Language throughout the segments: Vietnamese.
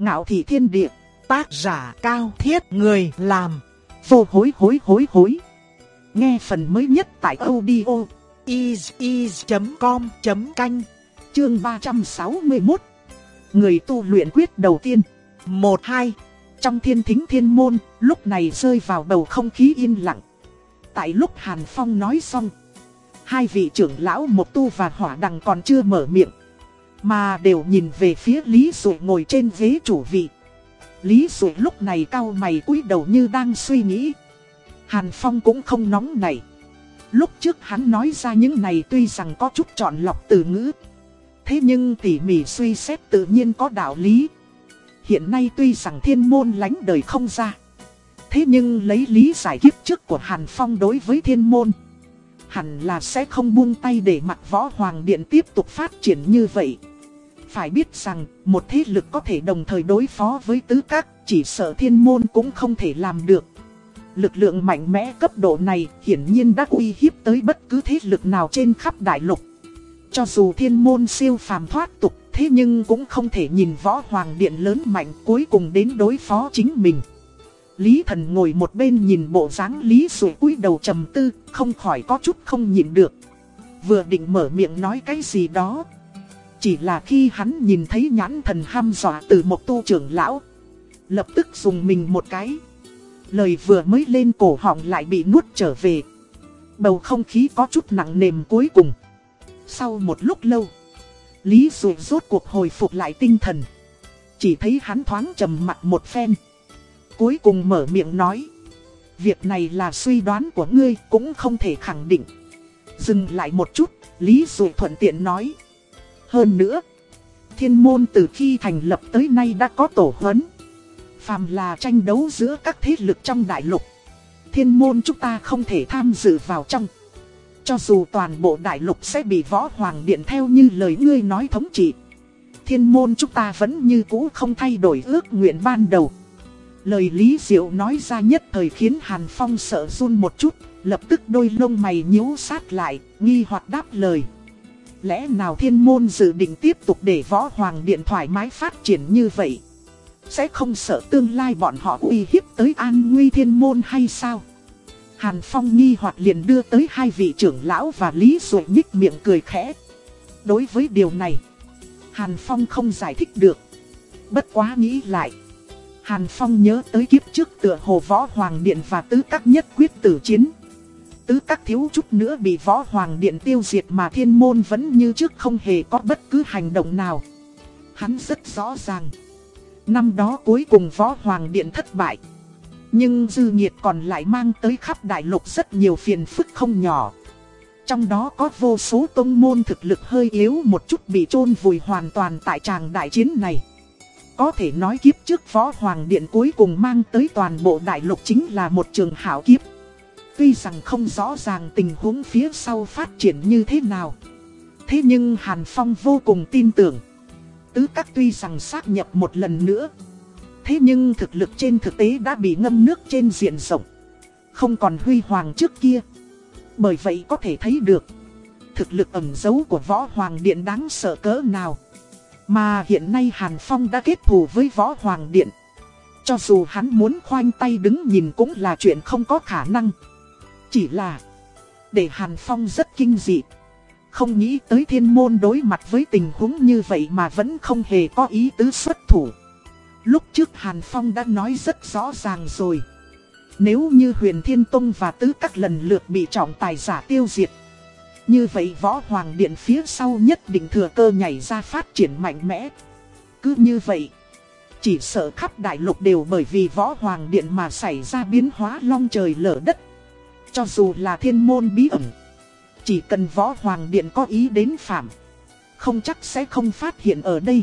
Ngạo thị thiên địa, tác giả cao thiết người làm, vô hối hối hối hối. Nghe phần mới nhất tại audio is.com.canh, chương 361. Người tu luyện quyết đầu tiên, 1-2. Trong thiên thính thiên môn, lúc này rơi vào bầu không khí yên lặng. Tại lúc Hàn Phong nói xong, hai vị trưởng lão Mộc Tu và Hỏa Đằng còn chưa mở miệng. Mà đều nhìn về phía Lý Dụ ngồi trên ghế chủ vị. Lý Dụ lúc này cao mày cúi đầu như đang suy nghĩ. Hàn Phong cũng không nóng nảy. Lúc trước hắn nói ra những này tuy rằng có chút chọn lọc từ ngữ. Thế nhưng tỉ mỉ suy xét tự nhiên có đạo lý. Hiện nay tuy rằng thiên môn lánh đời không ra. Thế nhưng lấy lý giải kiếp trước của Hàn Phong đối với thiên môn, Hẳn là sẽ không buông tay để mặc võ hoàng điện tiếp tục phát triển như vậy phải biết rằng một thế lực có thể đồng thời đối phó với tứ các Chỉ sợ thiên môn cũng không thể làm được Lực lượng mạnh mẽ cấp độ này hiển nhiên đã uy hiếp tới bất cứ thế lực nào trên khắp đại lục Cho dù thiên môn siêu phàm thoát tục Thế nhưng cũng không thể nhìn võ hoàng điện lớn mạnh cuối cùng đến đối phó chính mình Lý thần ngồi một bên nhìn bộ dáng Lý Dụ cúi đầu trầm tư, không khỏi có chút không nhịn được. Vừa định mở miệng nói cái gì đó. Chỉ là khi hắn nhìn thấy nhãn thần ham dọa từ một tu trưởng lão. Lập tức dùng mình một cái. Lời vừa mới lên cổ họng lại bị nuốt trở về. Bầu không khí có chút nặng nềm cuối cùng. Sau một lúc lâu, Lý Dụ rốt cuộc hồi phục lại tinh thần. Chỉ thấy hắn thoáng trầm mặt một phen cuối cùng mở miệng nói. Việc này là suy đoán của ngươi cũng không thể khẳng định. Dừng lại một chút, Lý Dụ thuận tiện nói. Hơn nữa, thiên môn từ khi thành lập tới nay đã có tổ huấn. Phàm là tranh đấu giữa các thế lực trong đại lục. Thiên môn chúng ta không thể tham dự vào trong. Cho dù toàn bộ đại lục sẽ bị võ hoàng điện theo như lời ngươi nói thống trị. Thiên môn chúng ta vẫn như cũ không thay đổi ước nguyện ban đầu. Lời Lý Diệu nói ra nhất thời khiến Hàn Phong sợ run một chút, lập tức đôi lông mày nhíu sát lại, nghi hoặc đáp lời. Lẽ nào thiên môn dự định tiếp tục để võ hoàng điện thoải mái phát triển như vậy? Sẽ không sợ tương lai bọn họ uy hiếp tới an nguy thiên môn hay sao? Hàn Phong nghi hoặc liền đưa tới hai vị trưởng lão và Lý Dụ nhích miệng cười khẽ. Đối với điều này, Hàn Phong không giải thích được. Bất quá nghĩ lại. Hàn Phong nhớ tới kiếp trước tựa hồ võ hoàng điện và tứ các nhất quyết tử chiến. Tứ các thiếu chút nữa bị võ hoàng điện tiêu diệt mà thiên môn vẫn như trước không hề có bất cứ hành động nào. Hắn rất rõ ràng. Năm đó cuối cùng võ hoàng điện thất bại. Nhưng dư nhiệt còn lại mang tới khắp đại lục rất nhiều phiền phức không nhỏ. Trong đó có vô số tông môn thực lực hơi yếu một chút bị chôn vùi hoàn toàn tại tràng đại chiến này. Có thể nói kiếp trước võ hoàng điện cuối cùng mang tới toàn bộ đại lục chính là một trường hảo kiếp. Tuy rằng không rõ ràng tình huống phía sau phát triển như thế nào. Thế nhưng Hàn Phong vô cùng tin tưởng. Tứ các tuy rằng xác nhập một lần nữa. Thế nhưng thực lực trên thực tế đã bị ngâm nước trên diện rộng. Không còn huy hoàng trước kia. Bởi vậy có thể thấy được. Thực lực ẩn giấu của võ hoàng điện đáng sợ cỡ nào. Mà hiện nay Hàn Phong đã kết thù với Võ Hoàng Điện. Cho dù hắn muốn khoanh tay đứng nhìn cũng là chuyện không có khả năng. Chỉ là, để Hàn Phong rất kinh dị. Không nghĩ tới thiên môn đối mặt với tình huống như vậy mà vẫn không hề có ý tứ xuất thủ. Lúc trước Hàn Phong đã nói rất rõ ràng rồi. Nếu như huyền thiên tông và tứ các lần lượt bị trọng tài giả tiêu diệt như vậy võ hoàng điện phía sau nhất định thừa cơ nhảy ra phát triển mạnh mẽ. Cứ như vậy, chỉ sợ khắp đại lục đều bởi vì võ hoàng điện mà xảy ra biến hóa long trời lở đất. Cho dù là thiên môn bí ẩn, chỉ cần võ hoàng điện có ý đến phạm, không chắc sẽ không phát hiện ở đây.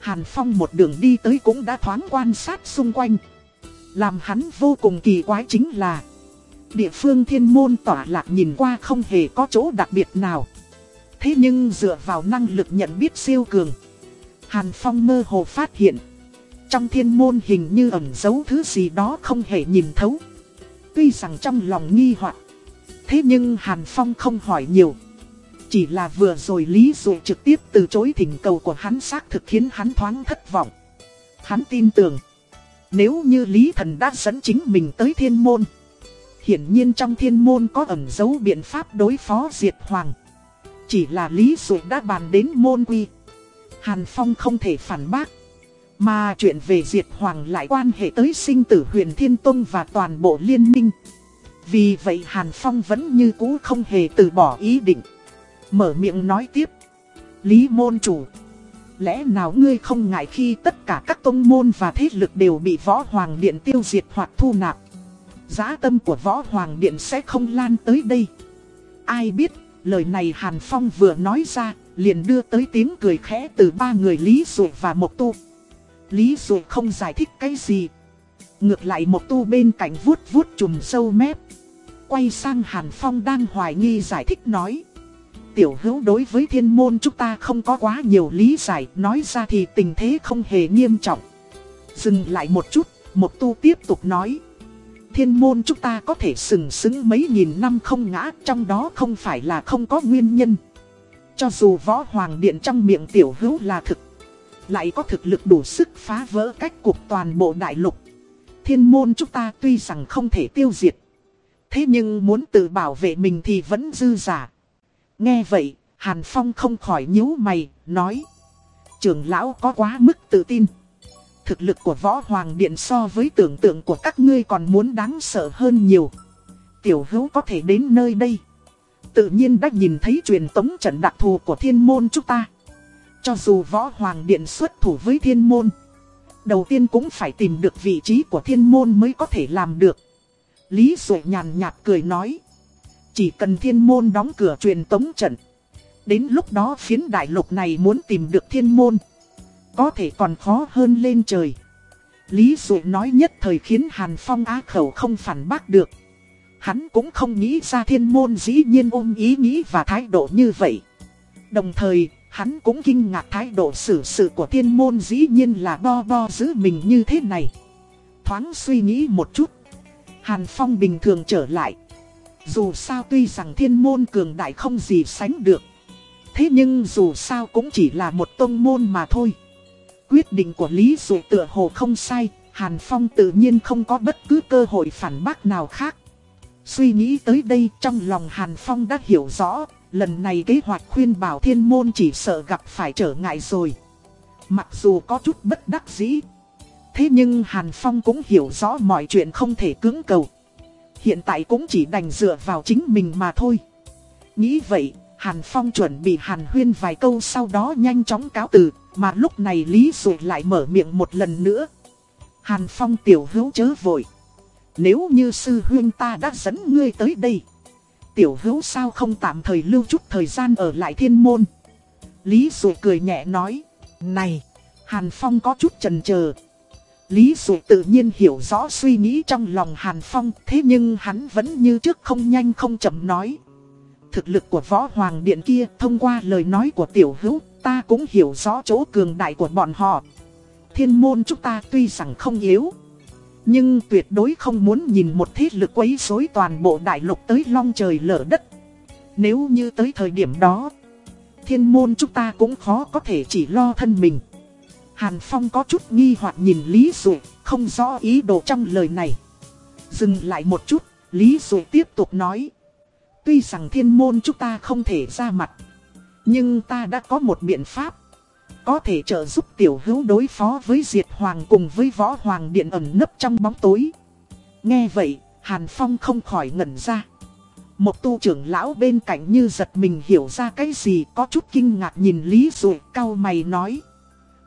Hàn Phong một đường đi tới cũng đã thoáng quan sát xung quanh. Làm hắn vô cùng kỳ quái chính là Địa phương thiên môn tỏa lạc nhìn qua không hề có chỗ đặc biệt nào. Thế nhưng dựa vào năng lực nhận biết siêu cường. Hàn Phong mơ hồ phát hiện. Trong thiên môn hình như ẩn giấu thứ gì đó không hề nhìn thấu. Tuy rằng trong lòng nghi hoặc Thế nhưng Hàn Phong không hỏi nhiều. Chỉ là vừa rồi Lý Dụ trực tiếp từ chối thỉnh cầu của hắn xác thực khiến hắn thoáng thất vọng. Hắn tin tưởng, nếu như Lý Thần đã dẫn chính mình tới thiên môn, hiển nhiên trong thiên môn có ẩn dấu biện pháp đối phó diệt hoàng. Chỉ là Lý Dụ đã bàn đến môn quy. Hàn Phong không thể phản bác. Mà chuyện về diệt hoàng lại quan hệ tới sinh tử huyền Thiên Tông và toàn bộ liên minh. Vì vậy Hàn Phong vẫn như cũ không hề từ bỏ ý định. Mở miệng nói tiếp. Lý môn chủ. Lẽ nào ngươi không ngại khi tất cả các tông môn và thế lực đều bị võ hoàng điện tiêu diệt hoặc thu nạp. Giá tâm của võ hoàng điện sẽ không lan tới đây. Ai biết, lời này Hàn Phong vừa nói ra, liền đưa tới tiếng cười khẽ từ ba người Lý Dụ và Mộc Tu. Lý Dụ không giải thích cái gì. Ngược lại một Tu bên cạnh vuốt vuốt chùm sâu mép. Quay sang Hàn Phong đang hoài nghi giải thích nói. Tiểu hữu đối với thiên môn chúng ta không có quá nhiều lý giải, nói ra thì tình thế không hề nghiêm trọng. Dừng lại một chút, một Tu tiếp tục nói. Thiên môn chúng ta có thể sừng sững mấy nghìn năm không ngã, trong đó không phải là không có nguyên nhân. Cho dù võ hoàng điện trong miệng tiểu hữu là thực, lại có thực lực đủ sức phá vỡ cách cục toàn bộ đại lục. Thiên môn chúng ta tuy rằng không thể tiêu diệt, thế nhưng muốn tự bảo vệ mình thì vẫn dư giả. Nghe vậy, Hàn Phong không khỏi nhíu mày, nói. Trưởng lão có quá mức tự tin. Thực lực của võ hoàng điện so với tưởng tượng của các ngươi còn muốn đáng sợ hơn nhiều. Tiểu hữu có thể đến nơi đây. Tự nhiên đã nhìn thấy truyền tống trận đặc thù của thiên môn chúng ta. Cho dù võ hoàng điện xuất thủ với thiên môn. Đầu tiên cũng phải tìm được vị trí của thiên môn mới có thể làm được. Lý Duệ nhàn nhạt cười nói. Chỉ cần thiên môn đóng cửa truyền tống trận. Đến lúc đó phiến đại lục này muốn tìm được thiên môn. Có thể còn khó hơn lên trời. Lý Dụ nói nhất thời khiến Hàn Phong á khẩu không phản bác được. Hắn cũng không nghĩ ra thiên môn dĩ nhiên ôm ý nghĩ và thái độ như vậy. Đồng thời, hắn cũng kinh ngạc thái độ xử sự của thiên môn dĩ nhiên là bo bo giữ mình như thế này. Thoáng suy nghĩ một chút. Hàn Phong bình thường trở lại. Dù sao tuy rằng thiên môn cường đại không gì sánh được. Thế nhưng dù sao cũng chỉ là một tông môn mà thôi. Quyết định của Lý Dụ tựa hồ không sai, Hàn Phong tự nhiên không có bất cứ cơ hội phản bác nào khác. Suy nghĩ tới đây trong lòng Hàn Phong đã hiểu rõ, lần này kế hoạch khuyên bảo thiên môn chỉ sợ gặp phải trở ngại rồi. Mặc dù có chút bất đắc dĩ, thế nhưng Hàn Phong cũng hiểu rõ mọi chuyện không thể cứng cầu. Hiện tại cũng chỉ đành dựa vào chính mình mà thôi. Nghĩ vậy, Hàn Phong chuẩn bị Hàn Huyên vài câu sau đó nhanh chóng cáo từ, mà lúc này Lý Dụ lại mở miệng một lần nữa. Hàn Phong tiểu hữu chớ vội. Nếu như sư huyên ta đã dẫn ngươi tới đây. Tiểu hữu sao không tạm thời lưu chút thời gian ở lại thiên môn. Lý Dụ cười nhẹ nói. Này, Hàn Phong có chút chần chờ. Lý Dụ tự nhiên hiểu rõ suy nghĩ trong lòng Hàn Phong. Thế nhưng hắn vẫn như trước không nhanh không chậm nói. Thực lực của võ hoàng điện kia thông qua lời nói của tiểu hữu ta cũng hiểu rõ chỗ cường đại của bọn họ. Thiên môn chúng ta tuy rằng không yếu. Nhưng tuyệt đối không muốn nhìn một thế lực quấy rối toàn bộ đại lục tới long trời lở đất. Nếu như tới thời điểm đó, thiên môn chúng ta cũng khó có thể chỉ lo thân mình. Hàn Phong có chút nghi hoặc nhìn Lý Dụ, không rõ ý đồ trong lời này. Dừng lại một chút, Lý Dụ tiếp tục nói. Tuy rằng thiên môn chúng ta không thể ra mặt. Nhưng ta đã có một biện pháp. Có thể trợ giúp tiểu hữu đối phó với Diệt Hoàng cùng với Võ Hoàng Điện ẩn nấp trong bóng tối. Nghe vậy, Hàn Phong không khỏi ngẩn ra. Một tu trưởng lão bên cạnh như giật mình hiểu ra cái gì có chút kinh ngạc nhìn Lý Dụ cao mày nói.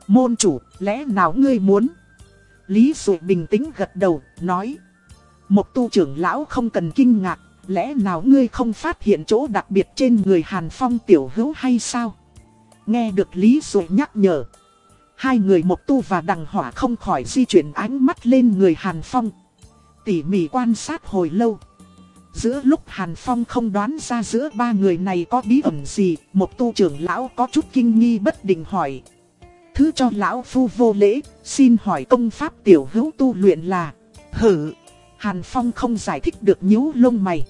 Môn chủ, lẽ nào ngươi muốn? Lý Dụ bình tĩnh gật đầu, nói. Một tu trưởng lão không cần kinh ngạc, Lẽ nào ngươi không phát hiện chỗ đặc biệt trên người Hàn Phong tiểu hữu hay sao? Nghe được Lý Dụ nhắc nhở. Hai người Mộc Tu và Đằng Hỏa không khỏi di chuyển ánh mắt lên người Hàn Phong. Tỉ mỉ quan sát hồi lâu. Giữa lúc Hàn Phong không đoán ra giữa ba người này có bí ẩn gì, Mộc Tu trưởng lão có chút kinh nghi bất định hỏi. Thứ cho lão phu vô lễ, xin hỏi công pháp tiểu hữu tu luyện là Hử. Hàn Phong không giải thích được nhíu lông mày.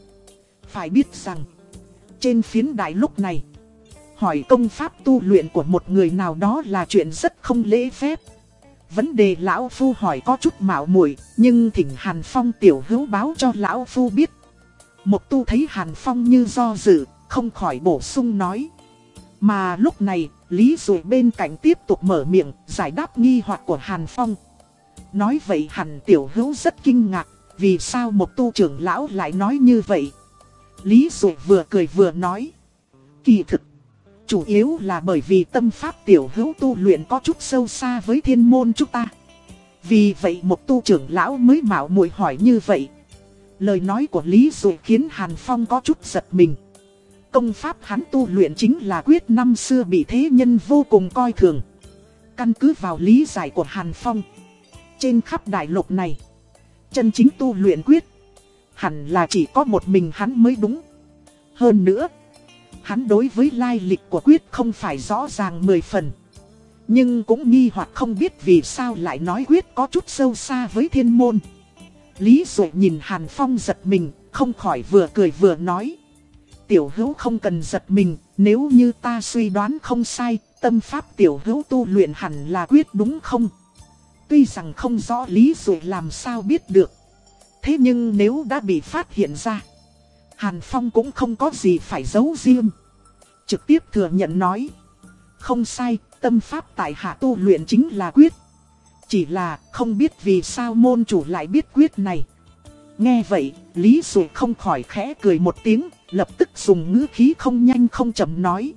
Phải biết rằng, trên phiến đại lúc này, hỏi công pháp tu luyện của một người nào đó là chuyện rất không lễ phép. Vấn đề lão phu hỏi có chút mạo muội, nhưng thỉnh Hàn Phong tiểu hữu báo cho lão phu biết. Một tu thấy Hàn Phong như do dự, không khỏi bổ sung nói. Mà lúc này, Lý Dù bên cạnh tiếp tục mở miệng, giải đáp nghi hoặc của Hàn Phong. Nói vậy hẳn tiểu hữu rất kinh ngạc, vì sao một tu trưởng lão lại nói như vậy? Lý Dù vừa cười vừa nói. Kỳ thực, chủ yếu là bởi vì tâm pháp tiểu hữu tu luyện có chút sâu xa với thiên môn chúng ta. Vì vậy một tu trưởng lão mới mạo muội hỏi như vậy. Lời nói của Lý Dụ khiến Hàn Phong có chút giật mình. Công pháp hắn tu luyện chính là quyết năm xưa bị thế nhân vô cùng coi thường. Căn cứ vào lý giải của Hàn Phong. Trên khắp đại lục này, chân chính tu luyện quyết, hẳn là chỉ có một mình hắn mới đúng. Hơn nữa, hắn đối với lai lịch của quyết không phải rõ ràng mười phần. Nhưng cũng nghi hoặc không biết vì sao lại nói quyết có chút sâu xa với thiên môn. Lý Dụ nhìn Hàn Phong giật mình, không khỏi vừa cười vừa nói. Tiểu hữu không cần giật mình, nếu như ta suy đoán không sai, tâm pháp tiểu hữu tu luyện hẳn là quyết đúng không? Tuy rằng không rõ lý dụ làm sao biết được. Thế nhưng nếu đã bị phát hiện ra, Hàn Phong cũng không có gì phải giấu riêng. Trực tiếp thừa nhận nói. Không sai, tâm pháp tại hạ tu luyện chính là quyết. Chỉ là không biết vì sao môn chủ lại biết quyết này. Nghe vậy, Lý Dụ không khỏi khẽ cười một tiếng, lập tức dùng ngữ khí không nhanh không chậm nói.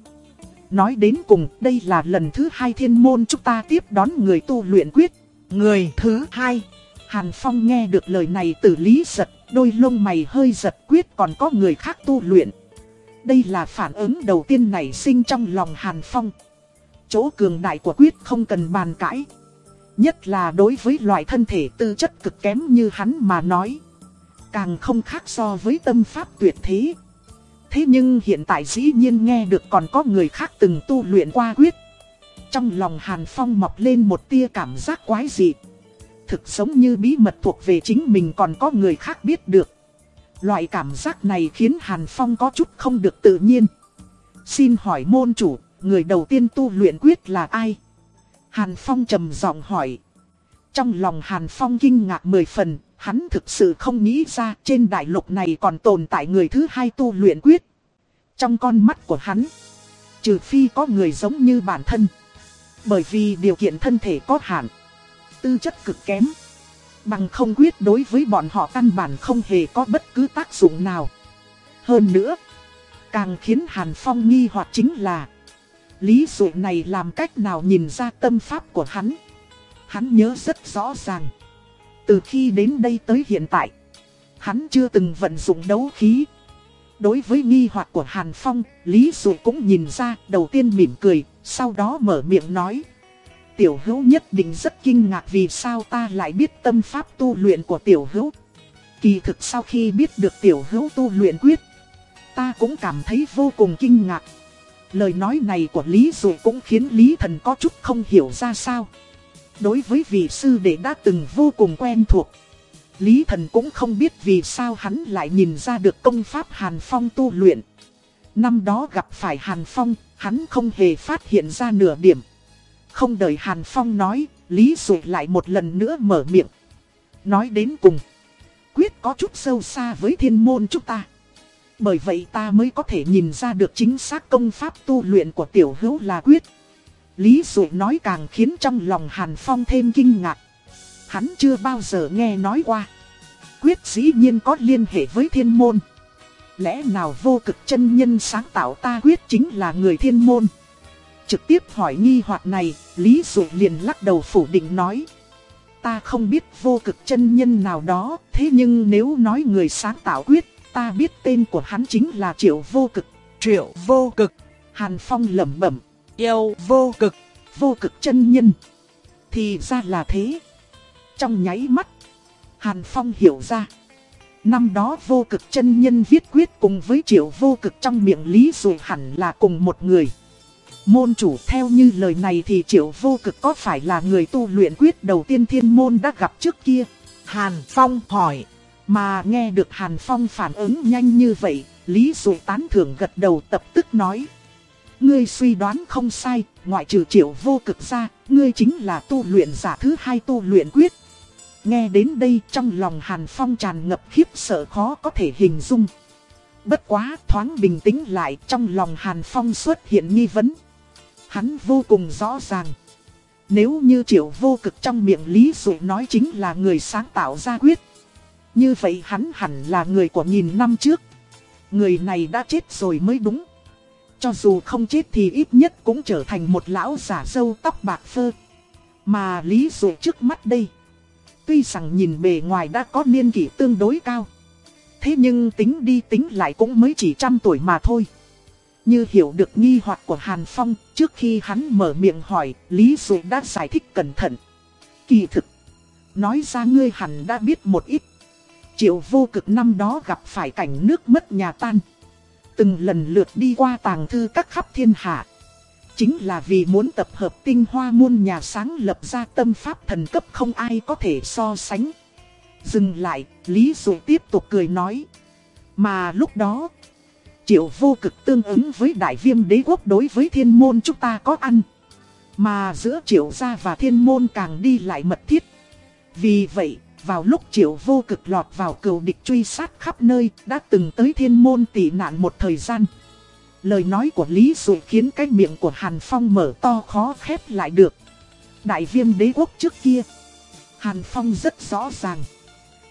Nói đến cùng, đây là lần thứ hai thiên môn chúng ta tiếp đón người tu luyện quyết. Người thứ hai, Hàn Phong nghe được lời này từ Lý Giật, đôi lông mày hơi giật quyết còn có người khác tu luyện. Đây là phản ứng đầu tiên nảy sinh trong lòng Hàn Phong. Chỗ cường đại của quyết không cần bàn cãi. Nhất là đối với loại thân thể tư chất cực kém như hắn mà nói. Càng không khác so với tâm pháp tuyệt thế. Thế nhưng hiện tại dĩ nhiên nghe được còn có người khác từng tu luyện qua quyết. Trong lòng Hàn Phong mọc lên một tia cảm giác quái dị. Thực giống như bí mật thuộc về chính mình còn có người khác biết được. Loại cảm giác này khiến Hàn Phong có chút không được tự nhiên. Xin hỏi môn chủ, người đầu tiên tu luyện quyết là ai? Hàn Phong trầm giọng hỏi. Trong lòng Hàn Phong kinh ngạc mười phần, hắn thực sự không nghĩ ra trên đại lục này còn tồn tại người thứ hai tu luyện quyết. Trong con mắt của hắn, trừ phi có người giống như bản thân. Bởi vì điều kiện thân thể có hạn, tư chất cực kém. Bằng không quyết đối với bọn họ căn bản không hề có bất cứ tác dụng nào. Hơn nữa, càng khiến Hàn Phong nghi hoặc chính là Lý dụ này làm cách nào nhìn ra tâm pháp của hắn. Hắn nhớ rất rõ ràng. Từ khi đến đây tới hiện tại, hắn chưa từng vận dụng đấu khí. Đối với nghi hoặc của Hàn Phong, Lý Dụ cũng nhìn ra, đầu tiên mỉm cười, sau đó mở miệng nói. Tiểu hữu nhất định rất kinh ngạc vì sao ta lại biết tâm pháp tu luyện của tiểu hữu. Kỳ thực sau khi biết được tiểu hữu tu luyện quyết, ta cũng cảm thấy vô cùng kinh ngạc. Lời nói này của Lý Dụ cũng khiến Lý Thần có chút không hiểu ra sao. Đối với vị sư đệ đã từng vô cùng quen thuộc. Lý Thần cũng không biết vì sao hắn lại nhìn ra được công pháp Hàn Phong tu luyện. Năm đó gặp phải Hàn Phong, hắn không hề phát hiện ra nửa điểm. Không đợi Hàn Phong nói, Lý Dụ lại một lần nữa mở miệng. Nói đến cùng, quyết có chút sâu xa với thiên môn chúng ta. Bởi vậy ta mới có thể nhìn ra được chính xác công pháp tu luyện của tiểu hữu là quyết. Lý Dụ nói càng khiến trong lòng Hàn Phong thêm kinh ngạc. Hắn chưa bao giờ nghe nói qua. Quyết dĩ nhiên có liên hệ với thiên môn. Lẽ nào vô cực chân nhân sáng tạo ta quyết chính là người thiên môn? Trực tiếp hỏi nghi hoặc này, Lý Dụ liền lắc đầu phủ định nói. Ta không biết vô cực chân nhân nào đó, thế nhưng nếu nói người sáng tạo quyết, ta biết tên của hắn chính là Triệu Vô Cực. Triệu Vô Cực. Hàn Phong lẩm bẩm. Yêu Vô Cực. Vô cực chân nhân. Thì ra là thế. Trong nháy mắt, Hàn Phong hiểu ra. Năm đó vô cực chân nhân viết quyết cùng với triệu vô cực trong miệng Lý rồi hẳn là cùng một người. Môn chủ theo như lời này thì triệu vô cực có phải là người tu luyện quyết đầu tiên thiên môn đã gặp trước kia? Hàn Phong hỏi. Mà nghe được Hàn Phong phản ứng nhanh như vậy, Lý Dụ tán thưởng gật đầu tập tức nói. Ngươi suy đoán không sai, ngoại trừ triệu vô cực ra, ngươi chính là tu luyện giả thứ hai tu luyện quyết. Nghe đến đây trong lòng Hàn Phong tràn ngập khiếp sợ khó có thể hình dung. Bất quá thoáng bình tĩnh lại trong lòng Hàn Phong xuất hiện nghi vấn. Hắn vô cùng rõ ràng. Nếu như triệu vô cực trong miệng Lý Dụ nói chính là người sáng tạo ra quyết. Như vậy hắn hẳn là người của nghìn năm trước. Người này đã chết rồi mới đúng. Cho dù không chết thì ít nhất cũng trở thành một lão giả dâu tóc bạc phơ. Mà Lý Dụ trước mắt đây. Tuy rằng nhìn bề ngoài đã có niên kỷ tương đối cao. Thế nhưng tính đi tính lại cũng mới chỉ trăm tuổi mà thôi. Như hiểu được nghi hoặc của Hàn Phong, trước khi hắn mở miệng hỏi, Lý Dụ đã giải thích cẩn thận. Kỳ thực, nói ra ngươi hẳn đã biết một ít. Triệu vô cực năm đó gặp phải cảnh nước mất nhà tan. Từng lần lượt đi qua tàng thư các khắp thiên hạ. Chính là vì muốn tập hợp tinh hoa muôn nhà sáng lập ra tâm pháp thần cấp không ai có thể so sánh. Dừng lại, Lý Dụ tiếp tục cười nói. Mà lúc đó, triệu vô cực tương ứng với đại viêm đế quốc đối với thiên môn chúng ta có ăn. Mà giữa triệu gia và thiên môn càng đi lại mật thiết. Vì vậy, vào lúc triệu vô cực lọt vào cừu địch truy sát khắp nơi, đã từng tới thiên môn tị nạn một thời gian. Lời nói của Lý Dụ khiến cái miệng của Hàn Phong mở to khó khép lại được. Đại viêm đế quốc trước kia. Hàn Phong rất rõ ràng.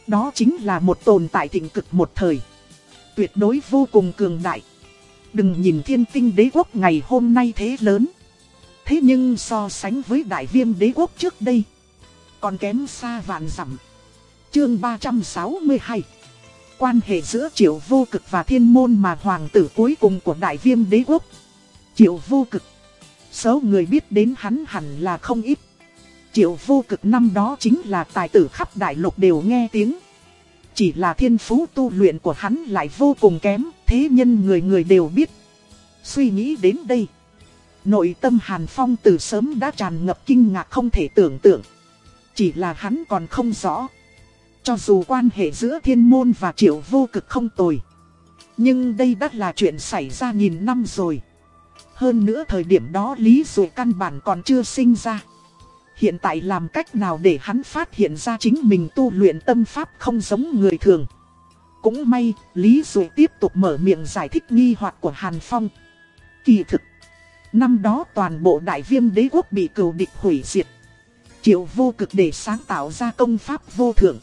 Đó chính là một tồn tại thịnh cực một thời. Tuyệt đối vô cùng cường đại. Đừng nhìn thiên tinh đế quốc ngày hôm nay thế lớn. Thế nhưng so sánh với đại viêm đế quốc trước đây. Còn kém xa vạn dặm Chương 362 Quan hệ giữa triệu vô cực và thiên môn mà hoàng tử cuối cùng của đại viêm đế quốc Triệu vô cực, Số người biết đến hắn hẳn là không ít Triệu vô cực năm đó chính là tài tử khắp đại lục đều nghe tiếng chỉ là thiên phú tu luyện của hắn lại vô cùng kém, Thế nhân người người đều biết Suy nghĩ đến đây, Nội tâm Hàn Phong từ sớm đã tràn ngập kinh ngạc không thể tưởng tượng Chỉ là hắn còn không rõ, cho dù quan hệ giữa thiên môn và triệu vô cực không tồi. Nhưng đây đã là chuyện xảy ra nghìn năm rồi. Hơn nữa thời điểm đó Lý Dụ căn bản còn chưa sinh ra. Hiện tại làm cách nào để hắn phát hiện ra chính mình tu luyện tâm pháp không giống người thường. Cũng may, Lý Dụ tiếp tục mở miệng giải thích nghi hoặc của Hàn Phong. Kỳ thực, năm đó toàn bộ đại viêm đế quốc bị cừu địch hủy diệt. Triệu vô cực để sáng tạo ra công pháp vô thượng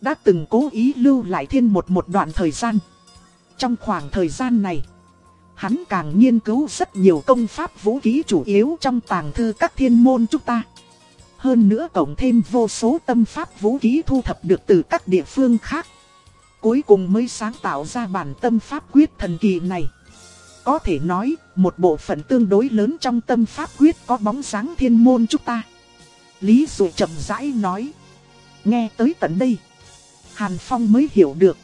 đã từng cố ý lưu lại thiên một một đoạn thời gian. Trong khoảng thời gian này, hắn càng nghiên cứu rất nhiều công pháp vũ khí chủ yếu trong tàng thư các thiên môn chúng ta. Hơn nữa cộng thêm vô số tâm pháp vũ khí thu thập được từ các địa phương khác. Cuối cùng mới sáng tạo ra bản tâm pháp quyết thần kỳ này. Có thể nói, một bộ phận tương đối lớn trong tâm pháp quyết có bóng sáng thiên môn chúng ta. Lý Dụ chậm rãi nói. Nghe tới tận đây. Hàn Phong mới hiểu được.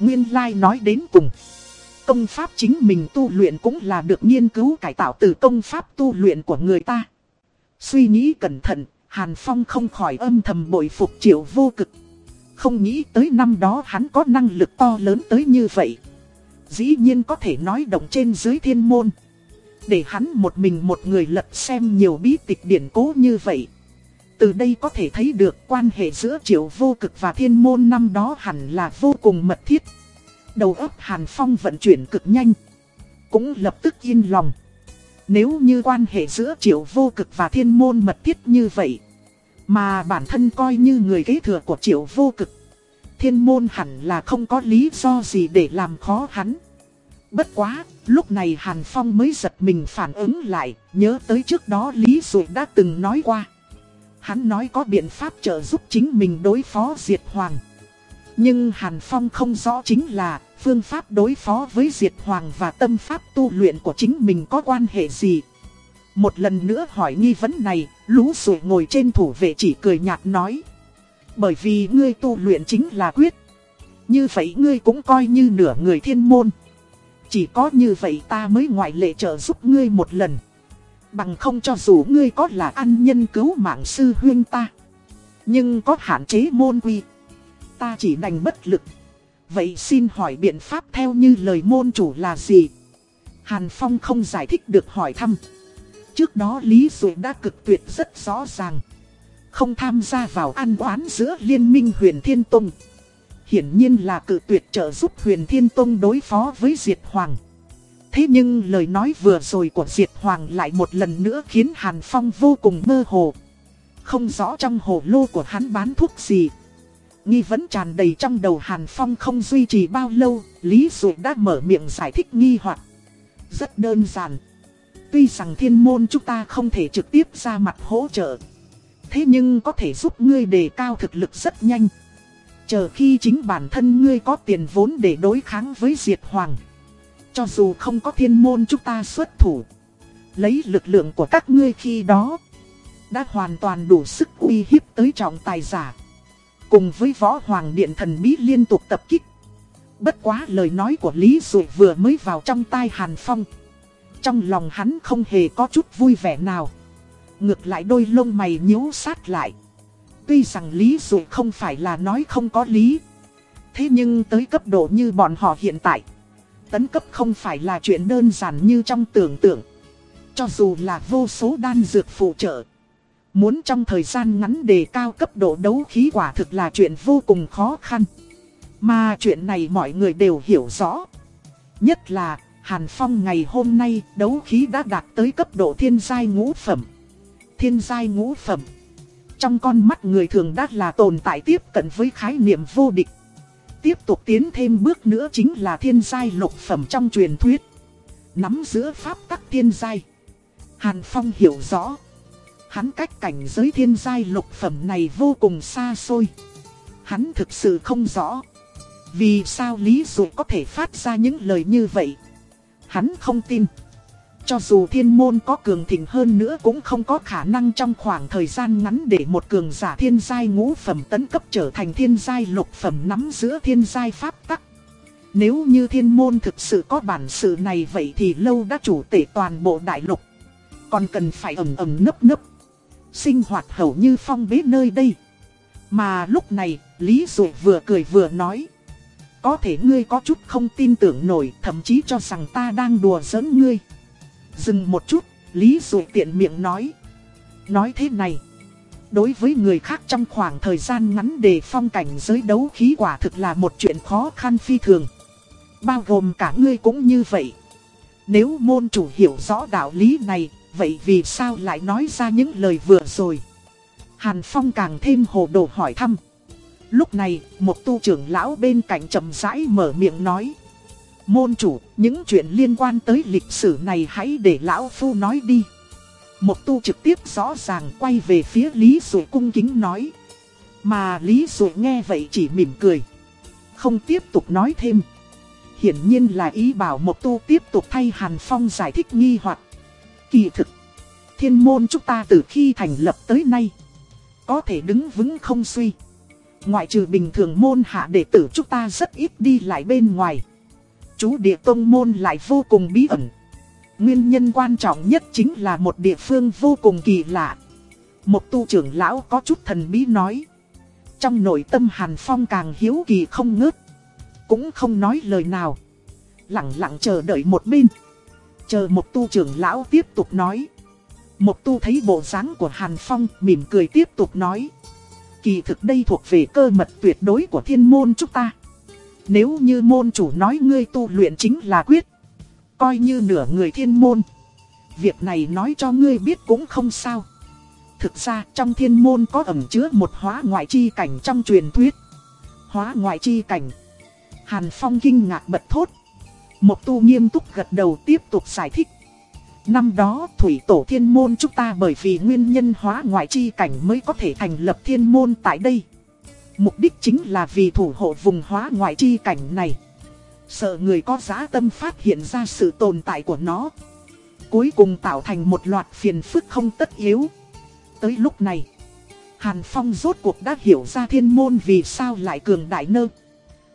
Nguyên lai nói đến cùng. Công pháp chính mình tu luyện cũng là được nghiên cứu cải tạo từ công pháp tu luyện của người ta. Suy nghĩ cẩn thận, Hàn Phong không khỏi âm thầm bội phục triệu vô cực. Không nghĩ tới năm đó hắn có năng lực to lớn tới như vậy. Dĩ nhiên có thể nói động trên dưới thiên môn. Để hắn một mình một người lật xem nhiều bí tịch điển cố như vậy. Từ đây có thể thấy được quan hệ giữa triệu vô cực và thiên môn năm đó hẳn là vô cùng mật thiết. Đầu óc Hàn Phong vận chuyển cực nhanh. Cũng lập tức yên lòng. Nếu như quan hệ giữa triệu vô cực và thiên môn mật thiết như vậy. Mà bản thân coi như người kế thừa của triệu vô cực. Thiên môn hẳn là không có lý do gì để làm khó hắn. Bất quá, lúc này Hàn Phong mới giật mình phản ứng lại, nhớ tới trước đó Lý Dụ đã từng nói qua. Hắn nói có biện pháp trợ giúp chính mình đối phó Diệt Hoàng. Nhưng Hàn Phong không rõ chính là phương pháp đối phó với Diệt Hoàng và tâm pháp tu luyện của chính mình có quan hệ gì. Một lần nữa hỏi nghi vấn này, lũ sủi ngồi trên thủ vệ chỉ cười nhạt nói. Bởi vì ngươi tu luyện chính là quyết. Như vậy ngươi cũng coi như nửa người thiên môn. Chỉ có như vậy ta mới ngoại lệ trợ giúp ngươi một lần. Bằng không cho dù ngươi có là ăn nhân cứu mạng sư huyên ta. Nhưng có hạn chế môn quy. Ta chỉ đành bất lực. Vậy xin hỏi biện pháp theo như lời môn chủ là gì? Hàn Phong không giải thích được hỏi thăm. Trước đó Lý Dụ đã cực tuyệt rất rõ ràng. Không tham gia vào an oán giữa liên minh huyền Thiên Tông. Hiển nhiên là cự tuyệt trợ giúp huyền Thiên Tông đối phó với Diệt Hoàng. Thế nhưng lời nói vừa rồi của Diệt Hoàng lại một lần nữa khiến Hàn Phong vô cùng mơ hồ. Không rõ trong hồ lô của hắn bán thuốc gì. Nghi vẫn tràn đầy trong đầu Hàn Phong không duy trì bao lâu, Lý Dụ đã mở miệng giải thích nghi hoặc. Rất đơn giản. Tuy rằng thiên môn chúng ta không thể trực tiếp ra mặt hỗ trợ. Thế nhưng có thể giúp ngươi đề cao thực lực rất nhanh. Chờ khi chính bản thân ngươi có tiền vốn để đối kháng với Diệt Hoàng. Cho dù không có thiên môn chúng ta xuất thủ. Lấy lực lượng của các ngươi khi đó. Đã hoàn toàn đủ sức uy hiếp tới trọng tài giả. Cùng với võ hoàng điện thần bí liên tục tập kích. Bất quá lời nói của Lý Dụ vừa mới vào trong tai Hàn Phong. Trong lòng hắn không hề có chút vui vẻ nào. Ngược lại đôi lông mày nhíu sát lại. Tuy rằng Lý Dụ không phải là nói không có lý. Thế nhưng tới cấp độ như bọn họ hiện tại. Tấn cấp không phải là chuyện đơn giản như trong tưởng tượng. Cho dù là vô số đan dược phụ trợ. Muốn trong thời gian ngắn đề cao cấp độ đấu khí quả thực là chuyện vô cùng khó khăn. Mà chuyện này mọi người đều hiểu rõ. Nhất là, Hàn Phong ngày hôm nay đấu khí đã đạt tới cấp độ thiên giai ngũ phẩm. Thiên giai ngũ phẩm. Trong con mắt người thường đã là tồn tại tiếp cận với khái niệm vô địch. Tiếp tục tiến thêm bước nữa chính là thiên giai lục phẩm trong truyền thuyết. Nắm giữa pháp tắc thiên giai. Hàn Phong hiểu rõ. Hắn cách cảnh giới thiên giai lục phẩm này vô cùng xa xôi. Hắn thực sự không rõ. Vì sao Lý Dụ có thể phát ra những lời như vậy? Hắn không tin. Cho dù thiên môn có cường thịnh hơn nữa cũng không có khả năng trong khoảng thời gian ngắn để một cường giả thiên giai ngũ phẩm tấn cấp trở thành thiên giai lục phẩm nắm giữa thiên giai pháp tắc. Nếu như thiên môn thực sự có bản sự này vậy thì lâu đã chủ tể toàn bộ đại lục. Còn cần phải ẩm ẩm nấp nấp. Sinh hoạt hầu như phong bế nơi đây. Mà lúc này, Lý Dụ vừa cười vừa nói. Có thể ngươi có chút không tin tưởng nổi, thậm chí cho rằng ta đang đùa giỡn ngươi. Dừng một chút, Lý Dụ tiện miệng nói. Nói thế này. Đối với người khác trong khoảng thời gian ngắn đề phong cảnh giới đấu khí quả thực là một chuyện khó khăn phi thường. Bao gồm cả ngươi cũng như vậy. Nếu môn chủ hiểu rõ đạo lý này, vậy vì sao lại nói ra những lời vừa rồi? Hàn Phong càng thêm hồ đồ hỏi thăm. Lúc này, một tu trưởng lão bên cạnh chậm rãi mở miệng nói. Môn chủ, những chuyện liên quan tới lịch sử này hãy để lão phu nói đi. Một tu trực tiếp rõ ràng quay về phía Lý Dụ cung kính nói. Mà Lý Dụ nghe vậy chỉ mỉm cười. Không tiếp tục nói thêm. Hiển nhiên là ý bảo một tu tiếp tục thay Hàn Phong giải thích nghi hoặc Kỳ thực, thiên môn chúng ta từ khi thành lập tới nay, có thể đứng vững không suy. Ngoại trừ bình thường môn hạ đệ tử chúng ta rất ít đi lại bên ngoài. Chú địa tông môn lại vô cùng bí ẩn. Nguyên nhân quan trọng nhất chính là một địa phương vô cùng kỳ lạ. Một tu trưởng lão có chút thần bí nói. Trong nội tâm Hàn Phong càng hiếu kỳ không ngớt. Cũng không nói lời nào. Lặng lặng chờ đợi một bên. Chờ một tu trưởng lão tiếp tục nói. Một tu thấy bộ dáng của Hàn Phong, mỉm cười tiếp tục nói. Kỳ thực đây thuộc về cơ mật tuyệt đối của thiên môn chúng ta. Nếu như môn chủ nói ngươi tu luyện chính là quyết. Coi như nửa người thiên môn. Việc này nói cho ngươi biết cũng không sao. Thực ra trong thiên môn có ẩn chứa một hóa ngoại chi cảnh trong truyền thuyết. Hóa ngoại chi cảnh. Hàn Phong kinh ngạc bật thốt. Một tu nghiêm túc gật đầu tiếp tục giải thích. Năm đó thủy tổ thiên môn chúng ta bởi vì nguyên nhân hóa ngoại chi cảnh mới có thể thành lập thiên môn tại đây. Mục đích chính là vì thủ hộ vùng hóa ngoại chi cảnh này. Sợ người có giá tâm phát hiện ra sự tồn tại của nó. Cuối cùng tạo thành một loạt phiền phức không tất yếu. Tới lúc này, Hàn Phong rốt cuộc đã hiểu ra thiên môn vì sao lại cường đại nơ.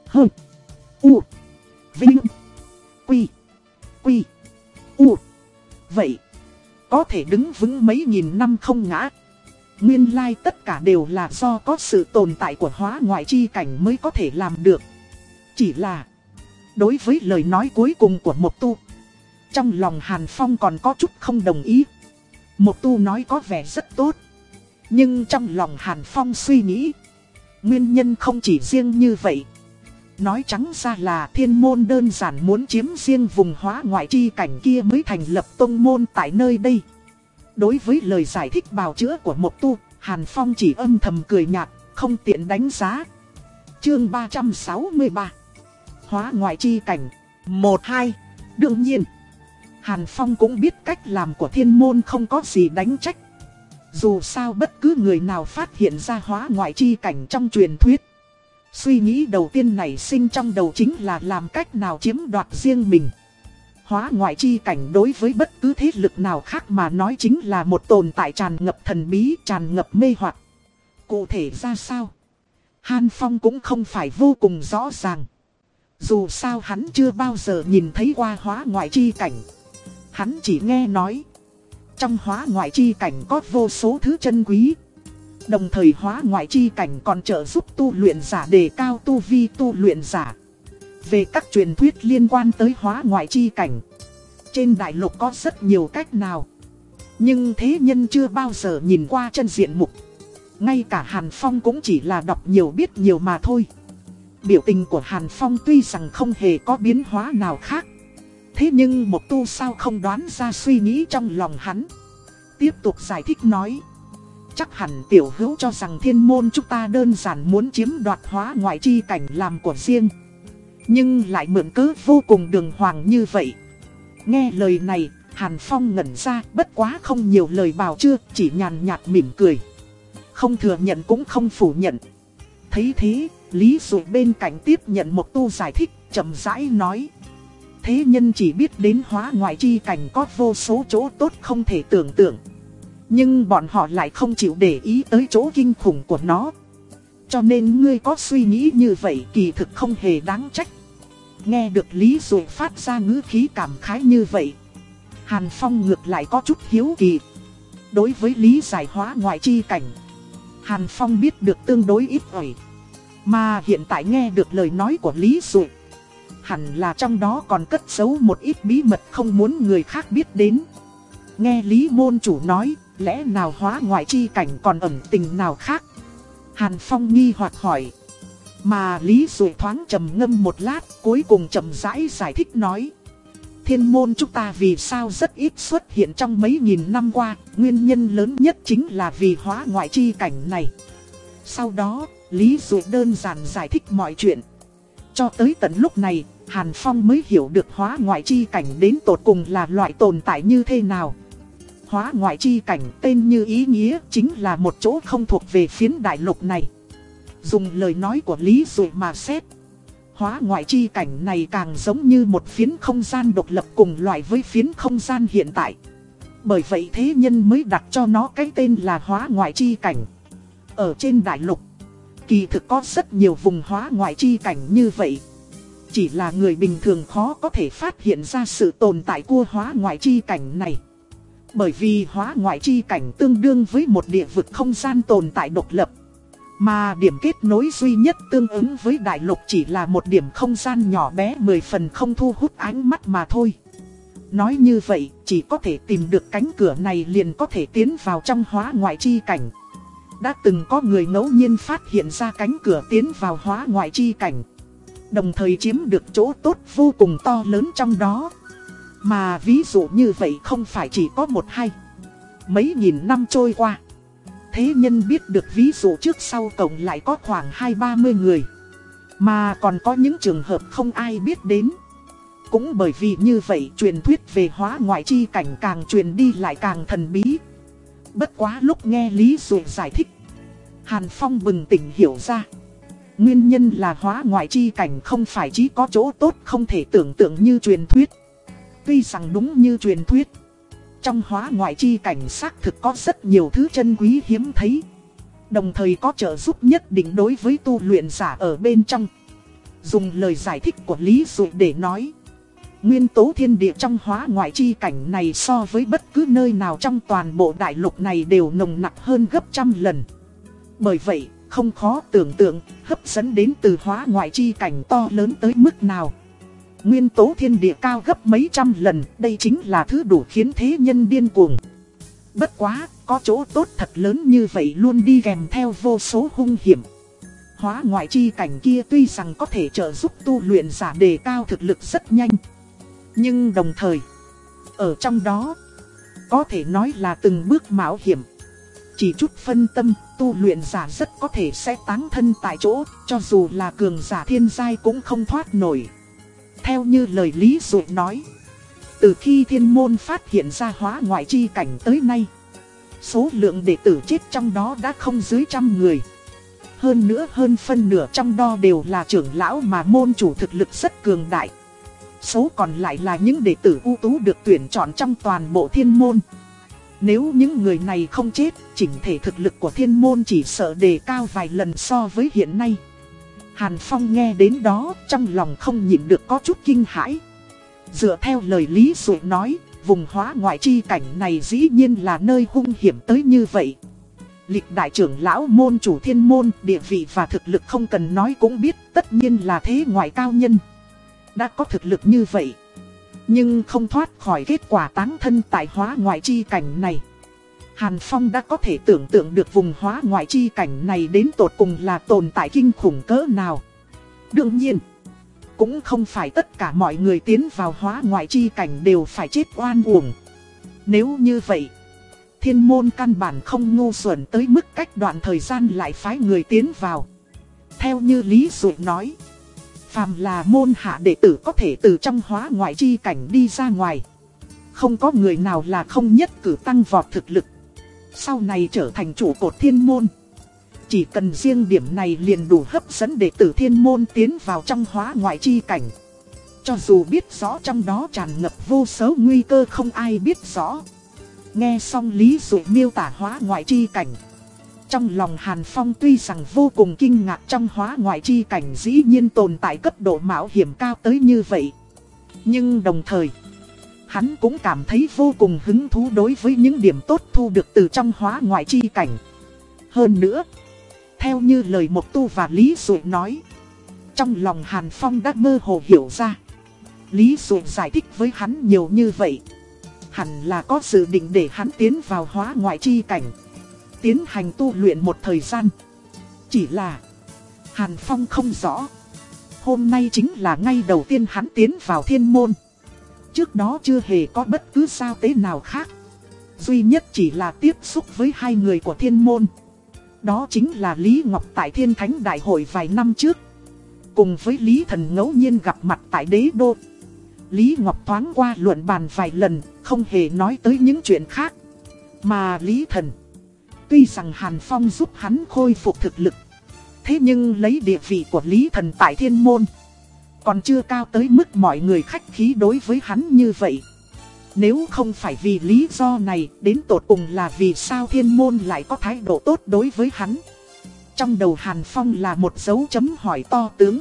Hơ. U. Vinh. Quy. Quy. U. Vậy, có thể đứng vững mấy nghìn năm không ngã. Nguyên lai tất cả đều là do có sự tồn tại của hóa ngoại chi cảnh mới có thể làm được. Chỉ là, đối với lời nói cuối cùng của một tu, trong lòng Hàn Phong còn có chút không đồng ý. Một tu nói có vẻ rất tốt. Nhưng trong lòng Hàn Phong suy nghĩ. Nguyên nhân không chỉ riêng như vậy. Nói trắng ra là thiên môn đơn giản muốn chiếm riêng vùng hóa ngoại chi cảnh kia mới thành lập tông môn tại nơi đây. Đối với lời giải thích bào chữa của một tu, Hàn Phong chỉ âm thầm cười nhạt, không tiện đánh giá. Chương 363 Hóa ngoại chi cảnh 1-2 Đương nhiên Hàn Phong cũng biết cách làm của thiên môn không có gì đánh trách Dù sao bất cứ người nào phát hiện ra hóa ngoại chi cảnh trong truyền thuyết Suy nghĩ đầu tiên này sinh trong đầu chính là làm cách nào chiếm đoạt riêng mình Hóa ngoại chi cảnh đối với bất cứ thế lực nào khác mà nói chính là một tồn tại tràn ngập thần bí, tràn ngập mê hoặc. Cụ thể ra sao? han Phong cũng không phải vô cùng rõ ràng. Dù sao hắn chưa bao giờ nhìn thấy qua hóa ngoại chi cảnh. Hắn chỉ nghe nói. Trong hóa ngoại chi cảnh có vô số thứ chân quý. Đồng thời hóa ngoại chi cảnh còn trợ giúp tu luyện giả đề cao tu vi tu luyện giả. Về các truyền thuyết liên quan tới hóa ngoại chi cảnh. Trên đại lục có rất nhiều cách nào. Nhưng thế nhân chưa bao giờ nhìn qua chân diện mục. Ngay cả Hàn Phong cũng chỉ là đọc nhiều biết nhiều mà thôi. Biểu tình của Hàn Phong tuy rằng không hề có biến hóa nào khác. Thế nhưng một tu sao không đoán ra suy nghĩ trong lòng hắn. Tiếp tục giải thích nói. Chắc hẳn tiểu hữu cho rằng thiên môn chúng ta đơn giản muốn chiếm đoạt hóa ngoại chi cảnh làm của riêng. Nhưng lại mượn cớ vô cùng đường hoàng như vậy. Nghe lời này, Hàn Phong ngẩn ra bất quá không nhiều lời bào chưa, chỉ nhàn nhạt mỉm cười. Không thừa nhận cũng không phủ nhận. Thấy thế, Lý Dụ bên cạnh tiếp nhận một tu giải thích, chậm rãi nói. Thế nhân chỉ biết đến hóa ngoại chi cảnh có vô số chỗ tốt không thể tưởng tượng. Nhưng bọn họ lại không chịu để ý tới chỗ kinh khủng của nó. Cho nên ngươi có suy nghĩ như vậy kỳ thực không hề đáng trách. Nghe được Lý Dụ phát ra ngữ khí cảm khái như vậy. Hàn Phong ngược lại có chút hiếu kỳ. Đối với lý giải hóa ngoại chi cảnh, Hàn Phong biết được tương đối ít ỏi. Mà hiện tại nghe được lời nói của Lý Dụ Hẳn là trong đó còn cất giấu một ít bí mật không muốn người khác biết đến Nghe Lý Môn Chủ nói Lẽ nào hóa ngoại chi cảnh còn ẩn tình nào khác Hàn Phong nghi hoặc hỏi Mà Lý Dụ thoáng trầm ngâm một lát Cuối cùng trầm rãi giải, giải thích nói Thiên môn chúng ta vì sao rất ít xuất hiện trong mấy nghìn năm qua Nguyên nhân lớn nhất chính là vì hóa ngoại chi cảnh này Sau đó Lý Dụ đơn giản giải thích mọi chuyện. Cho tới tận lúc này, Hàn Phong mới hiểu được hóa ngoại chi cảnh đến tột cùng là loại tồn tại như thế nào. Hóa ngoại chi cảnh, tên như ý nghĩa chính là một chỗ không thuộc về phiến đại lục này. Dùng lời nói của Lý Dụ mà xét. Hóa ngoại chi cảnh này càng giống như một phiến không gian độc lập cùng loại với phiến không gian hiện tại. Bởi vậy thế nhân mới đặt cho nó cái tên là hóa ngoại chi cảnh. Ở trên đại lục, Kỳ thực có rất nhiều vùng hóa ngoại chi cảnh như vậy. Chỉ là người bình thường khó có thể phát hiện ra sự tồn tại của hóa ngoại chi cảnh này. Bởi vì hóa ngoại chi cảnh tương đương với một địa vực không gian tồn tại độc lập. Mà điểm kết nối duy nhất tương ứng với đại lục chỉ là một điểm không gian nhỏ bé 10 phần không thu hút ánh mắt mà thôi. Nói như vậy, chỉ có thể tìm được cánh cửa này liền có thể tiến vào trong hóa ngoại chi cảnh. Đã từng có người ngẫu nhiên phát hiện ra cánh cửa tiến vào hóa ngoại chi cảnh Đồng thời chiếm được chỗ tốt vô cùng to lớn trong đó mà ví dụ như vậy không phải chỉ có một hay Mấy nghìn năm trôi qua. Thế nhân biết được ví dụ trước sau cộng lại có khoảng hai ba mươi người. Mà còn có những trường hợp không ai biết đến. Cũng bởi vì như vậy truyền thuyết về hóa ngoại chi cảnh càng truyền đi lại càng thần bí. Bất quá lúc nghe Lý Dụ giải thích, Hàn Phong bừng tỉnh hiểu ra. Nguyên nhân là hóa ngoại chi cảnh không phải chỉ có chỗ tốt không thể tưởng tượng như truyền thuyết. Tuy rằng đúng như truyền thuyết Trong hóa ngoại chi cảnh xác thực có rất nhiều thứ chân quý hiếm thấy Đồng thời có trợ giúp nhất định đối với tu luyện giả ở bên trong Dùng lời giải thích của Lý Dụ để nói Nguyên tố thiên địa trong hóa ngoại chi cảnh này so với bất cứ nơi nào trong toàn bộ đại lục này đều nồng nặc hơn gấp trăm lần. Bởi vậy, không khó tưởng tượng, hấp dẫn đến từ hóa ngoại chi cảnh to lớn tới mức nào. Nguyên tố thiên địa cao gấp mấy trăm lần, đây chính là thứ đủ khiến thế nhân điên cuồng. Bất quá, có chỗ tốt thật lớn như vậy luôn đi kèm theo vô số hung hiểm. Hóa ngoại chi cảnh kia tuy rằng có thể trợ giúp tu luyện giả đề cao thực lực rất nhanh. Nhưng đồng thời, ở trong đó, có thể nói là từng bước mạo hiểm. Chỉ chút phân tâm, tu luyện giả rất có thể sẽ táng thân tại chỗ, cho dù là cường giả thiên giai cũng không thoát nổi. Theo như lời Lý Dụ nói, từ khi thiên môn phát hiện ra hóa ngoại chi cảnh tới nay, số lượng đệ tử chết trong đó đã không dưới trăm người. Hơn nữa hơn phân nửa trong đó đều là trưởng lão mà môn chủ thực lực rất cường đại. Số còn lại là những đệ tử ưu tú được tuyển chọn trong toàn bộ thiên môn. Nếu những người này không chết, chỉnh thể thực lực của thiên môn chỉ sợ đề cao vài lần so với hiện nay. Hàn Phong nghe đến đó, trong lòng không nhịn được có chút kinh hãi. Dựa theo lời Lý Dụ nói, vùng hóa ngoại chi cảnh này dĩ nhiên là nơi hung hiểm tới như vậy. Lịch đại trưởng lão môn chủ thiên môn, địa vị và thực lực không cần nói cũng biết tất nhiên là thế ngoại cao nhân. Đã có thực lực như vậy, nhưng không thoát khỏi kết quả táng thân tại hóa ngoại chi cảnh này. Hàn Phong đã có thể tưởng tượng được vùng hóa ngoại chi cảnh này đến tột cùng là tồn tại kinh khủng cỡ nào. Đương nhiên, cũng không phải tất cả mọi người tiến vào hóa ngoại chi cảnh đều phải chết oan uổng. Nếu như vậy, thiên môn căn bản không ngu xuẩn tới mức cách đoạn thời gian lại phái người tiến vào. Theo như Lý Dụ nói, phàm là môn hạ đệ tử có thể từ trong hóa ngoại chi cảnh đi ra ngoài. Không có người nào là không nhất cử tăng vọt thực lực. Sau này trở thành chủ cột thiên môn. Chỉ cần riêng điểm này liền đủ hấp dẫn đệ tử thiên môn tiến vào trong hóa ngoại chi cảnh. Cho dù biết rõ trong đó tràn ngập vô số nguy cơ không ai biết rõ. Nghe xong Lý Dụ miêu tả hóa ngoại chi cảnh. Trong lòng Hàn Phong tuy rằng vô cùng kinh ngạc trong hóa ngoại chi cảnh dĩ nhiên tồn tại cấp độ mạo hiểm cao tới như vậy. Nhưng đồng thời, hắn cũng cảm thấy vô cùng hứng thú đối với những điểm tốt thu được từ trong hóa ngoại chi cảnh. Hơn nữa, theo như lời Mộc Tu và Lý Dụ nói, trong lòng Hàn Phong đã mơ hồ hiểu ra. Lý Dụ giải thích với hắn nhiều như vậy. Hẳn là có dự định để hắn tiến vào hóa ngoại chi cảnh tiến hành tu luyện một thời gian. Chỉ là Hàn Phong không rõ. Hôm nay chính là ngay đầu tiên hắn tiến vào thiên môn. Trước đó chưa hề có bất cứ sao tế nào khác. Duy nhất chỉ là tiếp xúc với hai người của thiên môn. Đó chính là Lý Ngọc tại Thiên Thánh Đại hội vài năm trước. Cùng với Lý Thần ngẫu nhiên gặp mặt tại đế đô. Lý Ngọc thoáng qua luận bàn vài lần, không hề nói tới những chuyện khác. Mà Lý Thần Tuy rằng Hàn Phong giúp hắn khôi phục thực lực Thế nhưng lấy địa vị của Lý Thần tại thiên môn còn chưa cao tới mức mọi người khách khí đối với hắn như vậy Nếu không phải vì lý do này Đến tột cùng là vì sao thiên môn lại có thái độ tốt đối với hắn Trong đầu Hàn Phong là một dấu chấm hỏi to tướng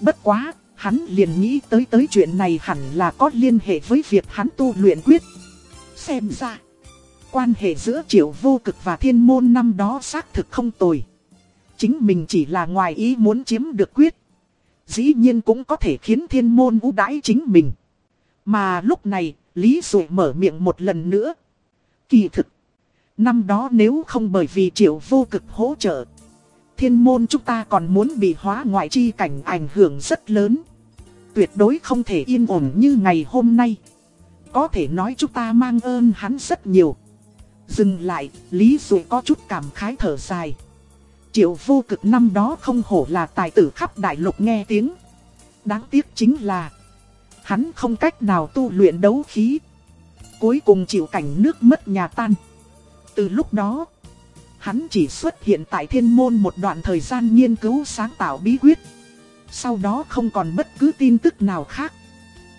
Bất quá, hắn liền nghĩ tới tới chuyện này hẳn là có liên hệ với việc hắn tu luyện quyết Xem ra Quan hệ giữa triệu vô cực và thiên môn năm đó xác thực không tồi. Chính mình chỉ là ngoài ý muốn chiếm được quyết. Dĩ nhiên cũng có thể khiến thiên môn ưu đãi chính mình. Mà lúc này, Lý Dụ mở miệng một lần nữa. Kỳ thực, năm đó nếu không bởi vì triệu vô cực hỗ trợ, thiên môn chúng ta còn muốn bị hóa ngoại chi cảnh ảnh hưởng rất lớn. Tuyệt đối không thể yên ổn như ngày hôm nay. Có thể nói chúng ta mang ơn hắn rất nhiều. Dừng lại, Lý Dụ có chút cảm khái thở dài. Triệu vô cực năm đó không hổ là tài tử khắp đại lục nghe tiếng. Đáng tiếc chính là hắn không cách nào tu luyện đấu khí. Cuối cùng chịu cảnh nước mất nhà tan. Từ lúc đó, hắn chỉ xuất hiện tại thiên môn một đoạn thời gian nghiên cứu sáng tạo bí quyết. Sau đó không còn bất cứ tin tức nào khác.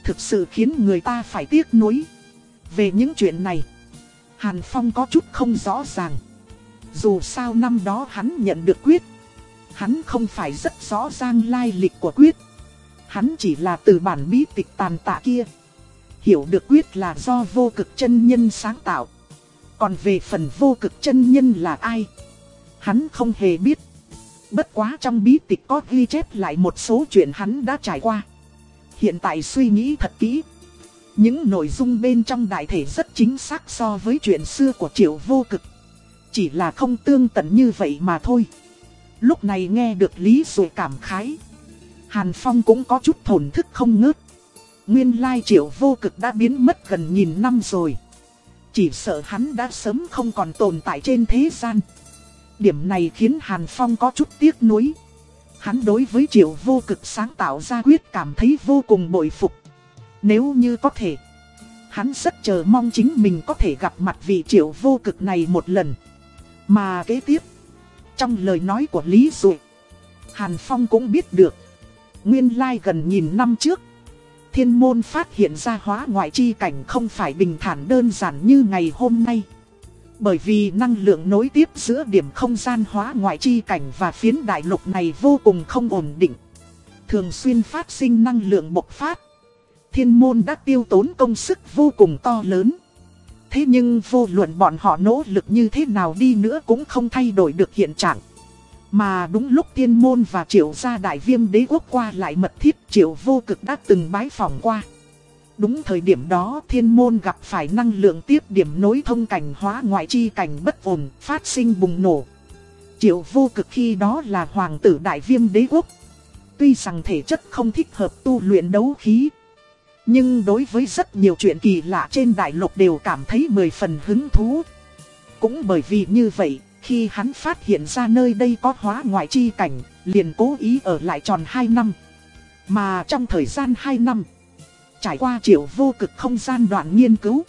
Thực sự khiến người ta phải tiếc nuối. Về những chuyện này. Hàn Phong có chút không rõ ràng. Dù sao năm đó hắn nhận được quyết. Hắn không phải rất rõ ràng lai lịch của quyết. Hắn chỉ là từ bản bí tịch tàn tạ kia. Hiểu được quyết là do vô cực chân nhân sáng tạo. Còn về phần vô cực chân nhân là ai? Hắn không hề biết. Bất quá trong bí tịch có ghi chép lại một số chuyện hắn đã trải qua. Hiện tại suy nghĩ thật kỹ. Những nội dung bên trong đại thể rất chính xác so với chuyện xưa của triệu vô cực. Chỉ là không tương tận như vậy mà thôi. Lúc này nghe được Lý rồi cảm khái. Hàn Phong cũng có chút thổn thức không ngớt. Nguyên lai triệu vô cực đã biến mất gần nghìn năm rồi. Chỉ sợ hắn đã sớm không còn tồn tại trên thế gian. Điểm này khiến Hàn Phong có chút tiếc nuối. Hắn đối với triệu vô cực sáng tạo ra quyết cảm thấy vô cùng bội phục. Nếu như có thể, hắn rất chờ mong chính mình có thể gặp mặt vị triệu vô cực này một lần. Mà kế tiếp, trong lời nói của Lý Dụ, Hàn Phong cũng biết được. Nguyên lai gần nghìn năm trước, thiên môn phát hiện ra hóa ngoại chi cảnh không phải bình thản đơn giản như ngày hôm nay. Bởi vì năng lượng nối tiếp giữa điểm không gian hóa ngoại chi cảnh và phiến đại lục này vô cùng không ổn định. Thường xuyên phát sinh năng lượng bộc phát. Thiên môn đã tiêu tốn công sức vô cùng to lớn. Thế nhưng vô luận bọn họ nỗ lực như thế nào đi nữa cũng không thay đổi được hiện trạng. Mà đúng lúc tiên môn và triệu gia đại viêm đế quốc qua lại mật thiết triệu vô cực đã từng bái phỏng qua. Đúng thời điểm đó thiên môn gặp phải năng lượng tiếp điểm nối thông cảnh hóa ngoại chi cảnh bất ổn, phát sinh bùng nổ. Triệu vô cực khi đó là hoàng tử đại viêm đế quốc. Tuy rằng thể chất không thích hợp tu luyện đấu khí. Nhưng đối với rất nhiều chuyện kỳ lạ trên đại lục đều cảm thấy mười phần hứng thú. Cũng bởi vì như vậy, khi hắn phát hiện ra nơi đây có hóa ngoại chi cảnh, liền cố ý ở lại tròn 2 năm. Mà trong thời gian 2 năm, trải qua triệu vô cực không gian đoạn nghiên cứu,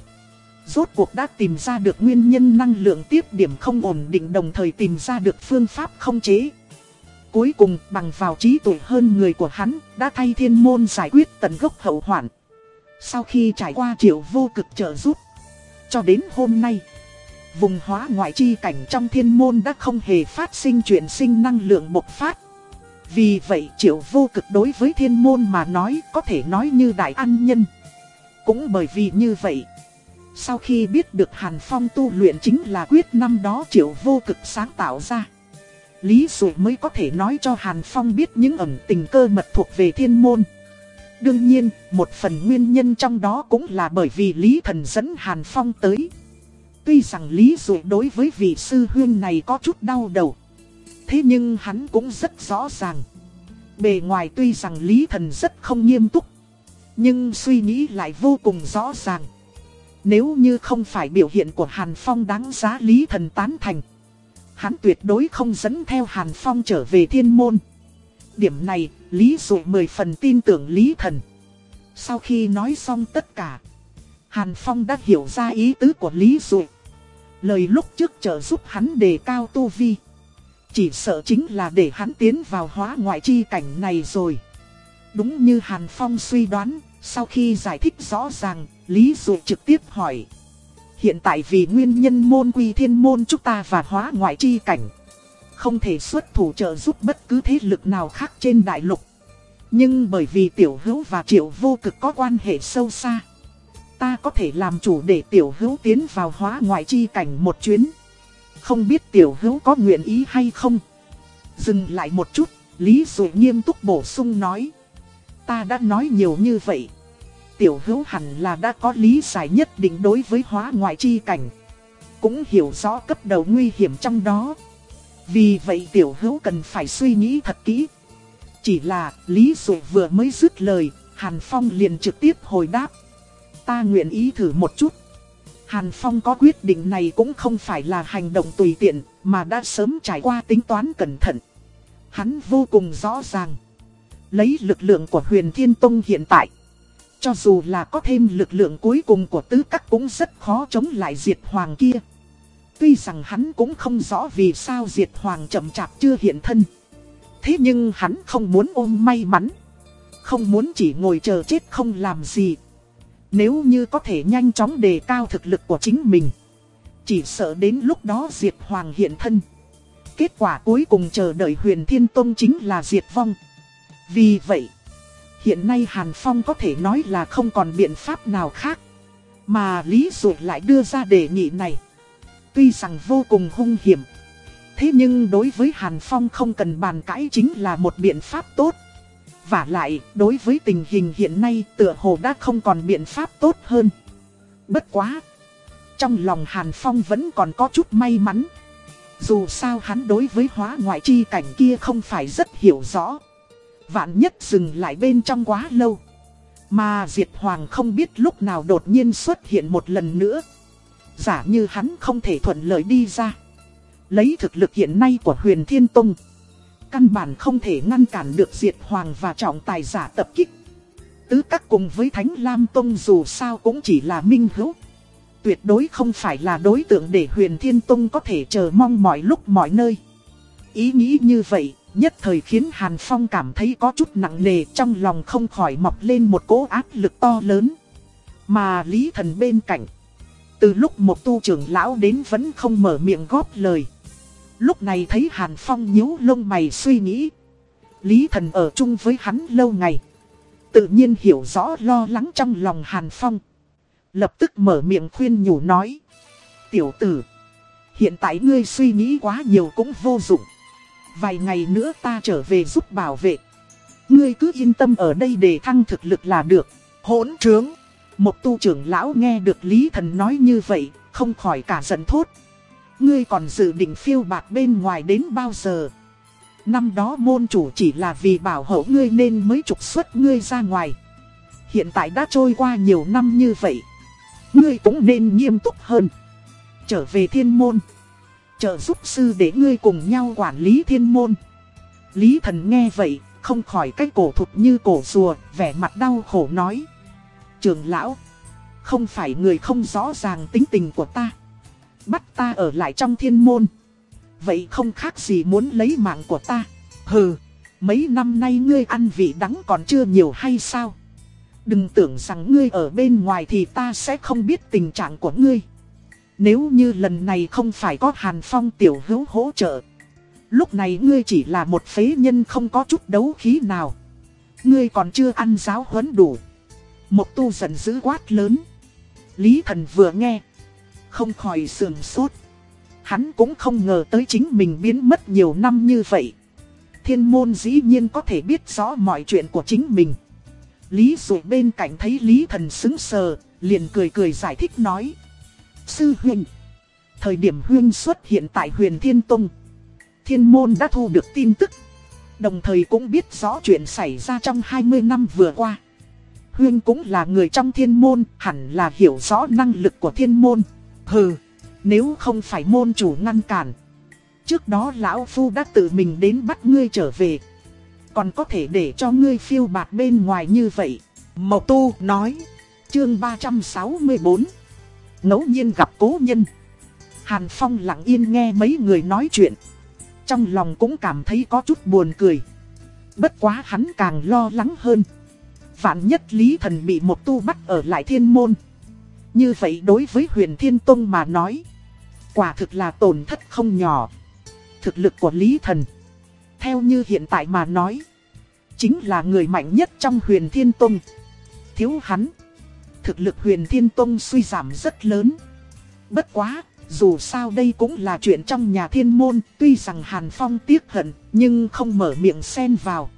rốt cuộc đã tìm ra được nguyên nhân năng lượng tiếp điểm không ổn định đồng thời tìm ra được phương pháp không chế. Cuối cùng bằng vào trí tuệ hơn người của hắn đã thay thiên môn giải quyết tận gốc hậu hoạn. Sau khi trải qua triệu vô cực trợ giúp, cho đến hôm nay, vùng hóa ngoại chi cảnh trong thiên môn đã không hề phát sinh chuyện sinh năng lượng bộc phát. Vì vậy triệu vô cực đối với thiên môn mà nói có thể nói như đại an nhân. Cũng bởi vì như vậy, sau khi biết được Hàn Phong tu luyện chính là quyết năm đó triệu vô cực sáng tạo ra. Lý Dụ mới có thể nói cho Hàn Phong biết những ẩn tình cơ mật thuộc về thiên môn. Đương nhiên, một phần nguyên nhân trong đó cũng là bởi vì Lý Thần dẫn Hàn Phong tới. Tuy rằng Lý Dụ đối với vị sư huyên này có chút đau đầu. Thế nhưng hắn cũng rất rõ ràng. Bề ngoài tuy rằng Lý Thần rất không nghiêm túc. Nhưng suy nghĩ lại vô cùng rõ ràng. Nếu như không phải biểu hiện của Hàn Phong đáng giá Lý Thần tán thành. Hắn tuyệt đối không dẫn theo Hàn Phong trở về thiên môn. Điểm này, Lý Dụ mười phần tin tưởng Lý Thần. Sau khi nói xong tất cả, Hàn Phong đã hiểu ra ý tứ của Lý Dụ. Lời lúc trước trợ giúp hắn đề cao tu vi. Chỉ sợ chính là để hắn tiến vào hóa ngoại chi cảnh này rồi. Đúng như Hàn Phong suy đoán, sau khi giải thích rõ ràng, Lý Dụ trực tiếp hỏi. Hiện tại vì nguyên nhân môn quy thiên môn chúng ta và hóa ngoại chi cảnh. Không thể xuất thủ trợ giúp bất cứ thế lực nào khác trên đại lục. Nhưng bởi vì tiểu hữu và triệu vô cực có quan hệ sâu xa. Ta có thể làm chủ để tiểu hữu tiến vào hóa ngoại chi cảnh một chuyến. Không biết tiểu hữu có nguyện ý hay không? Dừng lại một chút, Lý Dụ nghiêm túc bổ sung nói. Ta đã nói nhiều như vậy. Tiểu hữu hẳn là đã có lý giải nhất định đối với hóa ngoại chi cảnh. Cũng hiểu rõ cấp đầu nguy hiểm trong đó. Vì vậy tiểu hữu cần phải suy nghĩ thật kỹ. Chỉ là Lý Dụ vừa mới dứt lời, Hàn Phong liền trực tiếp hồi đáp. Ta nguyện ý thử một chút. Hàn Phong có quyết định này cũng không phải là hành động tùy tiện, mà đã sớm trải qua tính toán cẩn thận. Hắn vô cùng rõ ràng. Lấy lực lượng của huyền Thiên Tông hiện tại. Cho dù là có thêm lực lượng cuối cùng của tứ các cũng rất khó chống lại diệt hoàng kia. Tuy rằng hắn cũng không rõ vì sao diệt hoàng chậm chạp chưa hiện thân. Thế nhưng hắn không muốn ôm may mắn. Không muốn chỉ ngồi chờ chết không làm gì. Nếu như có thể nhanh chóng đề cao thực lực của chính mình. Chỉ sợ đến lúc đó diệt hoàng hiện thân. Kết quả cuối cùng chờ đợi huyền thiên tông chính là diệt vong. Vì vậy, hiện nay Hàn Phong có thể nói là không còn biện pháp nào khác. Mà Lý Dụ lại đưa ra đề nghị này. Tuy rằng vô cùng hung hiểm. Thế nhưng đối với Hàn Phong không cần bàn cãi chính là một biện pháp tốt. Và lại, đối với tình hình hiện nay tựa hồ đã không còn biện pháp tốt hơn. Bất quá. Trong lòng Hàn Phong vẫn còn có chút may mắn. Dù sao hắn đối với hóa ngoại chi cảnh kia không phải rất hiểu rõ. Vạn nhất dừng lại bên trong quá lâu. Mà Diệt Hoàng không biết lúc nào đột nhiên xuất hiện một lần nữa. Giả như hắn không thể thuận lợi đi ra. Lấy thực lực hiện nay của huyền Thiên Tông. Căn bản không thể ngăn cản được Diệt Hoàng và trọng tài giả tập kích. Tứ các cùng với Thánh Lam Tông dù sao cũng chỉ là minh hữu. Tuyệt đối không phải là đối tượng để huyền Thiên Tông có thể chờ mong mọi lúc mọi nơi. Ý nghĩ như vậy, nhất thời khiến Hàn Phong cảm thấy có chút nặng nề trong lòng không khỏi mọc lên một cỗ áp lực to lớn. Mà Lý Thần bên cạnh, từ lúc một tu trưởng lão đến vẫn không mở miệng góp lời. Lúc này thấy Hàn Phong nhíu lông mày suy nghĩ. Lý Thần ở chung với hắn lâu ngày. Tự nhiên hiểu rõ lo lắng trong lòng Hàn Phong. Lập tức mở miệng khuyên nhủ nói. Tiểu tử, hiện tại ngươi suy nghĩ quá nhiều cũng vô dụng. Vài ngày nữa ta trở về giúp bảo vệ. Ngươi cứ yên tâm ở đây để thăng thực lực là được. Hỗn trướng. Một tu trưởng lão nghe được Lý Thần nói như vậy, không khỏi cả giận thốt. Ngươi còn dự định phiêu bạc bên ngoài đến bao giờ? Năm đó môn chủ chỉ là vì bảo hộ ngươi nên mới trục xuất ngươi ra ngoài. Hiện tại đã trôi qua nhiều năm như vậy. Ngươi cũng nên nghiêm túc hơn. Trở về thiên môn. Trợ giúp sư để ngươi cùng nhau quản lý thiên môn. Lý thần nghe vậy, không khỏi cái cổ thụt như cổ rùa, vẻ mặt đau khổ nói. Trường lão, không phải người không rõ ràng tính tình của ta. Bắt ta ở lại trong thiên môn. Vậy không khác gì muốn lấy mạng của ta. Hừ, mấy năm nay ngươi ăn vị đắng còn chưa nhiều hay sao? Đừng tưởng rằng ngươi ở bên ngoài thì ta sẽ không biết tình trạng của ngươi. Nếu như lần này không phải có Hàn Phong tiểu hữu hỗ trợ. Lúc này ngươi chỉ là một phế nhân không có chút đấu khí nào. Ngươi còn chưa ăn giáo huấn đủ. Một tu giận dữ quát lớn. Lý thần vừa nghe. Không khỏi sườn sốt. Hắn cũng không ngờ tới chính mình biến mất nhiều năm như vậy. Thiên môn dĩ nhiên có thể biết rõ mọi chuyện của chính mình. Lý dụ bên cạnh thấy Lý thần xứng sờ, liền cười cười giải thích nói. Sư huynh, thời điểm huynh xuất hiện tại huyền Thiên Tông, Thiên môn đã thu được tin tức. Đồng thời cũng biết rõ chuyện xảy ra trong 20 năm vừa qua. Huyên cũng là người trong thiên môn, hẳn là hiểu rõ năng lực của thiên môn. Hừ, nếu không phải môn chủ ngăn cản. Trước đó lão phu đã tự mình đến bắt ngươi trở về. Còn có thể để cho ngươi phiêu bạt bên ngoài như vậy. Mộc Tu nói. Chương 364 ngẫu nhiên gặp cố nhân. Hàn Phong lặng yên nghe mấy người nói chuyện. Trong lòng cũng cảm thấy có chút buồn cười. Bất quá hắn càng lo lắng hơn. Vạn nhất Lý Thần bị một tu bắt ở lại thiên môn. Như vậy đối với huyền thiên tông mà nói. Quả thực là tổn thất không nhỏ. Thực lực của Lý Thần. Theo như hiện tại mà nói. Chính là người mạnh nhất trong huyền thiên tông. Thiếu hắn thực lực huyền thiên tông suy giảm rất lớn. Bất quá, dù sao đây cũng là chuyện trong nhà thiên môn, tuy rằng Hàn Phong tiếc hận, nhưng không mở miệng xen vào.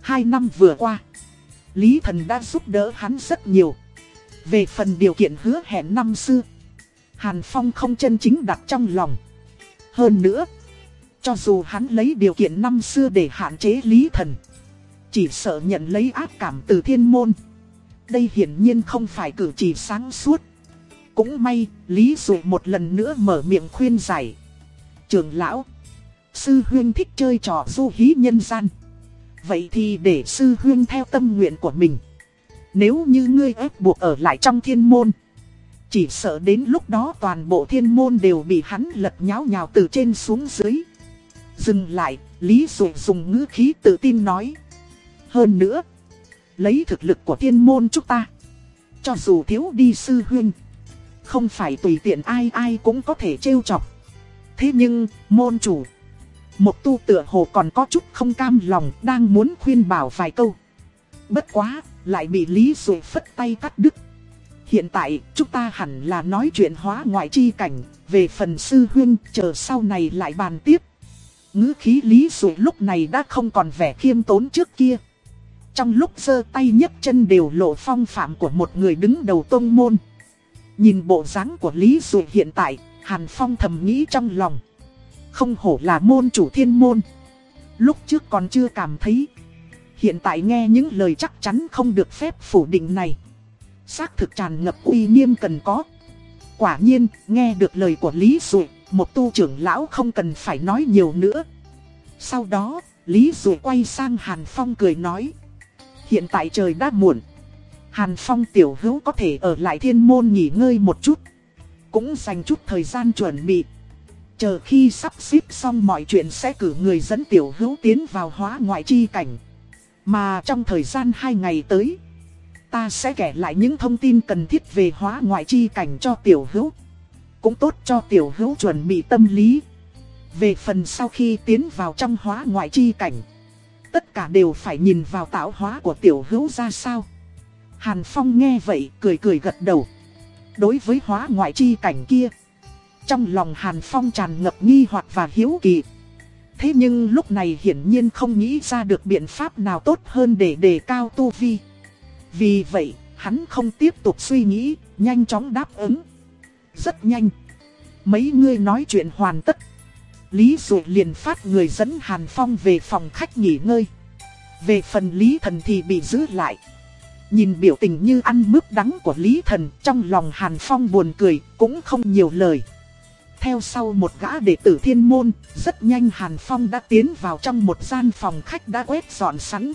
Hai năm vừa qua, Lý Thần đã giúp đỡ hắn rất nhiều. Về phần điều kiện hứa hẹn năm xưa, Hàn Phong không chân chính đặt trong lòng. Hơn nữa, cho dù hắn lấy điều kiện năm xưa để hạn chế Lý Thần, chỉ sợ nhận lấy ác cảm từ thiên môn. Đây hiển nhiên không phải cử chỉ sáng suốt. Cũng may, Lý Dụ một lần nữa mở miệng khuyên giải. Trường lão, sư huyên thích chơi trò du hí nhân gian. Vậy thì để sư huyên theo tâm nguyện của mình. Nếu như ngươi ép buộc ở lại trong thiên môn. Chỉ sợ đến lúc đó toàn bộ thiên môn đều bị hắn lật nháo nhào từ trên xuống dưới. Dừng lại, Lý Dụ dùng ngữ khí tự tin nói. Hơn nữa. Lấy thực lực của thiên môn chúng ta Cho dù thiếu đi sư huyên Không phải tùy tiện ai ai cũng có thể trêu chọc Thế nhưng, môn chủ một tu tựa hồ còn có chút không cam lòng Đang muốn khuyên bảo vài câu Bất quá, lại bị Lý Rồi phất tay cắt đứt Hiện tại, chúng ta hẳn là nói chuyện hóa ngoại chi cảnh Về phần sư huynh, chờ sau này lại bàn tiếp ngữ khí Lý Rồi lúc này đã không còn vẻ khiêm tốn trước kia Trong lúc giơ tay nhấc chân đều lộ phong phạm của một người đứng đầu tôn môn. Nhìn bộ dáng của Lý Dụ hiện tại, Hàn Phong thầm nghĩ trong lòng. Không hổ là môn chủ thiên môn. Lúc trước còn chưa cảm thấy. Hiện tại nghe những lời chắc chắn không được phép phủ định này. Xác thực tràn ngập uy nghiêm cần có. Quả nhiên, nghe được lời của Lý Dụ, một tu trưởng lão không cần phải nói nhiều nữa. Sau đó, Lý Dụ quay sang Hàn Phong cười nói. Hiện tại trời đã muộn. Hàn Phong tiểu hữu có thể ở lại thiên môn nghỉ ngơi một chút. Cũng dành chút thời gian chuẩn bị. Chờ khi sắp xếp xong mọi chuyện sẽ cử người dẫn tiểu hữu tiến vào hóa ngoại chi cảnh. Mà trong thời gian 2 ngày tới, ta sẽ kể lại những thông tin cần thiết về hóa ngoại chi cảnh cho tiểu hữu. Cũng tốt cho tiểu hữu chuẩn bị tâm lý. Về phần sau khi tiến vào trong hóa ngoại chi cảnh, tất cả đều phải nhìn vào tạo hóa của tiểu hữu ra sao. Hàn Phong nghe vậy cười cười gật đầu. Đối với hóa ngoại chi cảnh kia, trong lòng Hàn Phong tràn ngập nghi hoặc và hiếu kỳ. Thế nhưng lúc này hiển nhiên không nghĩ ra được biện pháp nào tốt hơn để đề cao tu vi. Vì vậy, hắn không tiếp tục suy nghĩ, nhanh chóng đáp ứng. Rất nhanh. Mấy người nói chuyện hoàn tất. Lý Dụ liền phát người dẫn Hàn Phong về phòng khách nghỉ ngơi. Về phần Lý Thần thì bị giữ lại. Nhìn biểu tình như ăn mướp đắng của Lý Thần trong lòng Hàn Phong buồn cười, cũng không nhiều lời. Theo sau một gã đệ tử thiên môn, rất nhanh Hàn Phong đã tiến vào trong một gian phòng khách đã quét dọn sẵn.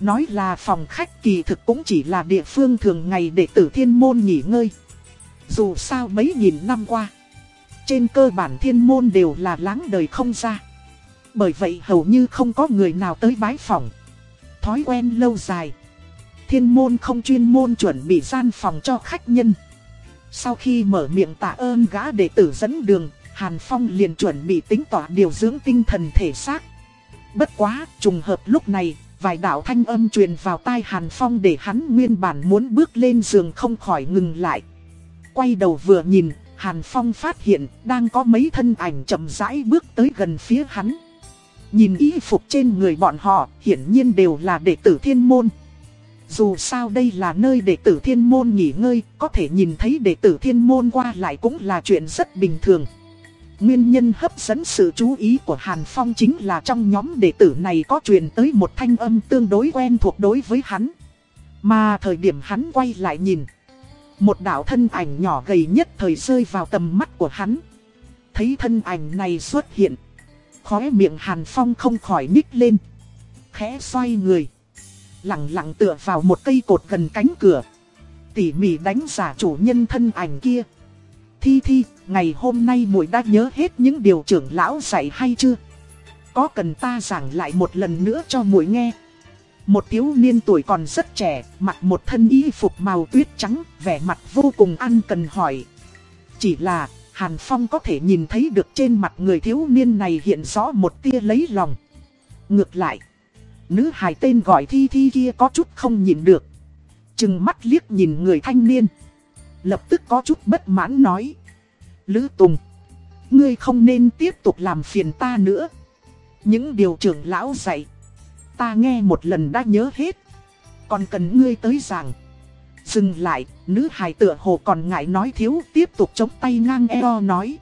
Nói là phòng khách kỳ thực cũng chỉ là địa phương thường ngày đệ tử thiên môn nghỉ ngơi. Dù sao mấy nghìn năm qua, trên cơ bản thiên môn đều là láng đời không ra. Bởi vậy hầu như không có người nào tới bái phòng. Thói quen lâu dài. Thiên môn không chuyên môn chuẩn bị gian phòng cho khách nhân. Sau khi mở miệng tạ ơn gã đệ tử dẫn đường, Hàn Phong liền chuẩn bị tính tỏa điều dưỡng tinh thần thể xác. Bất quá, trùng hợp lúc này, vài đạo thanh âm truyền vào tai Hàn Phong để hắn nguyên bản muốn bước lên giường không khỏi ngừng lại. Quay đầu vừa nhìn, Hàn Phong phát hiện đang có mấy thân ảnh chậm rãi bước tới gần phía hắn. Nhìn y phục trên người bọn họ, hiển nhiên đều là đệ tử thiên môn. Dù sao đây là nơi đệ tử thiên môn nghỉ ngơi, có thể nhìn thấy đệ tử thiên môn qua lại cũng là chuyện rất bình thường. Nguyên nhân hấp dẫn sự chú ý của Hàn Phong chính là trong nhóm đệ tử này có truyền tới một thanh âm tương đối quen thuộc đối với hắn. Mà thời điểm hắn quay lại nhìn, một đạo thân ảnh nhỏ gầy nhất thời rơi vào tầm mắt của hắn. Thấy thân ảnh này xuất hiện, khóe miệng Hàn Phong không khỏi nhích lên, khẽ xoay người lặng lặng tựa vào một cây cột gần cánh cửa. Tỉ mỉ đánh giả chủ nhân thân ảnh kia. Thi Thi, ngày hôm nay muội đã nhớ hết những điều trưởng lão dạy hay chưa? Có cần ta giảng lại một lần nữa cho muội nghe? Một thiếu niên tuổi còn rất trẻ, mặc một thân y phục màu tuyết trắng, vẻ mặt vô cùng ăn cần hỏi. Chỉ là, Hàn Phong có thể nhìn thấy được trên mặt người thiếu niên này hiện rõ một tia lấy lòng. Ngược lại, Nữ hài tên gọi Thi Thi kia có chút không nhìn được. Chừng mắt liếc nhìn người thanh niên. Lập tức có chút bất mãn nói. Lữ Tùng. Ngươi không nên tiếp tục làm phiền ta nữa. Những điều trưởng lão dạy. Ta nghe một lần đã nhớ hết. Còn cần ngươi tới giảng. Dừng lại, nữ hài tựa hồ còn ngại nói thiếu tiếp tục chống tay ngang eo nói.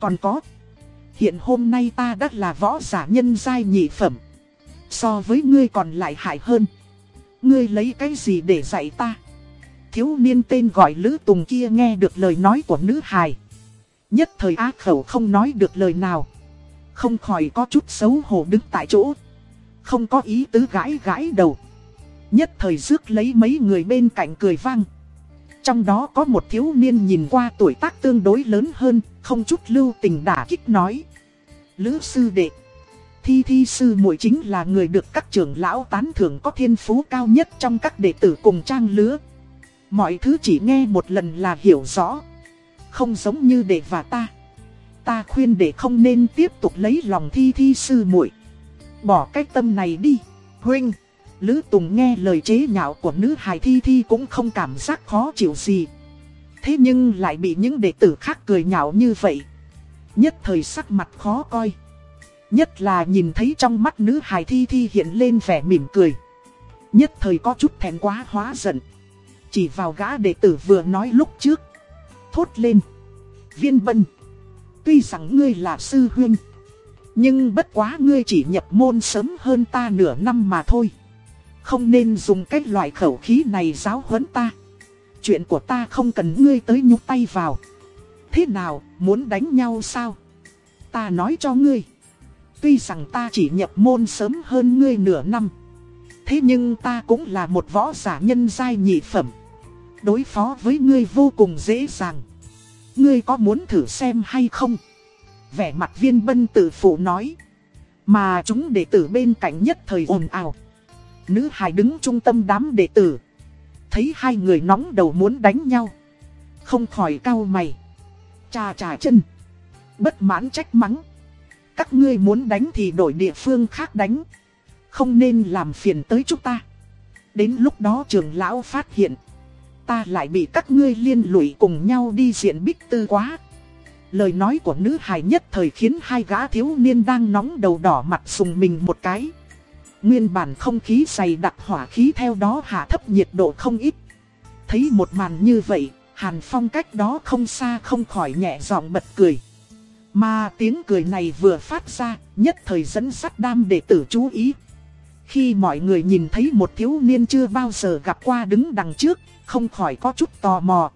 Còn có. Hiện hôm nay ta đã là võ giả nhân giai nhị phẩm. So với ngươi còn lại hại hơn. Ngươi lấy cái gì để dạy ta? Thiếu niên tên gọi Lữ Tùng kia nghe được lời nói của nữ hài. Nhất thời á khẩu không nói được lời nào. Không khỏi có chút xấu hổ đứng tại chỗ. Không có ý tứ gãi gãi đầu. Nhất thời rước lấy mấy người bên cạnh cười vang. Trong đó có một thiếu niên nhìn qua tuổi tác tương đối lớn hơn, không chút lưu tình đả kích nói. Lữ sư đệ. Thi thi sư muội chính là người được các trưởng lão tán thưởng có thiên phú cao nhất trong các đệ tử cùng trang lứa. Mọi thứ chỉ nghe một lần là hiểu rõ. Không giống như đệ và ta. Ta khuyên đệ không nên tiếp tục lấy lòng thi thi sư muội Bỏ cái tâm này đi. Huynh, Lữ Tùng nghe lời chế nhạo của nữ hài thi thi cũng không cảm giác khó chịu gì. Thế nhưng lại bị những đệ tử khác cười nhạo như vậy. Nhất thời sắc mặt khó coi. Nhất là nhìn thấy trong mắt nữ hài thi thi hiện lên vẻ mỉm cười. Nhất thời có chút thèm quá hóa giận. Chỉ vào gã đệ tử vừa nói lúc trước. Thốt lên. Viên bân. Tuy rằng ngươi là sư huynh. Nhưng bất quá ngươi chỉ nhập môn sớm hơn ta nửa năm mà thôi. Không nên dùng cái loại khẩu khí này giáo huấn ta. Chuyện của ta không cần ngươi tới nhúc tay vào. Thế nào, muốn đánh nhau sao? Ta nói cho ngươi. Tuy rằng ta chỉ nhập môn sớm hơn ngươi nửa năm. Thế nhưng ta cũng là một võ giả nhân giai nhị phẩm. Đối phó với ngươi vô cùng dễ dàng. Ngươi có muốn thử xem hay không? Vẻ mặt viên bân tự phụ nói. Mà chúng đệ tử bên cạnh nhất thời ồn ào. Nữ hài đứng trung tâm đám đệ tử. Thấy hai người nóng đầu muốn đánh nhau. Không khỏi cau mày. Chà chà chân. Bất mãn trách mắng. Các ngươi muốn đánh thì đổi địa phương khác đánh. Không nên làm phiền tới chúng ta. Đến lúc đó trường lão phát hiện. Ta lại bị các ngươi liên lụy cùng nhau đi diện bích tư quá. Lời nói của nữ hài nhất thời khiến hai gã thiếu niên đang nóng đầu đỏ mặt sùng mình một cái. Nguyên bản không khí dày đặc hỏa khí theo đó hạ thấp nhiệt độ không ít. Thấy một màn như vậy, Hàn Phong cách đó không xa không khỏi nhẹ giọng bật cười. Mà tiếng cười này vừa phát ra, nhất thời dẫn sắt đam đệ tử chú ý. Khi mọi người nhìn thấy một thiếu niên chưa bao giờ gặp qua đứng đằng trước, không khỏi có chút tò mò.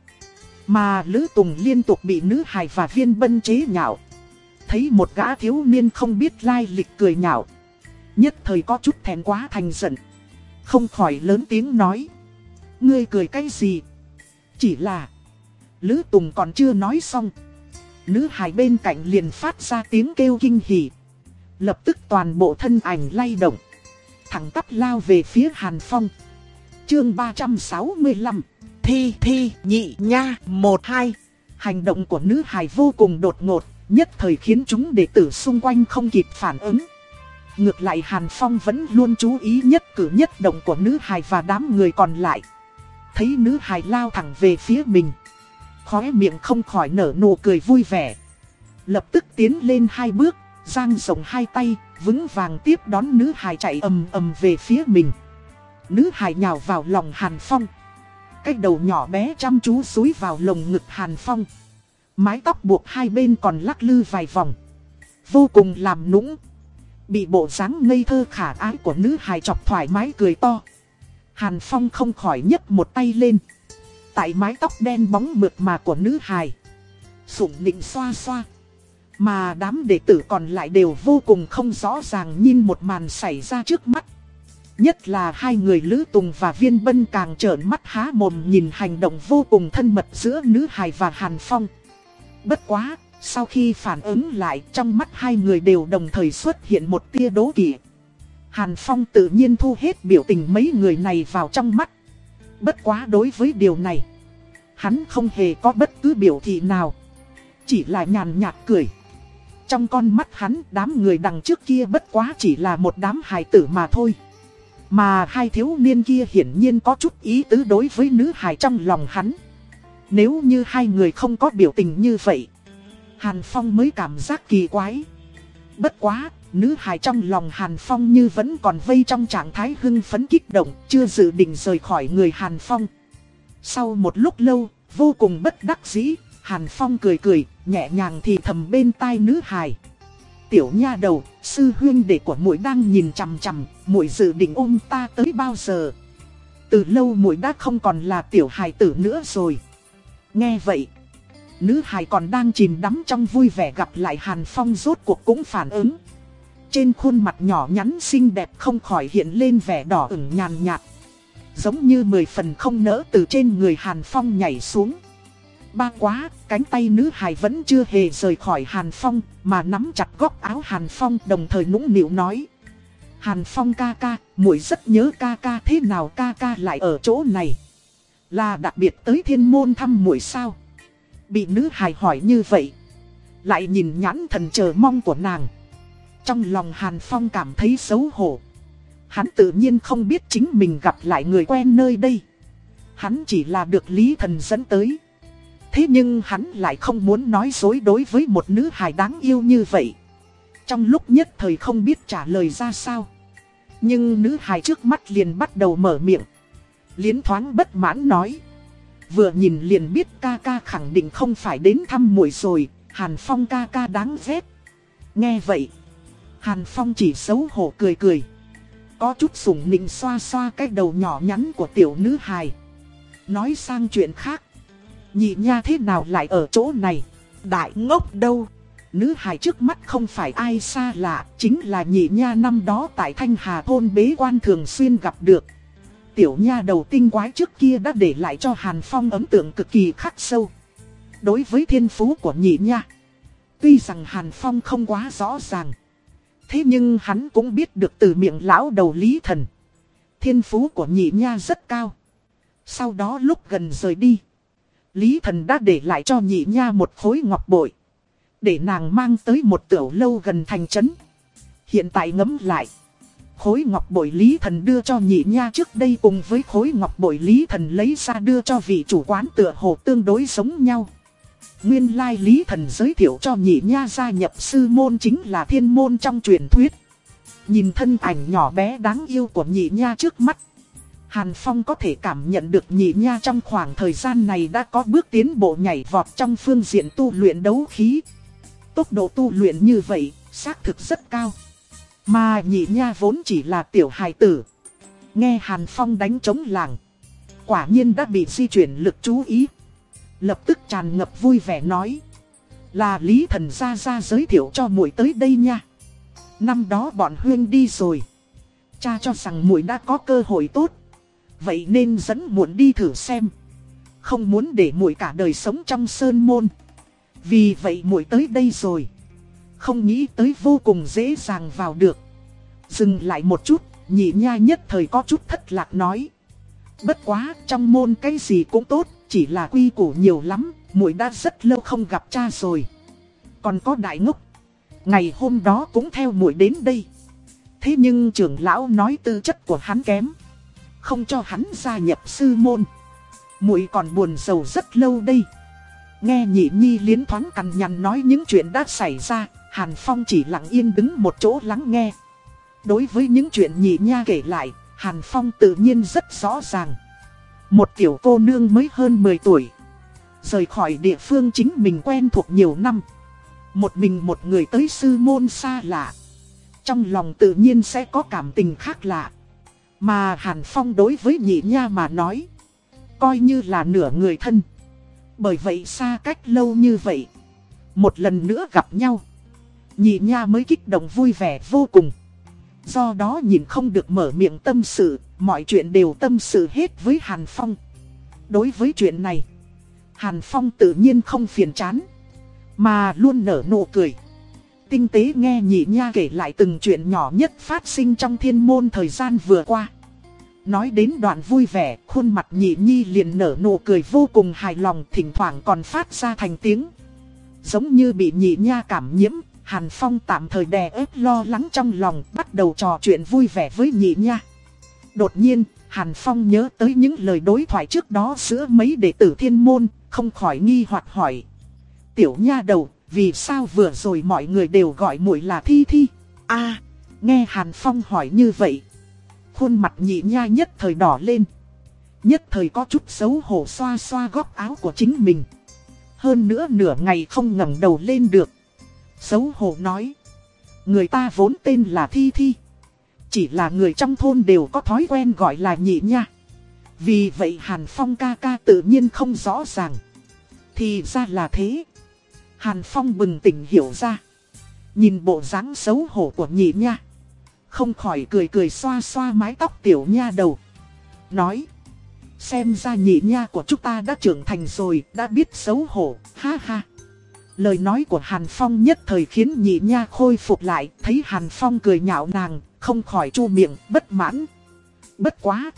Mà Lữ Tùng liên tục bị nữ hài và viên bân chế nhạo. Thấy một gã thiếu niên không biết lai lịch cười nhạo. Nhất thời có chút thèm quá thành giận. Không khỏi lớn tiếng nói. Ngươi cười cái gì? Chỉ là... Lữ Tùng còn chưa nói xong. Nữ hài bên cạnh liền phát ra tiếng kêu kinh hỉ. Lập tức toàn bộ thân ảnh lay động. Thẳng tắp lao về phía Hàn Phong. Chương 365 Thi thi nhị nha, một hai Hành động của nữ hài vô cùng đột ngột, Nhất thời khiến chúng đệ tử xung quanh không kịp phản ứng Ngược lại Hàn Phong vẫn luôn chú ý nhất cử nhất động của nữ hài và đám người còn lại Thấy nữ hài lao thẳng về phía mình Khóe miệng không khỏi nở nụ cười vui vẻ Lập tức tiến lên hai bước, Giang rộng hai tay, Vững vàng tiếp đón nữ hài chạy ầm ầm về phía mình Nữ hài nhào vào lòng Hàn Phong cái đầu nhỏ bé chăm chú xúi vào lồng ngực Hàn Phong. Mái tóc buộc hai bên còn lắc lư vài vòng. Vô cùng làm nũng. Bị bộ dáng ngây thơ khả ái của nữ hài chọc thoải mái cười to. Hàn Phong không khỏi nhấc một tay lên. Tại mái tóc đen bóng mượt mà của nữ hài. Sủng nịnh xoa xoa. Mà đám đệ tử còn lại đều vô cùng không rõ ràng nhìn một màn xảy ra trước mắt. Nhất là hai người Lữ Tùng và Viên Bân càng trợn mắt há mồm nhìn hành động vô cùng thân mật giữa nữ hài và Hàn Phong. Bất quá, sau khi phản ứng lại trong mắt hai người đều đồng thời xuất hiện một tia đố kỵ. Hàn Phong tự nhiên thu hết biểu tình mấy người này vào trong mắt. Bất quá đối với điều này, hắn không hề có bất cứ biểu thị nào. Chỉ là nhàn nhạt cười. Trong con mắt hắn đám người đằng trước kia bất quá chỉ là một đám hài tử mà thôi. Mà hai thiếu niên kia hiển nhiên có chút ý tứ đối với nữ hài trong lòng hắn. Nếu như hai người không có biểu tình như vậy, Hàn Phong mới cảm giác kỳ quái. Bất quá, nữ hài trong lòng Hàn Phong như vẫn còn vây trong trạng thái hưng phấn kích động, chưa dự định rời khỏi người Hàn Phong. Sau một lúc lâu, vô cùng bất đắc dĩ, Hàn Phong cười cười, nhẹ nhàng thì thầm bên tai nữ hài tiểu nha đầu, sư huyên đệ của muội đang nhìn chằm chằm, muội dự định ôm ta tới bao giờ? Từ lâu muội đã không còn là tiểu hài tử nữa rồi. Nghe vậy, nữ hài còn đang chìm đắm trong vui vẻ gặp lại Hàn Phong rốt cuộc cũng phản ứng. Trên khuôn mặt nhỏ nhắn xinh đẹp không khỏi hiện lên vẻ đỏ ửng nhàn nhạt. Giống như mười phần không nỡ từ trên người Hàn Phong nhảy xuống. Ba quá, cánh tay nữ hài vẫn chưa hề rời khỏi Hàn Phong, mà nắm chặt góc áo Hàn Phong đồng thời nũng nịu nói. Hàn Phong ca ca, muội rất nhớ ca ca thế nào ca ca lại ở chỗ này. Là đặc biệt tới thiên môn thăm muội sao? Bị nữ hài hỏi như vậy. Lại nhìn nhãn thần chờ mong của nàng. Trong lòng Hàn Phong cảm thấy xấu hổ. Hắn tự nhiên không biết chính mình gặp lại người quen nơi đây. Hắn chỉ là được Lý Thần dẫn tới. Thế nhưng hắn lại không muốn nói dối đối với một nữ hài đáng yêu như vậy. Trong lúc nhất thời không biết trả lời ra sao. Nhưng nữ hài trước mắt liền bắt đầu mở miệng. Liến thoáng bất mãn nói. Vừa nhìn liền biết ca ca khẳng định không phải đến thăm muội rồi, Hàn Phong ca ca đáng ghét. Nghe vậy, Hàn Phong chỉ xấu hổ cười cười. Có chút sủng nịnh xoa xoa cái đầu nhỏ nhắn của tiểu nữ hài. Nói sang chuyện khác. Nhị nha thế nào lại ở chỗ này? Đại ngốc đâu? Nữ hài trước mắt không phải ai xa lạ, chính là nhị nha năm đó tại Thanh Hà thôn bế quan thường xuyên gặp được. Tiểu nha đầu tinh quái trước kia đã để lại cho Hàn Phong ấn tượng cực kỳ khắc sâu. Đối với thiên phú của nhị nha, tuy rằng Hàn Phong không quá rõ ràng. Thế nhưng hắn cũng biết được từ miệng lão đầu lý thần. Thiên phú của nhị nha rất cao. Sau đó lúc gần rời đi. Lý thần đã để lại cho nhị nha một khối ngọc bội. Để nàng mang tới một tiểu lâu gần thành trấn. Hiện tại ngấm lại. Khối ngọc bội lý thần đưa cho nhị nha trước đây cùng với khối ngọc bội lý thần lấy ra đưa cho vị chủ quán tựa hồ tương đối giống nhau. Nguyên lai lý thần giới thiệu cho nhị nha gia nhập sư môn chính là thiên môn trong truyền thuyết. Nhìn thân ảnh nhỏ bé đáng yêu của nhị nha trước mắt. Hàn Phong có thể cảm nhận được nhị nha trong khoảng thời gian này đã có bước tiến bộ nhảy vọt trong phương diện tu luyện đấu khí. Tốc độ tu luyện như vậy, xác thực rất cao. Mà nhị nha vốn chỉ là tiểu hài tử. Nghe Hàn Phong đánh chống làng. Quả nhiên đã bị di chuyển lực chú ý. Lập tức tràn ngập vui vẻ nói. Là Lý Thần Gia Gia giới thiệu cho muội tới đây nha. Năm đó bọn Huyên đi rồi. Cha cho rằng muội đã có cơ hội tốt. Vậy nên dẫn muộn đi thử xem. Không muốn để muội cả đời sống trong sơn môn. Vì vậy muội tới đây rồi. Không nghĩ tới vô cùng dễ dàng vào được. Dừng lại một chút, nhị nha nhất thời có chút thất lạc nói. Bất quá, trong môn cái gì cũng tốt, chỉ là quy củ nhiều lắm, muội đã rất lâu không gặp cha rồi. Còn có đại ngốc, ngày hôm đó cũng theo muội đến đây. Thế nhưng trưởng lão nói tư chất của hắn kém, không cho hắn gia nhập sư môn. Muội còn buồn sầu rất lâu đây. Nghe nhị nhi liến thoáng cằn nhằn nói những chuyện đã xảy ra, Hàn Phong chỉ lặng yên đứng một chỗ lắng nghe. Đối với những chuyện nhị nha kể lại, Hàn Phong tự nhiên rất rõ ràng. Một tiểu cô nương mới hơn 10 tuổi. Rời khỏi địa phương chính mình quen thuộc nhiều năm. Một mình một người tới sư môn xa lạ. Trong lòng tự nhiên sẽ có cảm tình khác lạ. Mà Hàn Phong đối với nhị nha mà nói. Coi như là nửa người thân. Bởi vậy xa cách lâu như vậy. Một lần nữa gặp nhau. Nhị nha mới kích động vui vẻ vô cùng. Do đó nhìn không được mở miệng tâm sự, mọi chuyện đều tâm sự hết với Hàn Phong. Đối với chuyện này, Hàn Phong tự nhiên không phiền chán, mà luôn nở nụ cười. Tinh tế nghe nhị nha kể lại từng chuyện nhỏ nhất phát sinh trong thiên môn thời gian vừa qua. Nói đến đoạn vui vẻ, khuôn mặt nhị nhi liền nở nụ cười vô cùng hài lòng, thỉnh thoảng còn phát ra thành tiếng. Giống như bị nhị nha cảm nhiễm, Hàn Phong tạm thời đè ép lo lắng trong lòng, bắt đầu trò chuyện vui vẻ với nhị nha. Đột nhiên, Hàn Phong nhớ tới những lời đối thoại trước đó giữa mấy đệ tử thiên môn, không khỏi nghi hoặc hỏi. Tiểu nha đầu, vì sao vừa rồi mọi người đều gọi muội là Thi Thi? a nghe Hàn Phong hỏi như vậy. Khuôn mặt nhị nha nhất thời đỏ lên. Nhất thời có chút xấu hổ xoa xoa góc áo của chính mình. Hơn nữa nửa ngày không ngẩng đầu lên được. Xấu hổ nói. Người ta vốn tên là Thi Thi. Chỉ là người trong thôn đều có thói quen gọi là nhị nha. Vì vậy Hàn Phong ca ca tự nhiên không rõ ràng. Thì ra là thế. Hàn Phong bừng tỉnh hiểu ra. Nhìn bộ dáng xấu hổ của nhị nha. Không khỏi cười cười xoa xoa mái tóc tiểu nha đầu. Nói. Xem ra nhị nha của chúng ta đã trưởng thành rồi, đã biết xấu hổ, ha ha. Lời nói của Hàn Phong nhất thời khiến nhị nha khôi phục lại, thấy Hàn Phong cười nhạo nàng, không khỏi chu miệng, bất mãn. Bất quá.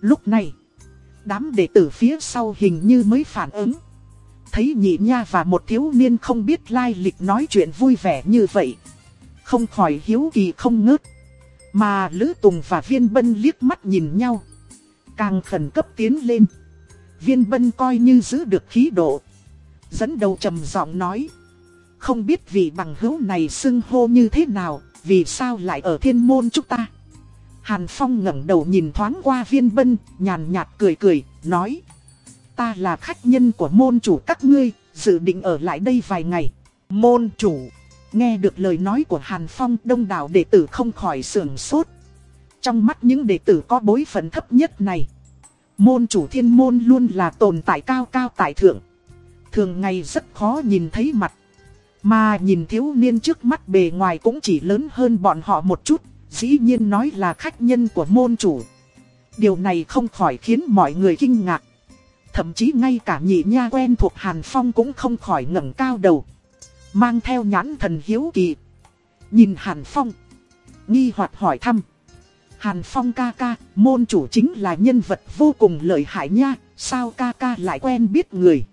Lúc này, đám đệ tử phía sau hình như mới phản ứng. Thấy nhị nha và một thiếu niên không biết lai lịch nói chuyện vui vẻ như vậy. Không khỏi hiếu kỳ không ngớt. Mà Lữ Tùng và Viên Bân liếc mắt nhìn nhau. Càng khẩn cấp tiến lên. Viên Bân coi như giữ được khí độ. Dẫn đầu trầm giọng nói. Không biết vị bằng hữu này xưng hô như thế nào, vì sao lại ở thiên môn chúng ta. Hàn Phong ngẩng đầu nhìn thoáng qua viên bân, nhàn nhạt cười cười, nói. Ta là khách nhân của môn chủ các ngươi, dự định ở lại đây vài ngày. Môn chủ. Nghe được lời nói của Hàn Phong đông đảo đệ tử không khỏi sưởng sốt. Trong mắt những đệ tử có bối phận thấp nhất này. Môn chủ thiên môn luôn là tồn tại cao cao tại thượng. Thường ngày rất khó nhìn thấy mặt. Mà nhìn thiếu niên trước mắt bề ngoài cũng chỉ lớn hơn bọn họ một chút. Dĩ nhiên nói là khách nhân của môn chủ. Điều này không khỏi khiến mọi người kinh ngạc. Thậm chí ngay cả nhị nha quen thuộc Hàn Phong cũng không khỏi ngẩng cao đầu. Mang theo nhãn thần hiếu kỳ. Nhìn Hàn Phong. Nghi hoặc hỏi thăm. Hàn Phong ca ca, môn chủ chính là nhân vật vô cùng lợi hại nha, sao ca ca lại quen biết người.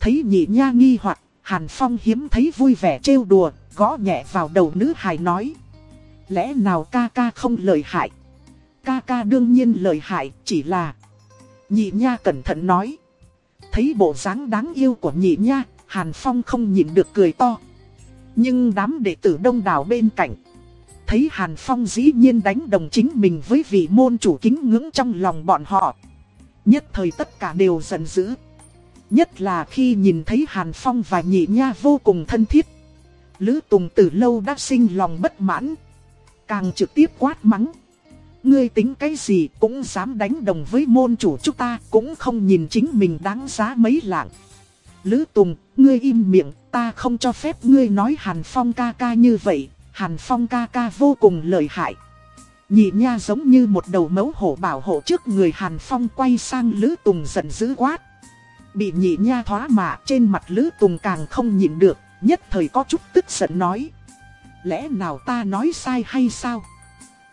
Thấy nhị nha nghi hoặc Hàn Phong hiếm thấy vui vẻ trêu đùa, gõ nhẹ vào đầu nữ hài nói. Lẽ nào ca ca không lợi hại? Ca ca đương nhiên lợi hại, chỉ là... Nhị nha cẩn thận nói. Thấy bộ dáng đáng yêu của nhị nha, Hàn Phong không nhịn được cười to. Nhưng đám đệ tử đông đảo bên cạnh. Thấy Hàn Phong dĩ nhiên đánh đồng chính mình với vị môn chủ kính ngưỡng trong lòng bọn họ. Nhất thời tất cả đều giận dữ. Nhất là khi nhìn thấy Hàn Phong và nhị nha vô cùng thân thiết. Lữ Tùng từ lâu đã sinh lòng bất mãn. Càng trực tiếp quát mắng. Ngươi tính cái gì cũng dám đánh đồng với môn chủ chúng ta cũng không nhìn chính mình đáng giá mấy lạng. Lữ Tùng, ngươi im miệng, ta không cho phép ngươi nói Hàn Phong ca ca như vậy, Hàn Phong ca ca vô cùng lợi hại. Nhị nha giống như một đầu mấu hổ bảo hộ trước người Hàn Phong quay sang Lữ Tùng giận dữ quát. Bị nhị nha thoá mạ trên mặt Lữ Tùng càng không nhịn được, nhất thời có chút tức giận nói. Lẽ nào ta nói sai hay sao?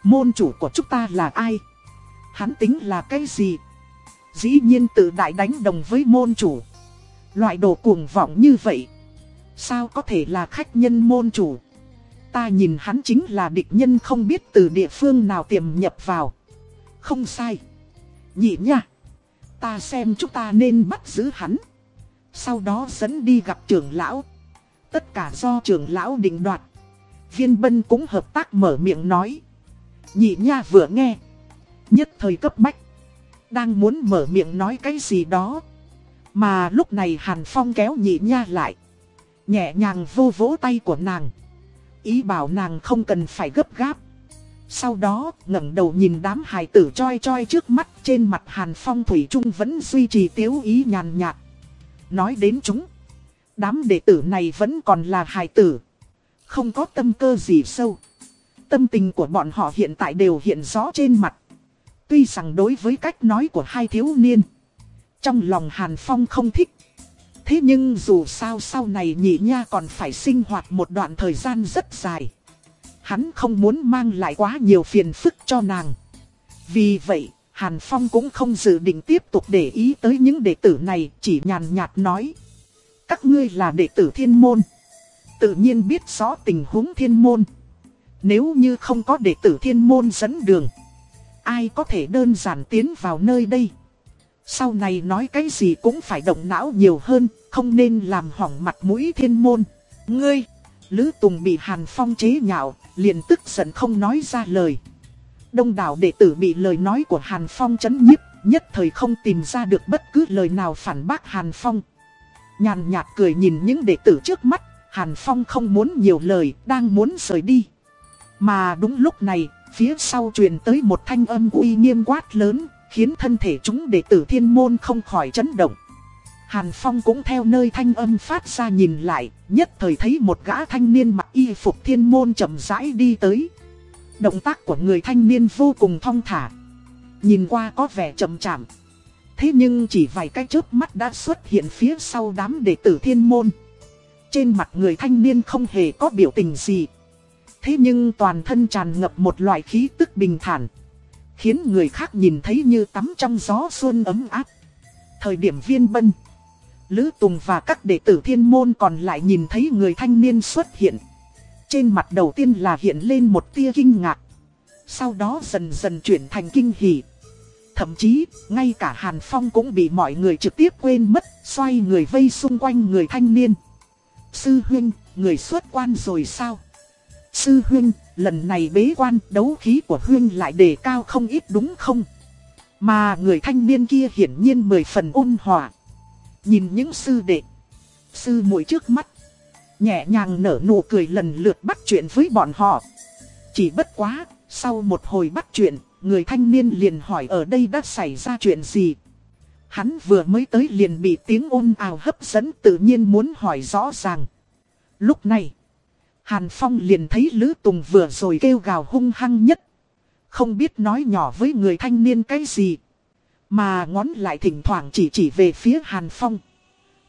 Môn chủ của chúng ta là ai? Hắn tính là cái gì? Dĩ nhiên tự đại đánh đồng với môn chủ. Loại đồ cuồng vọng như vậy. Sao có thể là khách nhân môn chủ? Ta nhìn hắn chính là địch nhân không biết từ địa phương nào tiềm nhập vào. Không sai. Nhị nha. Ta xem chúng ta nên bắt giữ hắn. Sau đó dẫn đi gặp trưởng lão. Tất cả do trưởng lão định đoạt. Viên bân cũng hợp tác mở miệng nói. Nhị nha vừa nghe. Nhất thời cấp bách. Đang muốn mở miệng nói cái gì đó. Mà lúc này Hàn Phong kéo nhị nha lại. Nhẹ nhàng vô vỗ tay của nàng. Ý bảo nàng không cần phải gấp gáp. Sau đó, ngẩng đầu nhìn đám hài tử choi choi trước mắt, trên mặt Hàn Phong Thủy Trung vẫn duy trì tiếu ý nhàn nhạt. Nói đến chúng. Đám đệ tử này vẫn còn là hài tử. Không có tâm cơ gì sâu. Tâm tình của bọn họ hiện tại đều hiện rõ trên mặt. Tuy rằng đối với cách nói của hai thiếu niên. Trong lòng Hàn Phong không thích. Thế nhưng dù sao sau này nhị nha còn phải sinh hoạt một đoạn thời gian rất dài. Hắn không muốn mang lại quá nhiều phiền phức cho nàng. Vì vậy, Hàn Phong cũng không dự định tiếp tục để ý tới những đệ tử này, chỉ nhàn nhạt nói. Các ngươi là đệ tử thiên môn. Tự nhiên biết rõ tình huống thiên môn. Nếu như không có đệ tử thiên môn dẫn đường, ai có thể đơn giản tiến vào nơi đây. Sau này nói cái gì cũng phải động não nhiều hơn, không nên làm hỏng mặt mũi thiên môn. Ngươi, Lữ Tùng bị Hàn Phong chế nhạo, liền tức giận không nói ra lời. Đông đảo đệ tử bị lời nói của Hàn Phong chấn nhiếp, nhất thời không tìm ra được bất cứ lời nào phản bác Hàn Phong. Nhàn nhạt cười nhìn những đệ tử trước mắt, Hàn Phong không muốn nhiều lời, đang muốn rời đi. Mà đúng lúc này, phía sau truyền tới một thanh âm uy nghiêm quát lớn, khiến thân thể chúng đệ tử thiên môn không khỏi chấn động. Hàn Phong cũng theo nơi thanh âm phát ra nhìn lại, nhất thời thấy một gã thanh niên mặc y phục thiên môn chậm rãi đi tới. Động tác của người thanh niên vô cùng thong thả. Nhìn qua có vẻ chậm chạm. Thế nhưng chỉ vài cái chớp mắt đã xuất hiện phía sau đám đệ tử thiên môn. Trên mặt người thanh niên không hề có biểu tình gì. Thế nhưng toàn thân tràn ngập một loại khí tức bình thản. Khiến người khác nhìn thấy như tắm trong gió xuân ấm áp. Thời điểm viên bân. Lữ Tùng và các đệ tử thiên môn còn lại nhìn thấy người thanh niên xuất hiện. Trên mặt đầu tiên là hiện lên một tia kinh ngạc. Sau đó dần dần chuyển thành kinh hỉ. Thậm chí, ngay cả Hàn Phong cũng bị mọi người trực tiếp quên mất, xoay người vây xung quanh người thanh niên. Sư huynh, người xuất quan rồi sao? Sư huynh, lần này bế quan đấu khí của huynh lại đề cao không ít đúng không? Mà người thanh niên kia hiển nhiên mười phần ôn hòa. Nhìn những sư đệ, sư muội trước mắt, nhẹ nhàng nở nụ cười lần lượt bắt chuyện với bọn họ. Chỉ bất quá, sau một hồi bắt chuyện, người thanh niên liền hỏi ở đây đã xảy ra chuyện gì. Hắn vừa mới tới liền bị tiếng ôn ào hấp dẫn tự nhiên muốn hỏi rõ ràng. Lúc này, Hàn Phong liền thấy Lữ Tùng vừa rồi kêu gào hung hăng nhất. Không biết nói nhỏ với người thanh niên cái gì. Mà ngón lại thỉnh thoảng chỉ chỉ về phía Hàn Phong.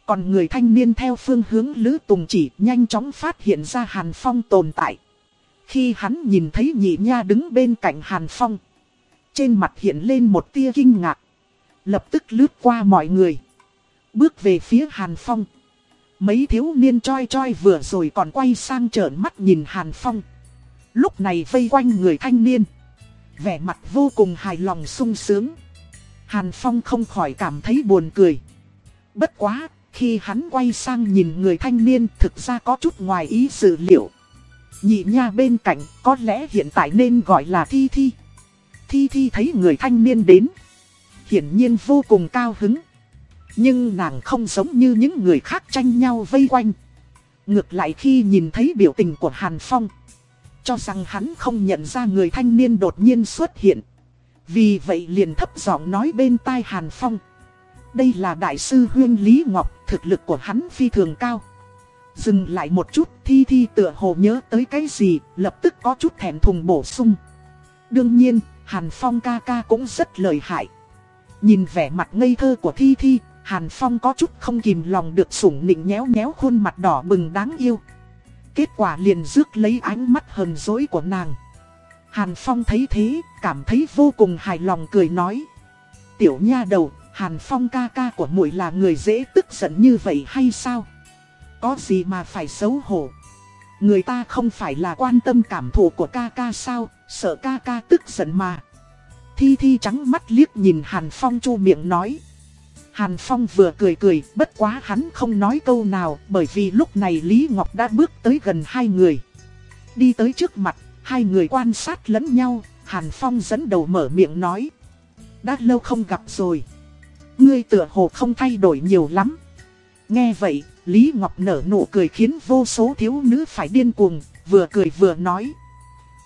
Còn người thanh niên theo phương hướng Lữ Tùng chỉ nhanh chóng phát hiện ra Hàn Phong tồn tại. Khi hắn nhìn thấy nhị nha đứng bên cạnh Hàn Phong. Trên mặt hiện lên một tia kinh ngạc. Lập tức lướt qua mọi người. Bước về phía Hàn Phong. Mấy thiếu niên choi choi vừa rồi còn quay sang trợn mắt nhìn Hàn Phong. Lúc này vây quanh người thanh niên. Vẻ mặt vô cùng hài lòng sung sướng. Hàn Phong không khỏi cảm thấy buồn cười. Bất quá, khi hắn quay sang nhìn người thanh niên thực ra có chút ngoài ý dự liệu. Nhị nha bên cạnh có lẽ hiện tại nên gọi là Thi Thi. Thi Thi thấy người thanh niên đến. Hiển nhiên vô cùng cao hứng. Nhưng nàng không giống như những người khác tranh nhau vây quanh. Ngược lại khi nhìn thấy biểu tình của Hàn Phong. Cho rằng hắn không nhận ra người thanh niên đột nhiên xuất hiện. Vì vậy liền thấp giọng nói bên tai Hàn Phong. Đây là đại sư Huyên Lý Ngọc, thực lực của hắn phi thường cao. Dừng lại một chút, Thi Thi tựa hồ nhớ tới cái gì, lập tức có chút thèm thùng bổ sung. Đương nhiên, Hàn Phong ca ca cũng rất lợi hại. Nhìn vẻ mặt ngây thơ của Thi Thi, Hàn Phong có chút không kìm lòng được sủng nịnh nhéo nhéo khuôn mặt đỏ bừng đáng yêu. Kết quả liền rước lấy ánh mắt hờn dỗi của nàng. Hàn Phong thấy thế, cảm thấy vô cùng hài lòng cười nói. Tiểu nha đầu, Hàn Phong ca ca của muội là người dễ tức giận như vậy hay sao? Có gì mà phải xấu hổ? Người ta không phải là quan tâm cảm thụ của ca ca sao, sợ ca ca tức giận mà. Thi Thi trắng mắt liếc nhìn Hàn Phong chu miệng nói. Hàn Phong vừa cười cười, bất quá hắn không nói câu nào, bởi vì lúc này Lý Ngọc đã bước tới gần hai người. Đi tới trước mặt, hai người quan sát lẫn nhau, Hàn Phong dẫn đầu mở miệng nói. Đã lâu không gặp rồi. Ngươi tựa hồ không thay đổi nhiều lắm. Nghe vậy, Lý Ngọc nở nụ cười khiến vô số thiếu nữ phải điên cuồng, vừa cười vừa nói.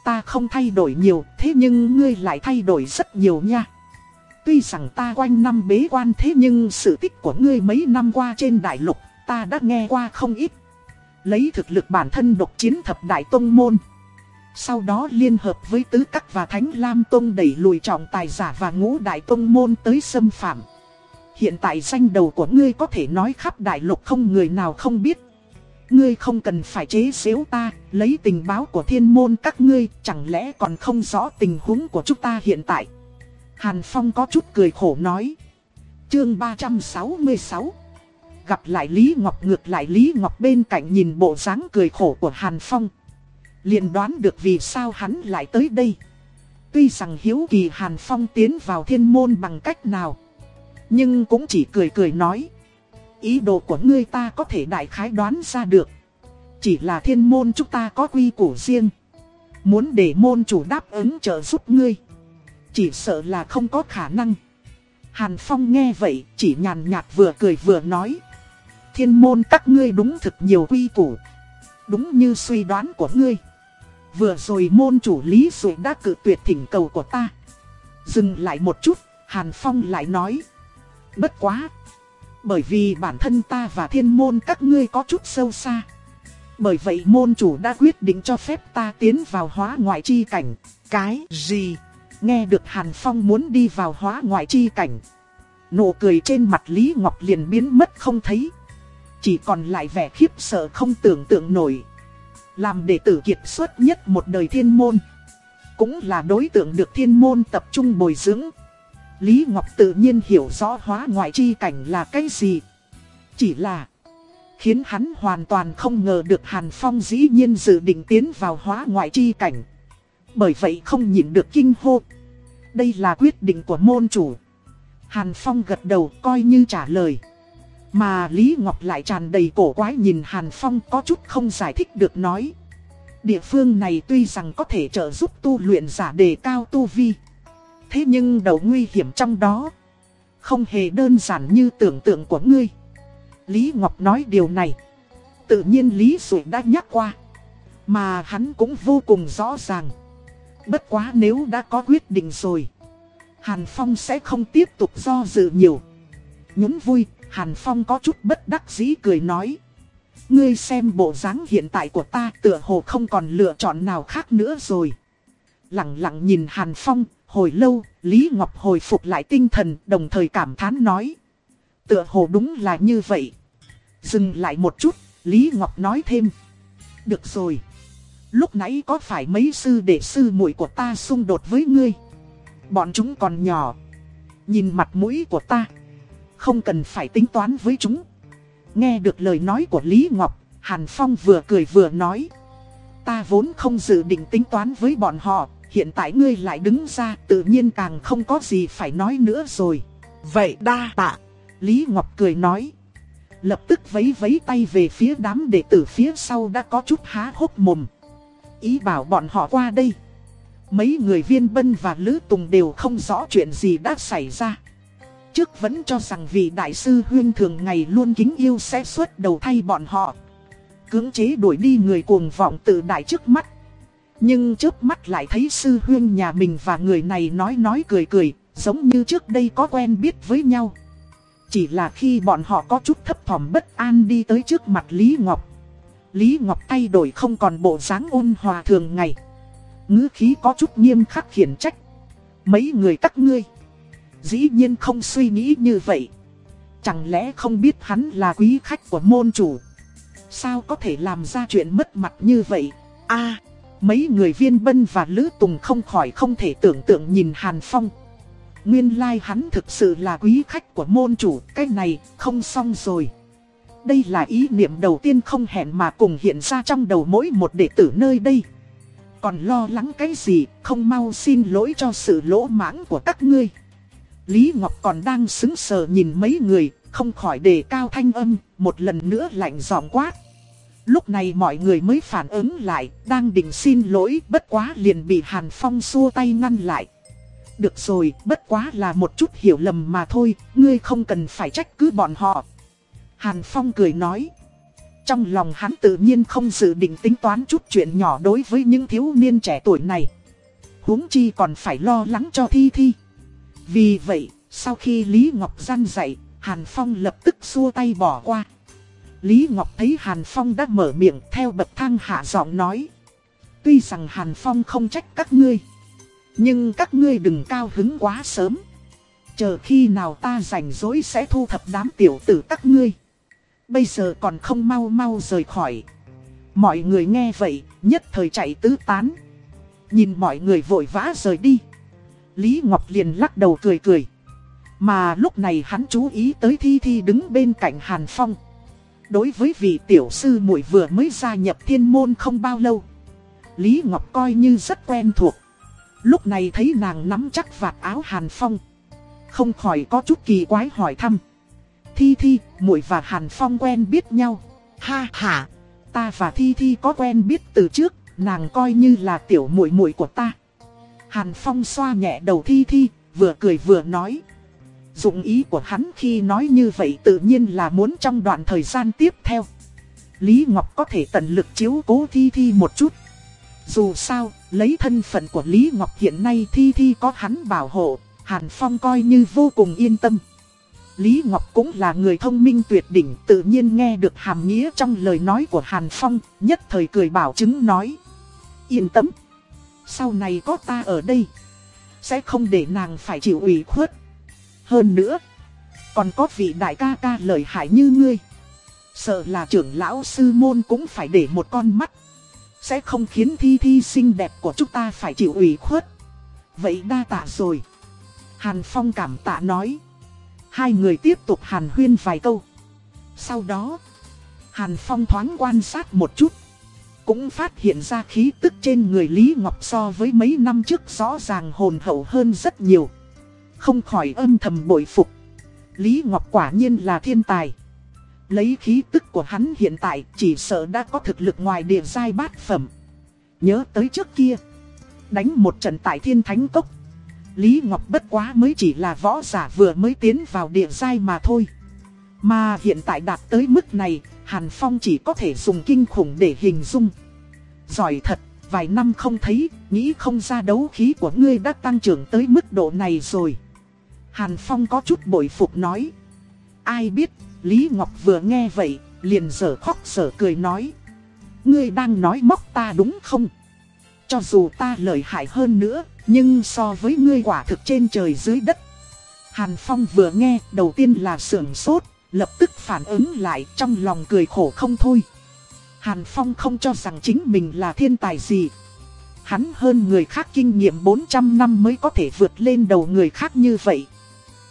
Ta không thay đổi nhiều, thế nhưng ngươi lại thay đổi rất nhiều nha. Tuy rằng ta quanh năm bế quan thế nhưng sự tích của ngươi mấy năm qua trên đại lục, ta đã nghe qua không ít. Lấy thực lực bản thân độc chiến thập đại tông môn. Sau đó liên hợp với tứ các và thánh lam tông đẩy lùi trọng tài giả và ngũ đại tông môn tới xâm phạm. Hiện tại danh đầu của ngươi có thể nói khắp đại lục không người nào không biết. Ngươi không cần phải chế xếu ta, lấy tình báo của thiên môn các ngươi, chẳng lẽ còn không rõ tình huống của chúng ta hiện tại. Hàn Phong có chút cười khổ nói. Chương 366 Gặp lại Lý Ngọc ngược lại Lý Ngọc bên cạnh nhìn bộ dáng cười khổ của Hàn Phong liền đoán được vì sao hắn lại tới đây. Tuy rằng hiếu kỳ Hàn Phong tiến vào thiên môn bằng cách nào. Nhưng cũng chỉ cười cười nói. Ý đồ của ngươi ta có thể đại khái đoán ra được. Chỉ là thiên môn chúng ta có quy củ riêng. Muốn để môn chủ đáp ứng trợ giúp ngươi. Chỉ sợ là không có khả năng. Hàn Phong nghe vậy, chỉ nhàn nhạt vừa cười vừa nói. Thiên môn các ngươi đúng thực nhiều quy củ. Đúng như suy đoán của ngươi. Vừa rồi môn chủ lý Dụ đã cự tuyệt thỉnh cầu của ta. Dừng lại một chút, Hàn Phong lại nói. Bất quá. Bởi vì bản thân ta và thiên môn các ngươi có chút sâu xa. Bởi vậy môn chủ đã quyết định cho phép ta tiến vào hóa ngoại chi cảnh. Cái gì? Nghe được Hàn Phong muốn đi vào hóa ngoại chi cảnh. Nụ cười trên mặt Lý Ngọc liền biến mất không thấy. Chỉ còn lại vẻ khiếp sợ không tưởng tượng nổi. Làm đệ tử kiệt xuất nhất một đời thiên môn. Cũng là đối tượng được thiên môn tập trung bồi dưỡng. Lý Ngọc tự nhiên hiểu rõ hóa ngoại chi cảnh là cái gì. Chỉ là khiến hắn hoàn toàn không ngờ được Hàn Phong dĩ nhiên dự định tiến vào hóa ngoại chi cảnh. Bởi vậy không nhịn được kinh hô. Đây là quyết định của môn chủ. Hàn Phong gật đầu coi như trả lời. Mà Lý Ngọc lại tràn đầy cổ quái nhìn Hàn Phong có chút không giải thích được nói. Địa phương này tuy rằng có thể trợ giúp tu luyện giả đề cao tu vi. Thế nhưng đầu nguy hiểm trong đó không hề đơn giản như tưởng tượng của ngươi. Lý Ngọc nói điều này. Tự nhiên Lý Dụ đã nhắc qua. Mà hắn cũng vô cùng rõ ràng. Bất quá nếu đã có quyết định rồi. Hàn Phong sẽ không tiếp tục do dự nhiều. Nhún vui, Hàn Phong có chút bất đắc dĩ cười nói. Ngươi xem bộ dáng hiện tại của ta tựa hồ không còn lựa chọn nào khác nữa rồi. Lặng lặng nhìn Hàn Phong, hồi lâu, Lý Ngọc hồi phục lại tinh thần, đồng thời cảm thán nói. Tựa hồ đúng là như vậy. Dừng lại một chút, Lý Ngọc nói thêm. Được rồi. Lúc nãy có phải mấy sư đệ sư muội của ta xung đột với ngươi? Bọn chúng còn nhỏ. Nhìn mặt mũi của ta. Không cần phải tính toán với chúng. Nghe được lời nói của Lý Ngọc, Hàn Phong vừa cười vừa nói. Ta vốn không dự định tính toán với bọn họ, hiện tại ngươi lại đứng ra tự nhiên càng không có gì phải nói nữa rồi. Vậy đa tạ. Lý Ngọc cười nói. Lập tức vấy vấy tay về phía đám đệ tử phía sau đã có chút há hốc mồm. Ý bảo bọn họ qua đây. Mấy người viên bân và Lữ Tùng đều không rõ chuyện gì đã xảy ra. Trước vẫn cho rằng vị đại sư huyên thường ngày luôn kính yêu sẽ xuất đầu thay bọn họ. Cưỡng chế đuổi đi người cuồng vọng tự đại trước mắt. Nhưng trước mắt lại thấy sư huyên nhà mình và người này nói nói cười cười, giống như trước đây có quen biết với nhau. Chỉ là khi bọn họ có chút thấp thỏm bất an đi tới trước mặt Lý Ngọc. Lý Ngọc thay đổi không còn bộ dáng ôn hòa thường ngày. ngữ khí có chút nghiêm khắc khiển trách. Mấy người các ngươi. Dĩ nhiên không suy nghĩ như vậy. Chẳng lẽ không biết hắn là quý khách của môn chủ. Sao có thể làm ra chuyện mất mặt như vậy? a mấy người viên bân và Lữ Tùng không khỏi không thể tưởng tượng nhìn Hàn Phong. Nguyên lai like hắn thực sự là quý khách của môn chủ, cái này không xong rồi. Đây là ý niệm đầu tiên không hẹn mà cùng hiện ra trong đầu mỗi một đệ tử nơi đây. Còn lo lắng cái gì, không mau xin lỗi cho sự lỗ mãng của các ngươi. Lý Ngọc còn đang xứng sờ nhìn mấy người, không khỏi đề cao thanh âm, một lần nữa lạnh giọng quát. Lúc này mọi người mới phản ứng lại, đang định xin lỗi, bất quá liền bị Hàn Phong xua tay ngăn lại. Được rồi, bất quá là một chút hiểu lầm mà thôi, ngươi không cần phải trách cứ bọn họ. Hàn Phong cười nói. Trong lòng hắn tự nhiên không dự định tính toán chút chuyện nhỏ đối với những thiếu niên trẻ tuổi này. huống chi còn phải lo lắng cho Thi Thi. Vì vậy, sau khi Lý Ngọc gian dạy, Hàn Phong lập tức xua tay bỏ qua. Lý Ngọc thấy Hàn Phong đã mở miệng theo bậc thang hạ giọng nói. Tuy rằng Hàn Phong không trách các ngươi. Nhưng các ngươi đừng cao hứng quá sớm. Chờ khi nào ta rảnh rỗi sẽ thu thập đám tiểu tử các ngươi. Bây giờ còn không mau mau rời khỏi. Mọi người nghe vậy, nhất thời chạy tứ tán. Nhìn mọi người vội vã rời đi. Lý Ngọc liền lắc đầu cười cười. Mà lúc này hắn chú ý tới Thi Thi đứng bên cạnh Hàn Phong. Đối với vị tiểu sư muội vừa mới gia nhập thiên môn không bao lâu. Lý Ngọc coi như rất quen thuộc. Lúc này thấy nàng nắm chắc vạt áo Hàn Phong. Không khỏi có chút kỳ quái hỏi thăm. Thi Thi, muội và Hàn Phong quen biết nhau. Ha ha, ta và Thi Thi có quen biết từ trước, nàng coi như là tiểu muội muội của ta. Hàn Phong xoa nhẹ đầu Thi Thi, vừa cười vừa nói. Dụng ý của hắn khi nói như vậy tự nhiên là muốn trong đoạn thời gian tiếp theo. Lý Ngọc có thể tận lực chiếu cố Thi Thi một chút. Dù sao, lấy thân phận của Lý Ngọc hiện nay Thi Thi có hắn bảo hộ, Hàn Phong coi như vô cùng yên tâm. Lý Ngọc cũng là người thông minh tuyệt đỉnh tự nhiên nghe được hàm nghĩa trong lời nói của Hàn Phong, nhất thời cười bảo chứng nói. Yên tâm, sau này có ta ở đây, sẽ không để nàng phải chịu ủy khuất. Hơn nữa, còn có vị đại ca ca lợi hại như ngươi. Sợ là trưởng lão sư môn cũng phải để một con mắt. Sẽ không khiến thi thi xinh đẹp của chúng ta phải chịu ủy khuất. Vậy đa tạ rồi. Hàn Phong cảm tạ nói. Hai người tiếp tục hàn huyên vài câu. Sau đó, Hàn Phong thoáng quan sát một chút. Cũng phát hiện ra khí tức trên người Lý Ngọc so với mấy năm trước rõ ràng hồn hậu hơn rất nhiều. Không khỏi âm thầm bội phục. Lý Ngọc quả nhiên là thiên tài. Lấy khí tức của hắn hiện tại chỉ sợ đã có thực lực ngoài địa giai bát phẩm. Nhớ tới trước kia, Đánh một trận tại thiên thánh cốc, Lý Ngọc bất quá mới chỉ là võ giả vừa mới tiến vào địa giai mà thôi Mà hiện tại đạt tới mức này Hàn Phong chỉ có thể dùng kinh khủng để hình dung. Giỏi thật, vài năm không thấy, nghĩ không ra đấu khí của ngươi đã tăng trưởng tới mức độ này rồi. Hàn Phong có chút bội phục nói. Ai biết, Lý Ngọc vừa nghe vậy, liền dở khóc dở cười nói. Ngươi đang nói móc ta đúng không? Cho dù ta lợi hại hơn nữa, nhưng so với ngươi quả thực trên trời dưới đất. Hàn Phong vừa nghe, đầu tiên là sưởng sốt, lập tức phản ứng lại trong lòng cười khổ không thôi. Hàn Phong không cho rằng chính mình là thiên tài gì. Hắn hơn người khác kinh nghiệm 400 năm mới có thể vượt lên đầu người khác như vậy.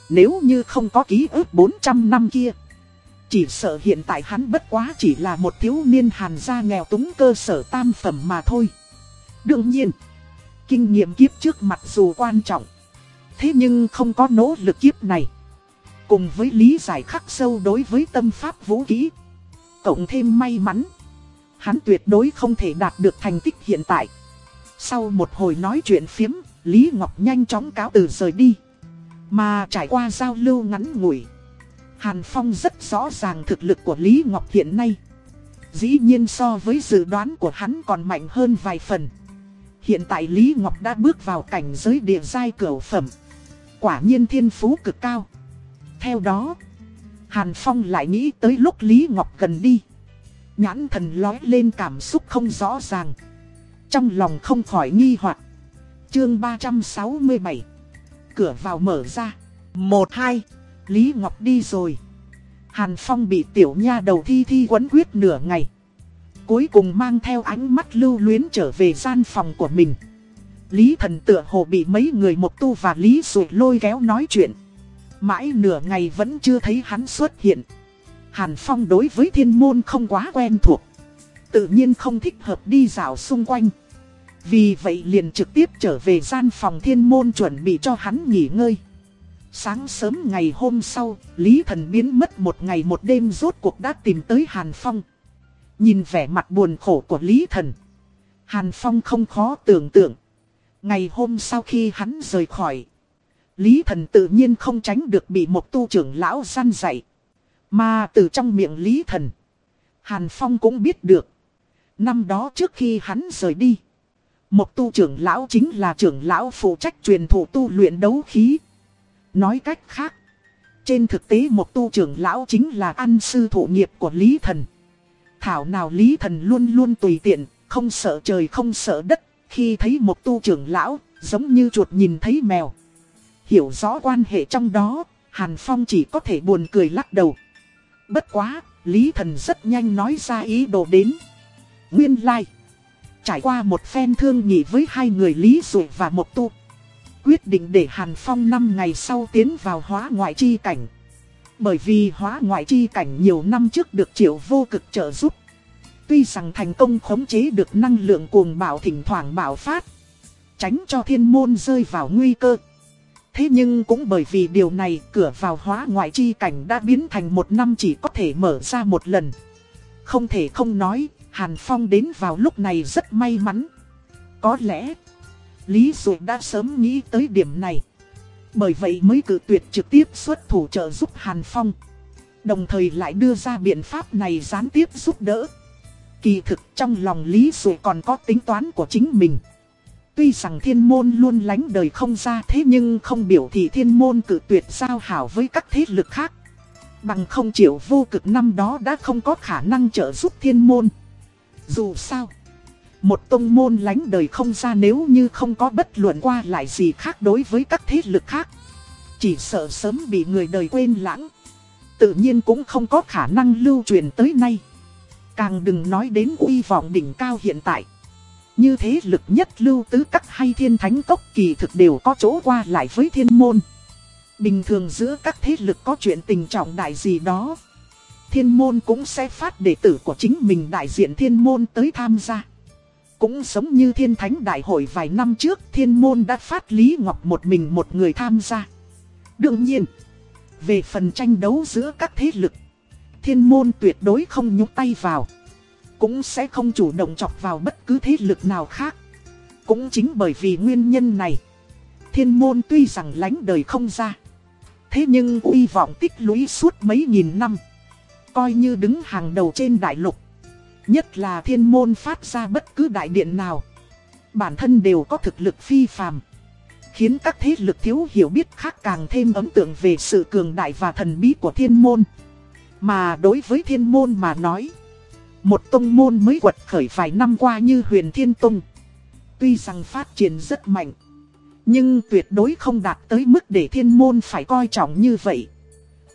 Nếu như không có ký ức 400 năm kia. Chỉ sợ hiện tại hắn bất quá chỉ là một thiếu niên hàn gia nghèo túng cơ sở tam phẩm mà thôi. Đương nhiên, kinh nghiệm kiếp trước mặc dù quan trọng. Thế nhưng không có nỗ lực kiếp này. Cùng với lý giải khắc sâu đối với tâm pháp vũ kỹ. Cộng thêm may mắn. Hắn tuyệt đối không thể đạt được thành tích hiện tại. Sau một hồi nói chuyện phiếm, Lý Ngọc nhanh chóng cáo từ rời đi. Mà trải qua giao lưu ngắn ngủi. Hàn Phong rất rõ ràng thực lực của Lý Ngọc hiện nay. Dĩ nhiên so với dự đoán của hắn còn mạnh hơn vài phần. Hiện tại Lý Ngọc đã bước vào cảnh giới địa giai cửu phẩm. Quả nhiên thiên phú cực cao. Theo đó, Hàn Phong lại nghĩ tới lúc Lý Ngọc gần đi. Nhãn thần lói lên cảm xúc không rõ ràng. Trong lòng không khỏi nghi hoặc. Chương 367 Cửa vào mở ra. Một hai Lý Ngọc đi rồi. Hàn Phong bị tiểu nha đầu thi thi quấn quyết nửa ngày. Cuối cùng mang theo ánh mắt lưu luyến trở về gian phòng của mình. Lý thần tựa hồ bị mấy người một tu và Lý rụi lôi kéo nói chuyện. Mãi nửa ngày vẫn chưa thấy hắn xuất hiện. Hàn Phong đối với thiên môn không quá quen thuộc. Tự nhiên không thích hợp đi dạo xung quanh. Vì vậy liền trực tiếp trở về gian phòng thiên môn chuẩn bị cho hắn nghỉ ngơi. Sáng sớm ngày hôm sau, Lý Thần biến mất một ngày một đêm rốt cuộc đã tìm tới Hàn Phong. Nhìn vẻ mặt buồn khổ của Lý Thần. Hàn Phong không khó tưởng tượng. Ngày hôm sau khi hắn rời khỏi. Lý Thần tự nhiên không tránh được bị một tu trưởng lão săn dạy. Mà từ trong miệng Lý Thần. Hàn Phong cũng biết được. Năm đó trước khi hắn rời đi. Một tu trưởng lão chính là trưởng lão phụ trách truyền thụ tu luyện đấu khí. Nói cách khác, trên thực tế một tu trưởng lão chính là ăn sư thụ nghiệp của Lý Thần. Thảo nào Lý Thần luôn luôn tùy tiện, không sợ trời không sợ đất, khi thấy một tu trưởng lão, giống như chuột nhìn thấy mèo. Hiểu rõ quan hệ trong đó, Hàn Phong chỉ có thể buồn cười lắc đầu. Bất quá, Lý Thần rất nhanh nói ra ý đồ đến. Nguyên lai. Trải qua một phen thương nghị với hai người Lý Dụ và một tu quyết định để Hàn Phong 5 ngày sau tiến vào hóa ngoại chi cảnh. Bởi vì hóa ngoại chi cảnh nhiều năm trước được triệu vô cực trợ giúp. Tuy rằng thành công khống chế được năng lượng cuồng bạo thỉnh thoảng bạo phát. Tránh cho thiên môn rơi vào nguy cơ. Thế nhưng cũng bởi vì điều này cửa vào hóa ngoại chi cảnh đã biến thành một năm chỉ có thể mở ra một lần. Không thể không nói, Hàn Phong đến vào lúc này rất may mắn. Có lẽ Lý Dụ đã sớm nghĩ tới điểm này. Bởi vậy mới cử tuyệt trực tiếp xuất thủ trợ giúp Hàn Phong. Đồng thời lại đưa ra biện pháp này gián tiếp giúp đỡ. Kỳ thực trong lòng Lý Dụ còn có tính toán của chính mình. Tuy rằng thiên môn luôn lánh đời không ra thế nhưng không biểu thị thiên môn cử tuyệt giao hảo với các thế lực khác. Bằng không chịu vô cực năm đó đã không có khả năng trợ giúp thiên môn. Dù sao, một tông môn lánh đời không ra nếu như không có bất luận qua lại gì khác đối với các thế lực khác. Chỉ sợ sớm bị người đời quên lãng. Tự nhiên cũng không có khả năng lưu truyền tới nay. Càng đừng nói đến uy vọng đỉnh cao hiện tại. Như thế lực nhất lưu tứ các hay thiên thánh tốc kỳ thực đều có chỗ qua lại với thiên môn. Bình thường giữa các thế lực có chuyện tình trọng đại gì đó. Thiên môn cũng sẽ phát đệ tử của chính mình đại diện thiên môn tới tham gia. Cũng giống như thiên thánh đại hội vài năm trước thiên môn đã phát Lý Ngọc một mình một người tham gia. Đương nhiên, về phần tranh đấu giữa các thế lực, thiên môn tuyệt đối không nhúc tay vào cũng sẽ không chủ động chọc vào bất cứ thế lực nào khác. Cũng chính bởi vì nguyên nhân này, thiên môn tuy rằng lánh đời không ra. Thế nhưng uy vọng tích lũy suốt mấy nghìn năm, coi như đứng hàng đầu trên đại lục. Nhất là thiên môn phát ra bất cứ đại điện nào. Bản thân đều có thực lực phi phàm. Khiến các thế lực thiếu hiểu biết khác càng thêm ấn tượng về sự cường đại và thần bí của thiên môn. Mà đối với thiên môn mà nói, một tông môn mới quật khởi vài năm qua như huyền thiên tông. Tuy rằng phát triển rất mạnh, nhưng tuyệt đối không đạt tới mức để thiên môn phải coi trọng như vậy.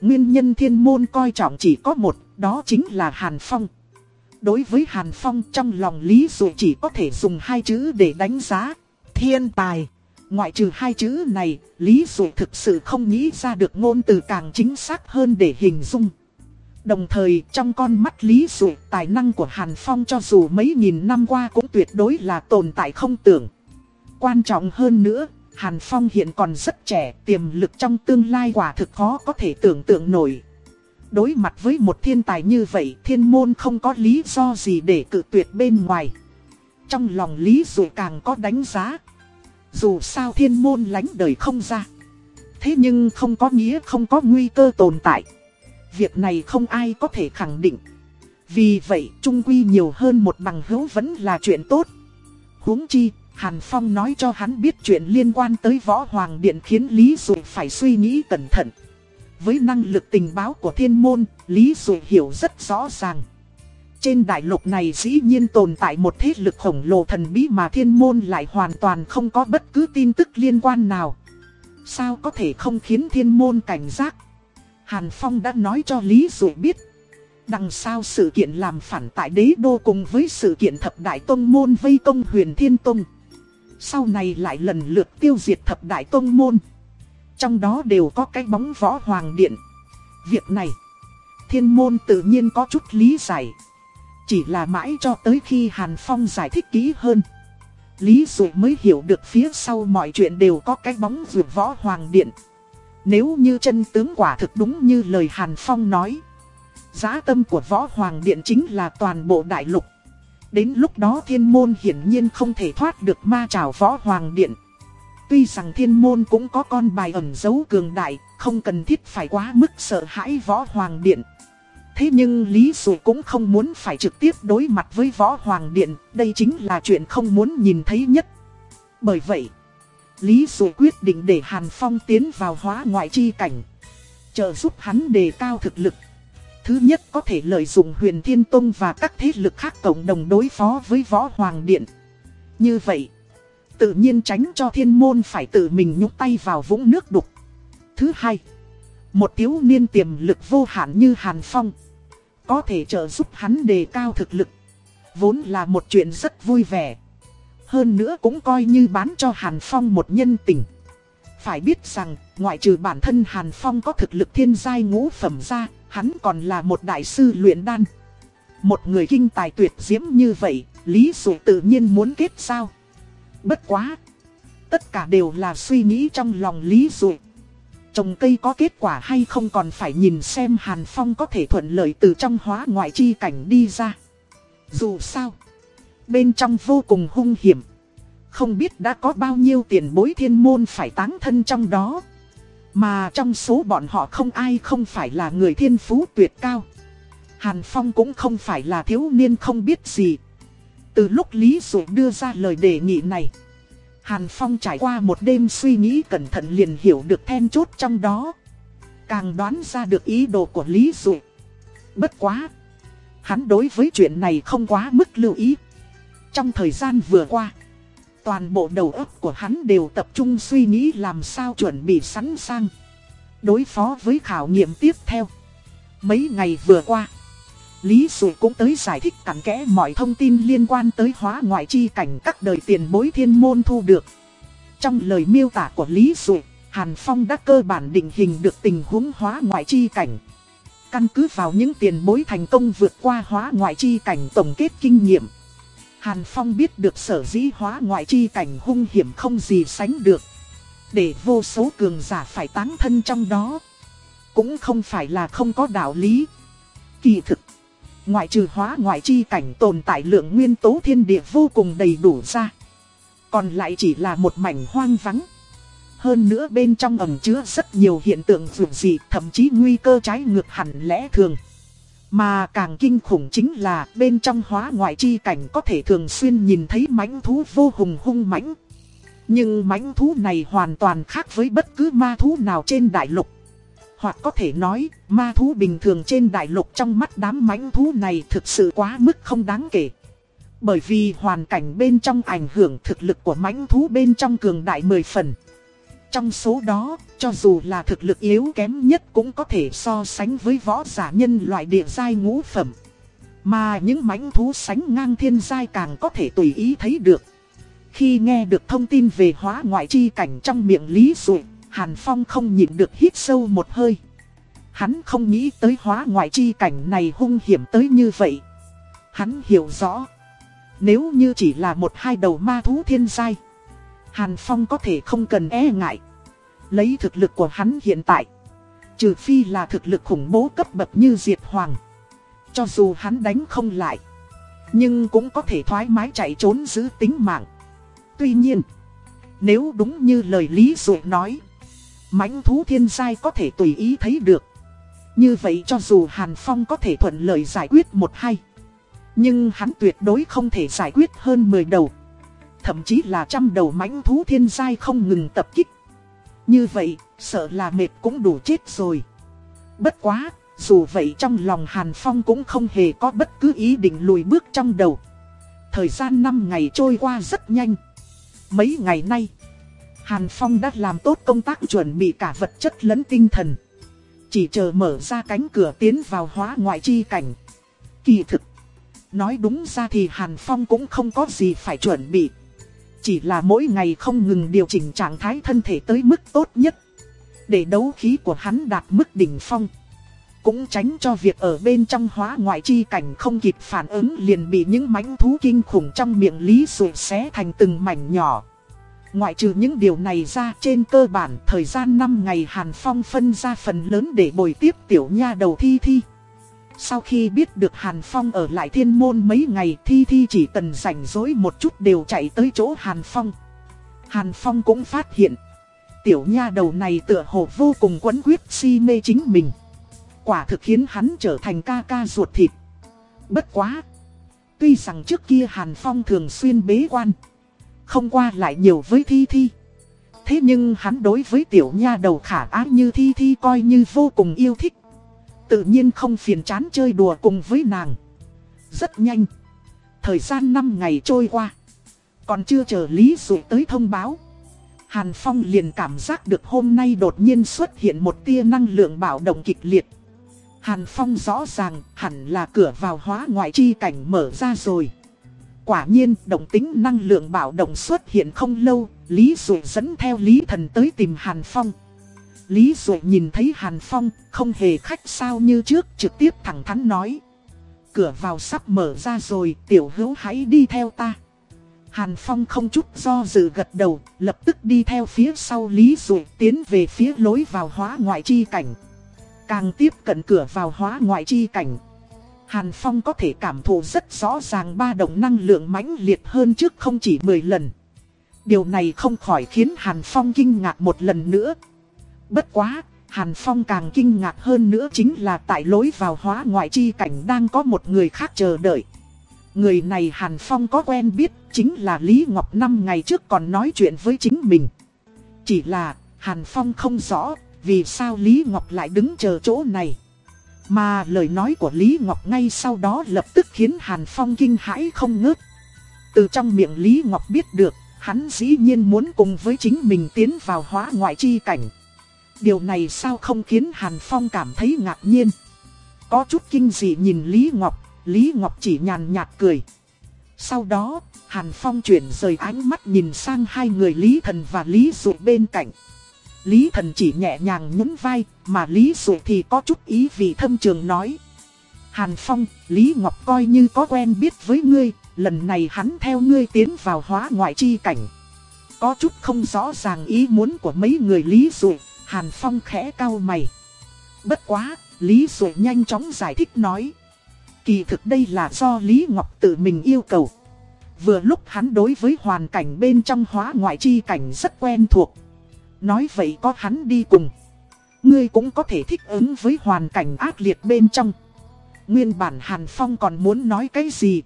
Nguyên nhân thiên môn coi trọng chỉ có một, đó chính là Hàn Phong. Đối với Hàn Phong trong lòng Lý Dụ chỉ có thể dùng hai chữ để đánh giá. Thiên tài. Ngoại trừ hai chữ này, Lý Dụ thực sự không nghĩ ra được ngôn từ càng chính xác hơn để hình dung. Đồng thời trong con mắt Lý Dụ tài năng của Hàn Phong cho dù mấy nghìn năm qua cũng tuyệt đối là tồn tại không tưởng. Quan trọng hơn nữa, Hàn Phong hiện còn rất trẻ, tiềm lực trong tương lai quả thực khó có thể tưởng tượng nổi. Đối mặt với một thiên tài như vậy, thiên môn không có lý do gì để cự tuyệt bên ngoài. Trong lòng Lý Dụ càng có đánh giá. Dù sao thiên môn lánh đời không ra. Thế nhưng không có nghĩa không có nguy cơ tồn tại. Việc này không ai có thể khẳng định. Vì vậy, trung quy nhiều hơn một bằng hữu vẫn là chuyện tốt. huống chi, Hàn Phong nói cho hắn biết chuyện liên quan tới Võ Hoàng Điện khiến Lý Dụ phải suy nghĩ cẩn thận. Với năng lực tình báo của thiên môn, Lý Dụ hiểu rất rõ ràng. Trên đại lục này dĩ nhiên tồn tại một thế lực khổng lồ thần bí mà thiên môn lại hoàn toàn không có bất cứ tin tức liên quan nào. Sao có thể không khiến thiên môn cảnh giác? Hàn Phong đã nói cho Lý Dụ biết. Đằng sau sự kiện làm phản tại đế đô cùng với sự kiện thập đại tông môn vây công huyền thiên tông. Sau này lại lần lượt tiêu diệt thập đại tông môn. Trong đó đều có cái bóng võ hoàng điện. Việc này, thiên môn tự nhiên có chút lý giải. Chỉ là mãi cho tới khi Hàn Phong giải thích kỹ hơn. Lý Dụ mới hiểu được phía sau mọi chuyện đều có cái bóng vượt võ hoàng điện. Nếu như chân tướng quả thực đúng như lời Hàn Phong nói. Giá tâm của võ hoàng điện chính là toàn bộ đại lục. Đến lúc đó thiên môn hiển nhiên không thể thoát được ma trào võ hoàng điện. Tuy rằng thiên môn cũng có con bài ẩn dấu cường đại, không cần thiết phải quá mức sợ hãi võ hoàng điện. Thế nhưng Lý Dụ cũng không muốn phải trực tiếp đối mặt với võ hoàng điện, đây chính là chuyện không muốn nhìn thấy nhất. Bởi vậy, Lý Dụ quyết định để Hàn Phong tiến vào hóa ngoại chi cảnh, trợ giúp hắn đề cao thực lực. Thứ nhất có thể lợi dụng huyền thiên tông và các thế lực khác cộng đồng đối phó với võ hoàng điện. Như vậy, tự nhiên tránh cho thiên môn phải tự mình nhúc tay vào vũng nước đục. Thứ hai, một thiếu niên tiềm lực vô hạn như Hàn Phong, có thể trợ giúp hắn đề cao thực lực. Vốn là một chuyện rất vui vẻ. Hơn nữa cũng coi như bán cho Hàn Phong một nhân tình. Phải biết rằng, ngoại trừ bản thân Hàn Phong có thực lực thiên giai ngũ phẩm ra, hắn còn là một đại sư luyện đan. Một người kinh tài tuyệt diễm như vậy, Lý Dụ tự nhiên muốn kết sao. Bất quá. Tất cả đều là suy nghĩ trong lòng Lý Dụ. Trồng cây có kết quả hay không còn phải nhìn xem Hàn Phong có thể thuận lợi từ trong hóa ngoại chi cảnh đi ra. Dù sao, bên trong vô cùng hung hiểm. Không biết đã có bao nhiêu tiền bối thiên môn phải táng thân trong đó. Mà trong số bọn họ không ai không phải là người thiên phú tuyệt cao. Hàn Phong cũng không phải là thiếu niên không biết gì. Từ lúc Lý Dụ đưa ra lời đề nghị này, Hàn Phong trải qua một đêm suy nghĩ cẩn thận liền hiểu được then chốt trong đó. Càng đoán ra được ý đồ của Lý Dụ. Bất quá! Hắn đối với chuyện này không quá mức lưu ý. Trong thời gian vừa qua, toàn bộ đầu óc của hắn đều tập trung suy nghĩ làm sao chuẩn bị sẵn sàng. Đối phó với khảo nghiệm tiếp theo. Mấy ngày vừa qua, Lý Dụ cũng tới giải thích cặn kẽ mọi thông tin liên quan tới hóa ngoại chi cảnh các đời tiền bối thiên môn thu được. Trong lời miêu tả của Lý Dụ, Hàn Phong đã cơ bản định hình được tình huống hóa ngoại chi cảnh. Căn cứ vào những tiền bối thành công vượt qua hóa ngoại chi cảnh tổng kết kinh nghiệm. Hàn Phong biết được sở dĩ hóa ngoại chi cảnh hung hiểm không gì sánh được. Để vô số cường giả phải táng thân trong đó. Cũng không phải là không có đạo lý. Kỳ thực Ngoại trừ hóa ngoại chi cảnh tồn tại lượng nguyên tố thiên địa vô cùng đầy đủ ra. Còn lại chỉ là một mảnh hoang vắng. Hơn nữa bên trong ẩm chứa rất nhiều hiện tượng vượt dị, thậm chí nguy cơ trái ngược hẳn lẽ thường. Mà càng kinh khủng chính là bên trong hóa ngoại chi cảnh có thể thường xuyên nhìn thấy mãnh thú vô hùng hung mãnh. Nhưng mãnh thú này hoàn toàn khác với bất cứ ma thú nào trên đại lục. Hoặc có thể nói, ma thú bình thường trên đại lục trong mắt đám mãnh thú này thực sự quá mức không đáng kể. Bởi vì hoàn cảnh bên trong ảnh hưởng thực lực của mãnh thú bên trong cường đại 10 phần. Trong số đó, cho dù là thực lực yếu kém nhất cũng có thể so sánh với võ giả nhân loại địa giai ngũ phẩm. Mà những mãnh thú sánh ngang thiên giai càng có thể tùy ý thấy được. Khi nghe được thông tin về hóa ngoại chi cảnh trong miệng Lý Dụ, Hàn Phong không nhịn được hít sâu một hơi. Hắn không nghĩ tới hóa ngoại chi cảnh này hung hiểm tới như vậy. Hắn hiểu rõ. Nếu như chỉ là một hai đầu ma thú thiên giai. Hàn Phong có thể không cần e ngại. Lấy thực lực của hắn hiện tại. Trừ phi là thực lực khủng bố cấp bậc như Diệt Hoàng. Cho dù hắn đánh không lại. Nhưng cũng có thể thoải mái chạy trốn giữ tính mạng. Tuy nhiên. Nếu đúng như lời Lý Dụ nói. mãnh thú thiên giai có thể tùy ý thấy được. Như vậy cho dù Hàn Phong có thể thuận lợi giải quyết một hai. Nhưng hắn tuyệt đối không thể giải quyết hơn 10 đầu. Thậm chí là trăm đầu mãnh thú thiên giai không ngừng tập kích. Như vậy, sợ là mệt cũng đủ chết rồi. Bất quá, dù vậy trong lòng Hàn Phong cũng không hề có bất cứ ý định lùi bước trong đầu. Thời gian 5 ngày trôi qua rất nhanh. Mấy ngày nay, Hàn Phong đã làm tốt công tác chuẩn bị cả vật chất lẫn tinh thần. Chỉ chờ mở ra cánh cửa tiến vào hóa ngoại chi cảnh. Kỳ thực, nói đúng ra thì Hàn Phong cũng không có gì phải chuẩn bị. Chỉ là mỗi ngày không ngừng điều chỉnh trạng thái thân thể tới mức tốt nhất. Để đấu khí của hắn đạt mức đỉnh phong. Cũng tránh cho việc ở bên trong hóa ngoại chi cảnh không kịp phản ứng liền bị những mãnh thú kinh khủng trong miệng lý sụi xé thành từng mảnh nhỏ. Ngoại trừ những điều này ra, trên cơ bản thời gian 5 ngày Hàn Phong phân ra phần lớn để bồi tiếp tiểu nha đầu thi thi. Sau khi biết được Hàn Phong ở lại thiên môn mấy ngày, Thi Thi chỉ cần rảnh rỗi một chút đều chạy tới chỗ Hàn Phong. Hàn Phong cũng phát hiện. Tiểu nha đầu này tựa hồ vô cùng quấn quyết si mê chính mình. Quả thực khiến hắn trở thành ca ca ruột thịt. Bất quá. Tuy rằng trước kia Hàn Phong thường xuyên bế quan. Không qua lại nhiều với Thi Thi. Thế nhưng hắn đối với tiểu nha đầu khả ái như Thi Thi coi như vô cùng yêu thích. Tự nhiên không phiền chán chơi đùa cùng với nàng. Rất nhanh. Thời gian 5 ngày trôi qua. Còn chưa chờ Lý Dụ tới thông báo. Hàn Phong liền cảm giác được hôm nay đột nhiên xuất hiện một tia năng lượng bạo động kịch liệt. Hàn Phong rõ ràng hẳn là cửa vào hóa ngoại chi cảnh mở ra rồi. Quả nhiên động tính năng lượng bạo động xuất hiện không lâu, Lý Dụ dẫn theo Lý Thần tới tìm Hàn Phong. Lý Duệ nhìn thấy Hàn Phong, không hề khách sao như trước, trực tiếp thẳng thắn nói. Cửa vào sắp mở ra rồi, tiểu hữu hãy đi theo ta. Hàn Phong không chút do dự gật đầu, lập tức đi theo phía sau Lý Duệ tiến về phía lối vào hóa ngoại chi cảnh. Càng tiếp cận cửa vào hóa ngoại chi cảnh. Hàn Phong có thể cảm thụ rất rõ ràng ba động năng lượng mãnh liệt hơn trước không chỉ 10 lần. Điều này không khỏi khiến Hàn Phong kinh ngạc một lần nữa. Bất quá, Hàn Phong càng kinh ngạc hơn nữa chính là tại lối vào hóa ngoại chi cảnh đang có một người khác chờ đợi. Người này Hàn Phong có quen biết, chính là Lý Ngọc năm ngày trước còn nói chuyện với chính mình. Chỉ là, Hàn Phong không rõ, vì sao Lý Ngọc lại đứng chờ chỗ này. Mà lời nói của Lý Ngọc ngay sau đó lập tức khiến Hàn Phong kinh hãi không ngớt. Từ trong miệng Lý Ngọc biết được, hắn dĩ nhiên muốn cùng với chính mình tiến vào hóa ngoại chi cảnh. Điều này sao không khiến Hàn Phong cảm thấy ngạc nhiên. Có chút kinh dị nhìn Lý Ngọc, Lý Ngọc chỉ nhàn nhạt cười. Sau đó, Hàn Phong chuyển rời ánh mắt nhìn sang hai người Lý Thần và Lý Dụ bên cạnh. Lý Thần chỉ nhẹ nhàng nhún vai, mà Lý Dụ thì có chút ý vị thâm trường nói. Hàn Phong, Lý Ngọc coi như có quen biết với ngươi, lần này hắn theo ngươi tiến vào hóa ngoại chi cảnh. Có chút không rõ ràng ý muốn của mấy người Lý Dụ, Hàn Phong khẽ cau mày. Bất quá, Lý Dụ nhanh chóng giải thích nói. Kỳ thực đây là do Lý Ngọc tự mình yêu cầu. Vừa lúc hắn đối với hoàn cảnh bên trong hóa ngoại chi cảnh rất quen thuộc. Nói vậy có hắn đi cùng. Ngươi cũng có thể thích ứng với hoàn cảnh ác liệt bên trong. Nguyên bản Hàn Phong còn muốn nói cái gì.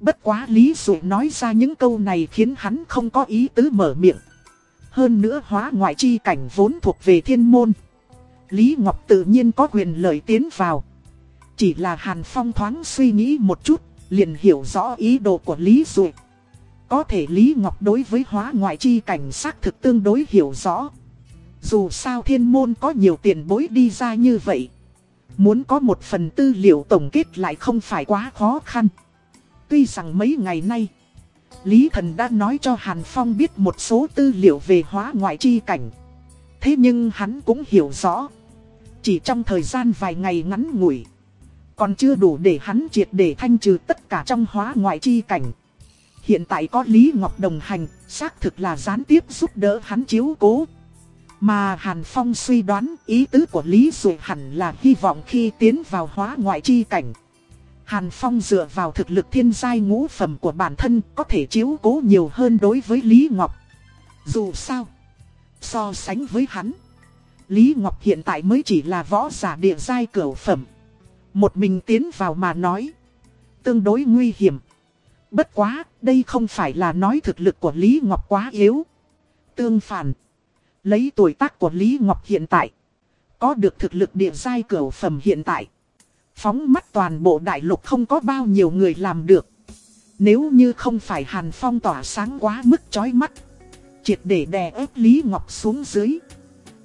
Bất quá Lý Dụ nói ra những câu này khiến hắn không có ý tứ mở miệng. Hơn nữa hóa ngoại chi cảnh vốn thuộc về thiên môn. Lý Ngọc tự nhiên có quyền lợi tiến vào. Chỉ là Hàn Phong thoáng suy nghĩ một chút, liền hiểu rõ ý đồ của Lý Dụ. Có thể Lý Ngọc đối với hóa ngoại chi cảnh xác thực tương đối hiểu rõ. Dù sao thiên môn có nhiều tiền bối đi ra như vậy. Muốn có một phần tư liệu tổng kết lại không phải quá khó khăn. Tuy rằng mấy ngày nay, Lý Thần đã nói cho Hàn Phong biết một số tư liệu về hóa ngoại chi cảnh. Thế nhưng hắn cũng hiểu rõ. Chỉ trong thời gian vài ngày ngắn ngủi. Còn chưa đủ để hắn triệt để thanh trừ tất cả trong hóa ngoại chi cảnh. Hiện tại có Lý Ngọc đồng hành, xác thực là gián tiếp giúp đỡ hắn chiếu cố. Mà Hàn Phong suy đoán ý tứ của Lý Dụ hẳn là hy vọng khi tiến vào hóa ngoại chi cảnh. Hàn Phong dựa vào thực lực thiên giai ngũ phẩm của bản thân có thể chiếu cố nhiều hơn đối với Lý Ngọc. Dù sao, so sánh với hắn, Lý Ngọc hiện tại mới chỉ là võ giả địa giai cửu phẩm. Một mình tiến vào mà nói, tương đối nguy hiểm. Bất quá, đây không phải là nói thực lực của Lý Ngọc quá yếu. Tương phản, lấy tuổi tác của Lý Ngọc hiện tại, có được thực lực địa giai cửu phẩm hiện tại. Phóng mắt toàn bộ đại lục không có bao nhiêu người làm được. Nếu như không phải Hàn Phong tỏa sáng quá mức chói mắt. Triệt để đè ép Lý Ngọc xuống dưới.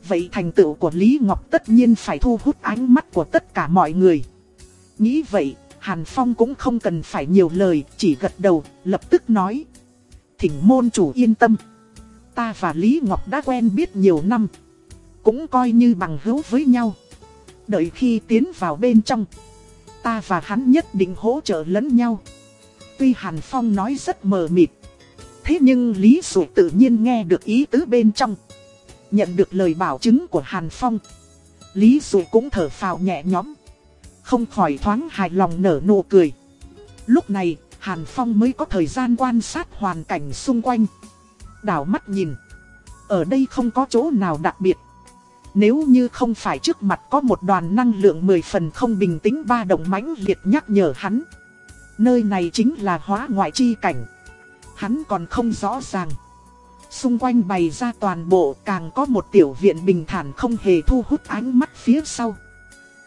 Vậy thành tựu của Lý Ngọc tất nhiên phải thu hút ánh mắt của tất cả mọi người. Nghĩ vậy, Hàn Phong cũng không cần phải nhiều lời, chỉ gật đầu, lập tức nói. Thỉnh môn chủ yên tâm. Ta và Lý Ngọc đã quen biết nhiều năm. Cũng coi như bằng hữu với nhau. Đợi khi tiến vào bên trong, ta và hắn nhất định hỗ trợ lẫn nhau. Tuy Hàn Phong nói rất mờ mịt, thế nhưng Lý Dụ tự nhiên nghe được ý tứ bên trong. Nhận được lời bảo chứng của Hàn Phong, Lý Dụ cũng thở phào nhẹ nhõm, không khỏi thoáng hài lòng nở nụ cười. Lúc này, Hàn Phong mới có thời gian quan sát hoàn cảnh xung quanh. Đảo mắt nhìn, ở đây không có chỗ nào đặc biệt. Nếu như không phải trước mặt có một đoàn năng lượng 10 phần không bình tĩnh ba động mãnh liệt nhắc nhở hắn. Nơi này chính là hóa ngoại chi cảnh. Hắn còn không rõ ràng. Xung quanh bày ra toàn bộ càng có một tiểu viện bình thản không hề thu hút ánh mắt phía sau.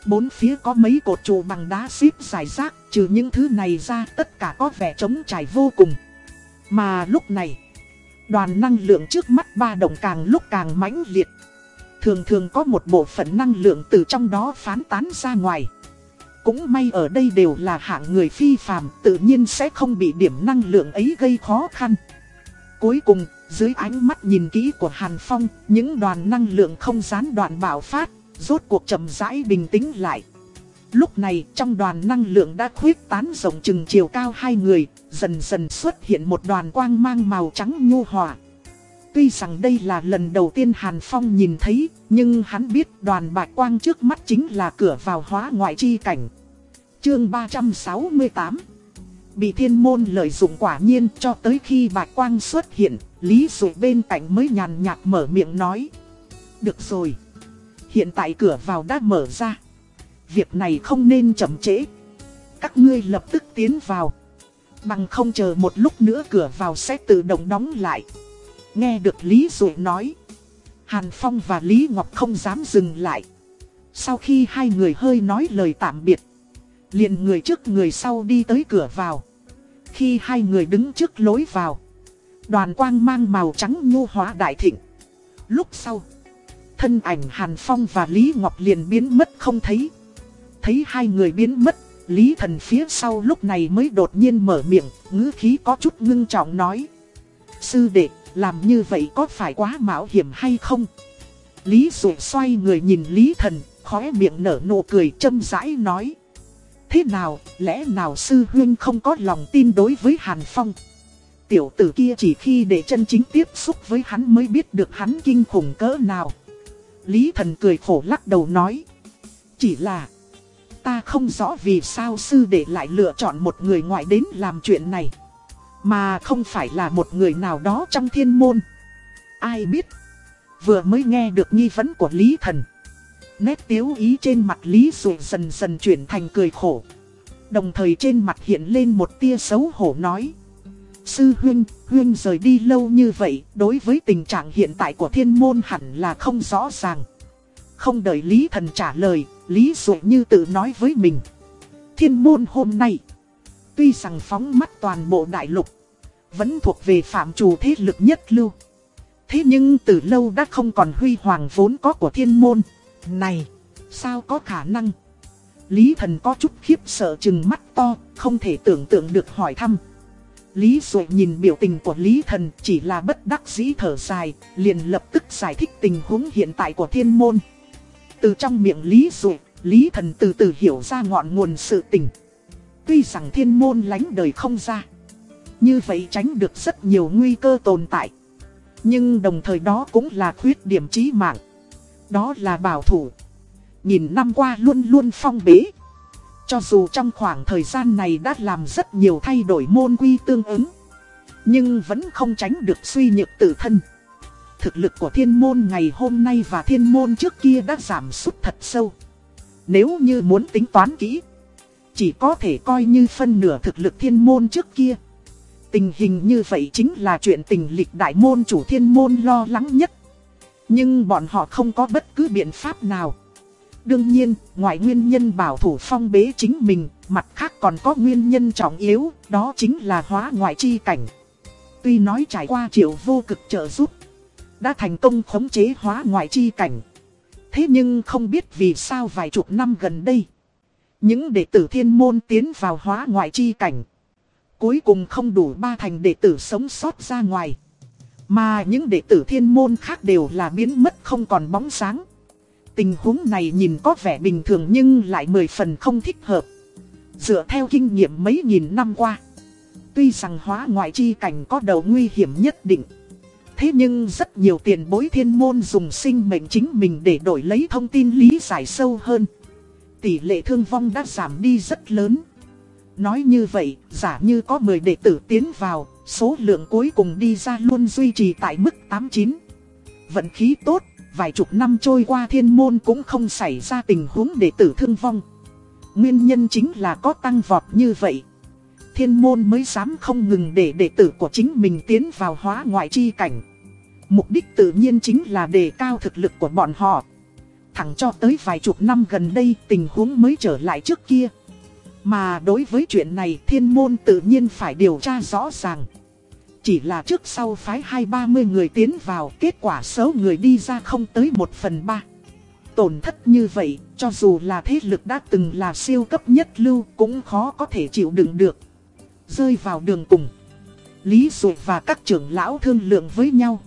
Bốn phía có mấy cột trụ bằng đá xếp dài rác, trừ những thứ này ra tất cả có vẻ trống trải vô cùng. Mà lúc này, đoàn năng lượng trước mắt ba động càng lúc càng mãnh liệt. Thường thường có một bộ phận năng lượng từ trong đó phán tán ra ngoài. Cũng may ở đây đều là hạng người phi phàm, tự nhiên sẽ không bị điểm năng lượng ấy gây khó khăn. Cuối cùng, dưới ánh mắt nhìn kỹ của Hàn Phong, những đoàn năng lượng không gián đoạn bạo phát, rốt cuộc chậm rãi bình tĩnh lại. Lúc này trong đoàn năng lượng đã khuyết tán rộng chừng chiều cao hai người, dần dần xuất hiện một đoàn quang mang màu trắng nhu hòa. Tuy rằng đây là lần đầu tiên Hàn Phong nhìn thấy, nhưng hắn biết đoàn bạch quang trước mắt chính là cửa vào hóa ngoại chi cảnh. Chương 368 Bị thiên môn lợi dụng quả nhiên cho tới khi bạch quang xuất hiện, Lý Dụ bên cạnh mới nhàn nhạt mở miệng nói. Được rồi, hiện tại cửa vào đã mở ra. Việc này không nên chậm trễ. Các ngươi lập tức tiến vào. Bằng không chờ một lúc nữa cửa vào sẽ tự động đóng lại. Nghe được Lý Dụ nói. Hàn Phong và Lý Ngọc không dám dừng lại. Sau khi hai người hơi nói lời tạm biệt. liền người trước người sau đi tới cửa vào. Khi hai người đứng trước lối vào. Đoàn quang mang màu trắng nhu hóa đại thịnh. Lúc sau. Thân ảnh Hàn Phong và Lý Ngọc liền biến mất không thấy. Thấy hai người biến mất. Lý thần phía sau lúc này mới đột nhiên mở miệng, ngữ khí có chút ngưng trọng nói. Sư đệ, làm như vậy có phải quá mạo hiểm hay không? Lý Dụ xoay người nhìn Lý Thần, khóe miệng nở nụ cười châm rãi nói. Thế nào, lẽ nào sư huynh không có lòng tin đối với Hàn Phong? Tiểu tử kia chỉ khi để chân chính tiếp xúc với hắn mới biết được hắn kinh khủng cỡ nào. Lý Thần cười khổ lắc đầu nói. Chỉ là, ta không rõ vì sao sư để lại lựa chọn một người ngoại đến làm chuyện này. Mà không phải là một người nào đó trong thiên môn. Ai biết. Vừa mới nghe được nghi vấn của Lý Thần. Nét tiếu ý trên mặt Lý rồi dần dần chuyển thành cười khổ. Đồng thời trên mặt hiện lên một tia xấu hổ nói. Sư huynh, huynh rời đi lâu như vậy, đối với tình trạng hiện tại của thiên môn hẳn là không rõ ràng. Không đợi Lý Thần trả lời, Lý Dụ như tự nói với mình. Thiên môn hôm nay, tuy rằng phóng mắt toàn bộ đại lục, vẫn thuộc về phạm trù thế lực nhất lưu. Thế nhưng từ lâu đã không còn huy hoàng vốn có của thiên môn. Này, sao có khả năng? Lý thần có chút khiếp sợ chừng mắt to, không thể tưởng tượng được hỏi thăm. Lý duệ nhìn biểu tình của Lý Thần chỉ là bất đắc dĩ thở dài, liền lập tức giải thích tình huống hiện tại của thiên môn. Từ trong miệng Lý duệ Lý Thần từ từ hiểu ra ngọn nguồn sự tình. Tuy rằng thiên môn lánh đời không ra, như vậy tránh được rất nhiều nguy cơ tồn tại. Nhưng đồng thời đó cũng là khuyết điểm chí mạng. Đó là bảo thủ. Nhìn năm qua luôn luôn phong bế. Cho dù trong khoảng thời gian này đã làm rất nhiều thay đổi môn quy tương ứng. Nhưng vẫn không tránh được suy nhược tự thân. Thực lực của thiên môn ngày hôm nay và thiên môn trước kia đã giảm sút thật sâu. Nếu như muốn tính toán kỹ, chỉ có thể coi như phân nửa thực lực thiên môn trước kia. Tình hình như vậy chính là chuyện tình lịch đại môn chủ thiên môn lo lắng nhất. Nhưng bọn họ không có bất cứ biện pháp nào. Đương nhiên, ngoài nguyên nhân bảo thủ phong bế chính mình, mặt khác còn có nguyên nhân trọng yếu, đó chính là hóa ngoại chi cảnh. Tuy nói trải qua triệu vô cực trợ giúp, đã thành công khống chế hóa ngoại chi cảnh. Thế nhưng không biết vì sao vài chục năm gần đây, những đệ tử thiên môn tiến vào hóa ngoại chi cảnh. Cuối cùng không đủ ba thành đệ tử sống sót ra ngoài. Mà những đệ tử thiên môn khác đều là biến mất không còn bóng sáng. Tình huống này nhìn có vẻ bình thường nhưng lại mười phần không thích hợp. Dựa theo kinh nghiệm mấy nghìn năm qua. Tuy rằng hóa ngoại chi cảnh có đầu nguy hiểm nhất định. Thế nhưng rất nhiều tiền bối thiên môn dùng sinh mệnh chính mình để đổi lấy thông tin lý giải sâu hơn. Tỷ lệ thương vong đã giảm đi rất lớn. Nói như vậy, giả như có 10 đệ tử tiến vào, số lượng cuối cùng đi ra luôn duy trì tại mức 89. Vận khí tốt, vài chục năm trôi qua thiên môn cũng không xảy ra tình huống đệ tử thương vong. Nguyên nhân chính là có tăng vọt như vậy. Thiên môn mới dám không ngừng để đệ tử của chính mình tiến vào hóa ngoại chi cảnh. Mục đích tự nhiên chính là đề cao thực lực của bọn họ. Thẳng cho tới vài chục năm gần đây tình huống mới trở lại trước kia. Mà đối với chuyện này thiên môn tự nhiên phải điều tra rõ ràng. Chỉ là trước sau phái hai ba mươi người tiến vào kết quả số người đi ra không tới một phần ba. Tổn thất như vậy, cho dù là thế lực đã từng là siêu cấp nhất lưu cũng khó có thể chịu đựng được. Rơi vào đường cùng. Lý Dụ và các trưởng lão thương lượng với nhau.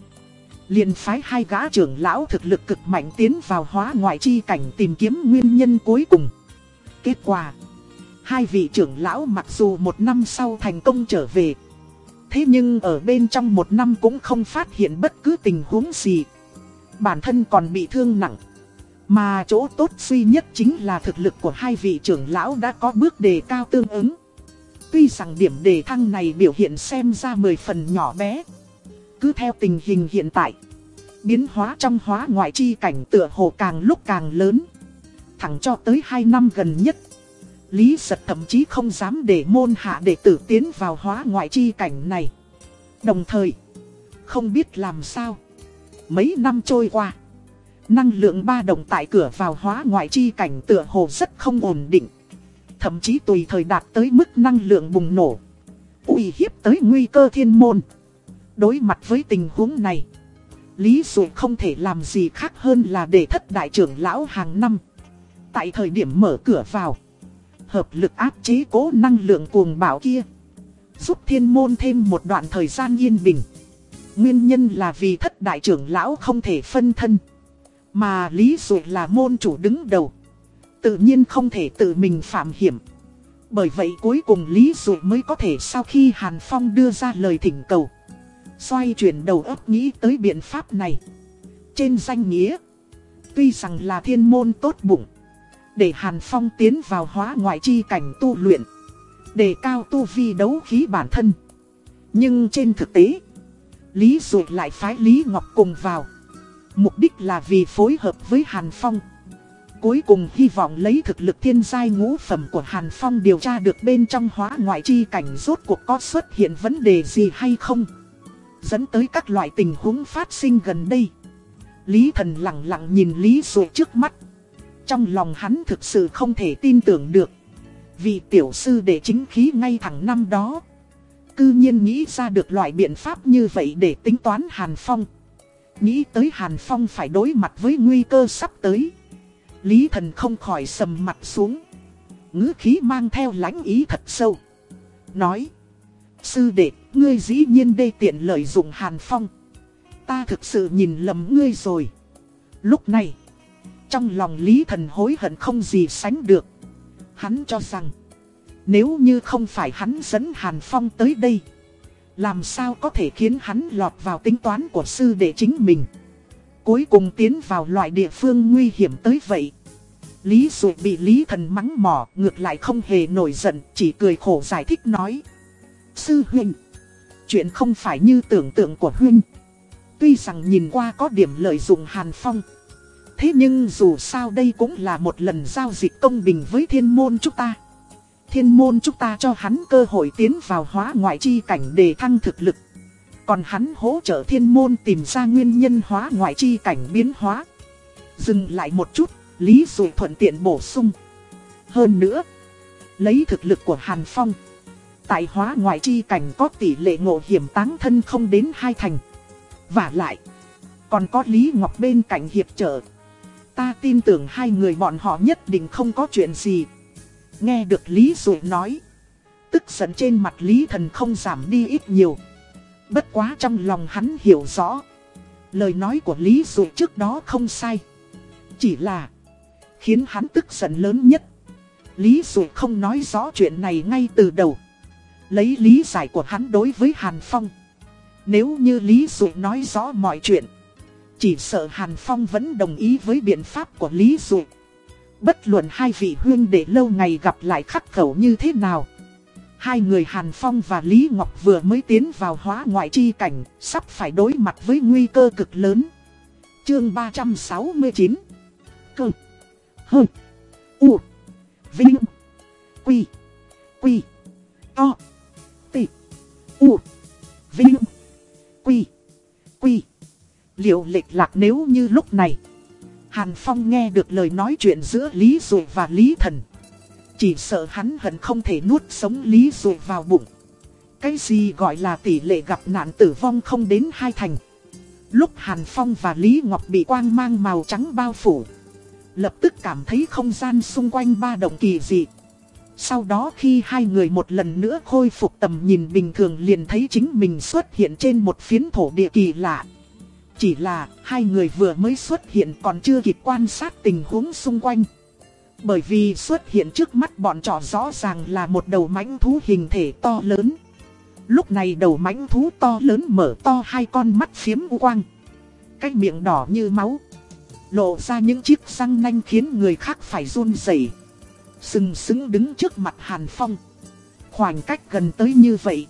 liền phái hai gã trưởng lão thực lực cực mạnh tiến vào hóa ngoại chi cảnh tìm kiếm nguyên nhân cuối cùng. Kết quả Hai vị trưởng lão mặc dù một năm sau thành công trở về. Thế nhưng ở bên trong một năm cũng không phát hiện bất cứ tình huống gì. Bản thân còn bị thương nặng. Mà chỗ tốt duy nhất chính là thực lực của hai vị trưởng lão đã có bước đề cao tương ứng. Tuy rằng điểm đề thăng này biểu hiện xem ra mười phần nhỏ bé. Cứ theo tình hình hiện tại, Biến hóa trong hóa ngoại chi cảnh tựa hồ càng lúc càng lớn. Thẳng cho tới hai năm gần nhất Lý giật thậm chí không dám để môn hạ đệ tử tiến vào hóa ngoại chi cảnh này. Đồng thời, không biết làm sao. Mấy năm trôi qua, năng lượng ba đồng tại cửa vào hóa ngoại chi cảnh tựa hồ rất không ổn định. Thậm chí tùy thời đạt tới mức năng lượng bùng nổ. uy hiếp tới nguy cơ thiên môn. Đối mặt với tình huống này, Lý Dụ không thể làm gì khác hơn là để thất đại trưởng lão hàng năm. Tại thời điểm mở cửa vào hợp lực áp chế cố năng lượng cuồng bạo kia. Giúp thiên môn thêm một đoạn thời gian yên bình. Nguyên nhân là vì thất đại trưởng lão không thể phân thân. Mà Lý Dụ là môn chủ đứng đầu. Tự nhiên không thể tự mình phạm hiểm. Bởi vậy cuối cùng Lý Dụ mới có thể sau khi Hàn Phong đưa ra lời thỉnh cầu. Xoay chuyển đầu óc nghĩ tới biện pháp này. Trên danh nghĩa. Tuy rằng là thiên môn tốt bụng để Hàn Phong tiến vào hóa ngoại chi cảnh tu luyện. Để cao tu vi đấu khí bản thân. Nhưng trên thực tế, Lý Dụ lại phái Lý Ngọc cùng vào. Mục đích là vì phối hợp với Hàn Phong. Cuối cùng hy vọng lấy thực lực thiên giai ngũ phẩm của Hàn Phong điều tra được bên trong hóa ngoại chi cảnh rốt cuộc có xuất hiện vấn đề gì hay không. Dẫn tới các loại tình huống phát sinh gần đây. Lý thần lặng lặng nhìn Lý Dụ trước mắt. Trong lòng hắn thực sự không thể tin tưởng được. Vì tiểu sư đệ chính khí ngay thẳng năm đó. Cư nhiên nghĩ ra được loại biện pháp như vậy để tính toán Hàn Phong. Nghĩ tới Hàn Phong phải đối mặt với nguy cơ sắp tới. Lý thần không khỏi sầm mặt xuống. ngữ khí mang theo lãnh ý thật sâu. Nói. Sư đệ, ngươi dĩ nhiên đê tiện lợi dụng Hàn Phong. Ta thực sự nhìn lầm ngươi rồi. Lúc này, trong lòng Lý thần hối hận không gì sánh được. Hắn cho rằng, nếu như không phải hắn dẫn Hàn Phong tới đây, làm sao có thể khiến hắn lọt vào tính toán của sư đệ chính mình. Cuối cùng tiến vào loại địa phương nguy hiểm tới vậy. Lý Dụ bị Lý Thần mắng mỏ, ngược lại không hề nổi giận, chỉ cười khổ giải thích nói. Sư huynh, chuyện không phải như tưởng tượng của huynh. Tuy rằng nhìn qua có điểm lợi dụng Hàn Phong. Thế nhưng dù sao đây cũng là một lần giao dịch công bình với thiên môn chúng ta. Thiên môn chúng ta cho hắn cơ hội tiến vào hóa ngoại chi cảnh để thăng thực lực. Còn hắn hỗ trợ thiên môn tìm ra nguyên nhân hóa ngoại chi cảnh biến hóa. Dừng lại một chút, Lý Dụ thuận tiện bổ sung. Hơn nữa, lấy thực lực của Hàn Phong. Tại hóa ngoại chi cảnh có tỷ lệ ngộ hiểm táng thân không đến hai thành. Và lại, còn có Lý Ngọc bên cạnh hiệp trợ. Ta tin tưởng hai người bọn họ nhất định không có chuyện gì. Nghe được Lý Dụ nói. Tức giận trên mặt Lý Thần không giảm đi ít nhiều. Bất quá trong lòng hắn hiểu rõ. Lời nói của Lý Dụ trước đó không sai. Chỉ là, khiến hắn tức giận lớn nhất. Lý Dụ không nói rõ chuyện này ngay từ đầu. Lấy lý giải của hắn đối với Hàn Phong. Nếu như Lý Dụ nói rõ mọi chuyện. Chỉ sợ Hàn Phong vẫn đồng ý với biện pháp của Lý Dụ. Bất luận hai vị huyên để lâu ngày gặp lại khắc khẩu như thế nào. Hai người Hàn Phong và Lý Ngọc vừa mới tiến vào hóa ngoại chi cảnh, sắp phải đối mặt với nguy cơ cực lớn. Chương 369 Cơ. Hơ. U. Vinh. Quy. Quy. To. T. U. Vinh. Quy. Quy. Liệu lệch lạc nếu như lúc này, Hàn Phong nghe được lời nói chuyện giữa Lý Dụ và Lý Thần. Chỉ sợ hắn hận không thể nuốt sống Lý Dụ vào bụng. Cái gì gọi là tỷ lệ gặp nạn tử vong không đến hai thành? Lúc Hàn Phong và Lý Ngọc bị quang mang màu trắng bao phủ, Lập tức cảm thấy không gian xung quanh ba động kỳ dị. Sau đó khi hai người một lần nữa khôi phục tầm nhìn bình thường liền thấy chính mình xuất hiện trên một phiến thổ địa kỳ lạ chỉ là, hai người vừa mới xuất hiện còn chưa kịp quan sát tình huống xung quanh. Bởi vì xuất hiện trước mắt bọn trò rõ ràng là một đầu mãnh thú hình thể to lớn. Lúc này đầu mãnh thú to lớn mở to hai con mắt phiếm quang. Cái miệng đỏ như máu. Lộ ra những chiếc răng nanh khiến người khác phải run rẩy. Sừng sững đứng trước mặt Hàn Phong. khoảng cách gần tới như vậy.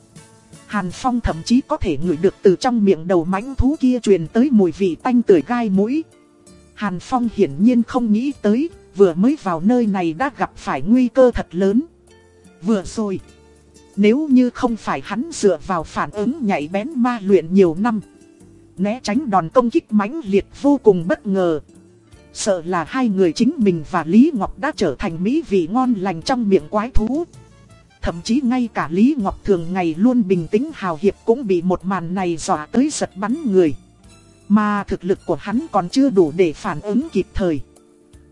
Hàn Phong thậm chí có thể ngửi được từ trong miệng đầu mãnh thú kia truyền tới mùi vị tanh tưởi gai mũi. Hàn Phong hiển nhiên không nghĩ tới, vừa mới vào nơi này đã gặp phải nguy cơ thật lớn. Vừa rồi, nếu như không phải hắn dựa vào phản ứng nhạy bén ma luyện nhiều năm, né tránh đòn công kích mãnh liệt vô cùng bất ngờ. Sợ là hai người chính mình và Lý Ngọc đã trở thành mỹ vị ngon lành trong miệng quái thú. Thậm chí ngay cả Lý Ngọc thường ngày luôn bình tĩnh hào hiệp cũng bị một màn này dọa tới giật bắn người. Mà thực lực của hắn còn chưa đủ để phản ứng kịp thời.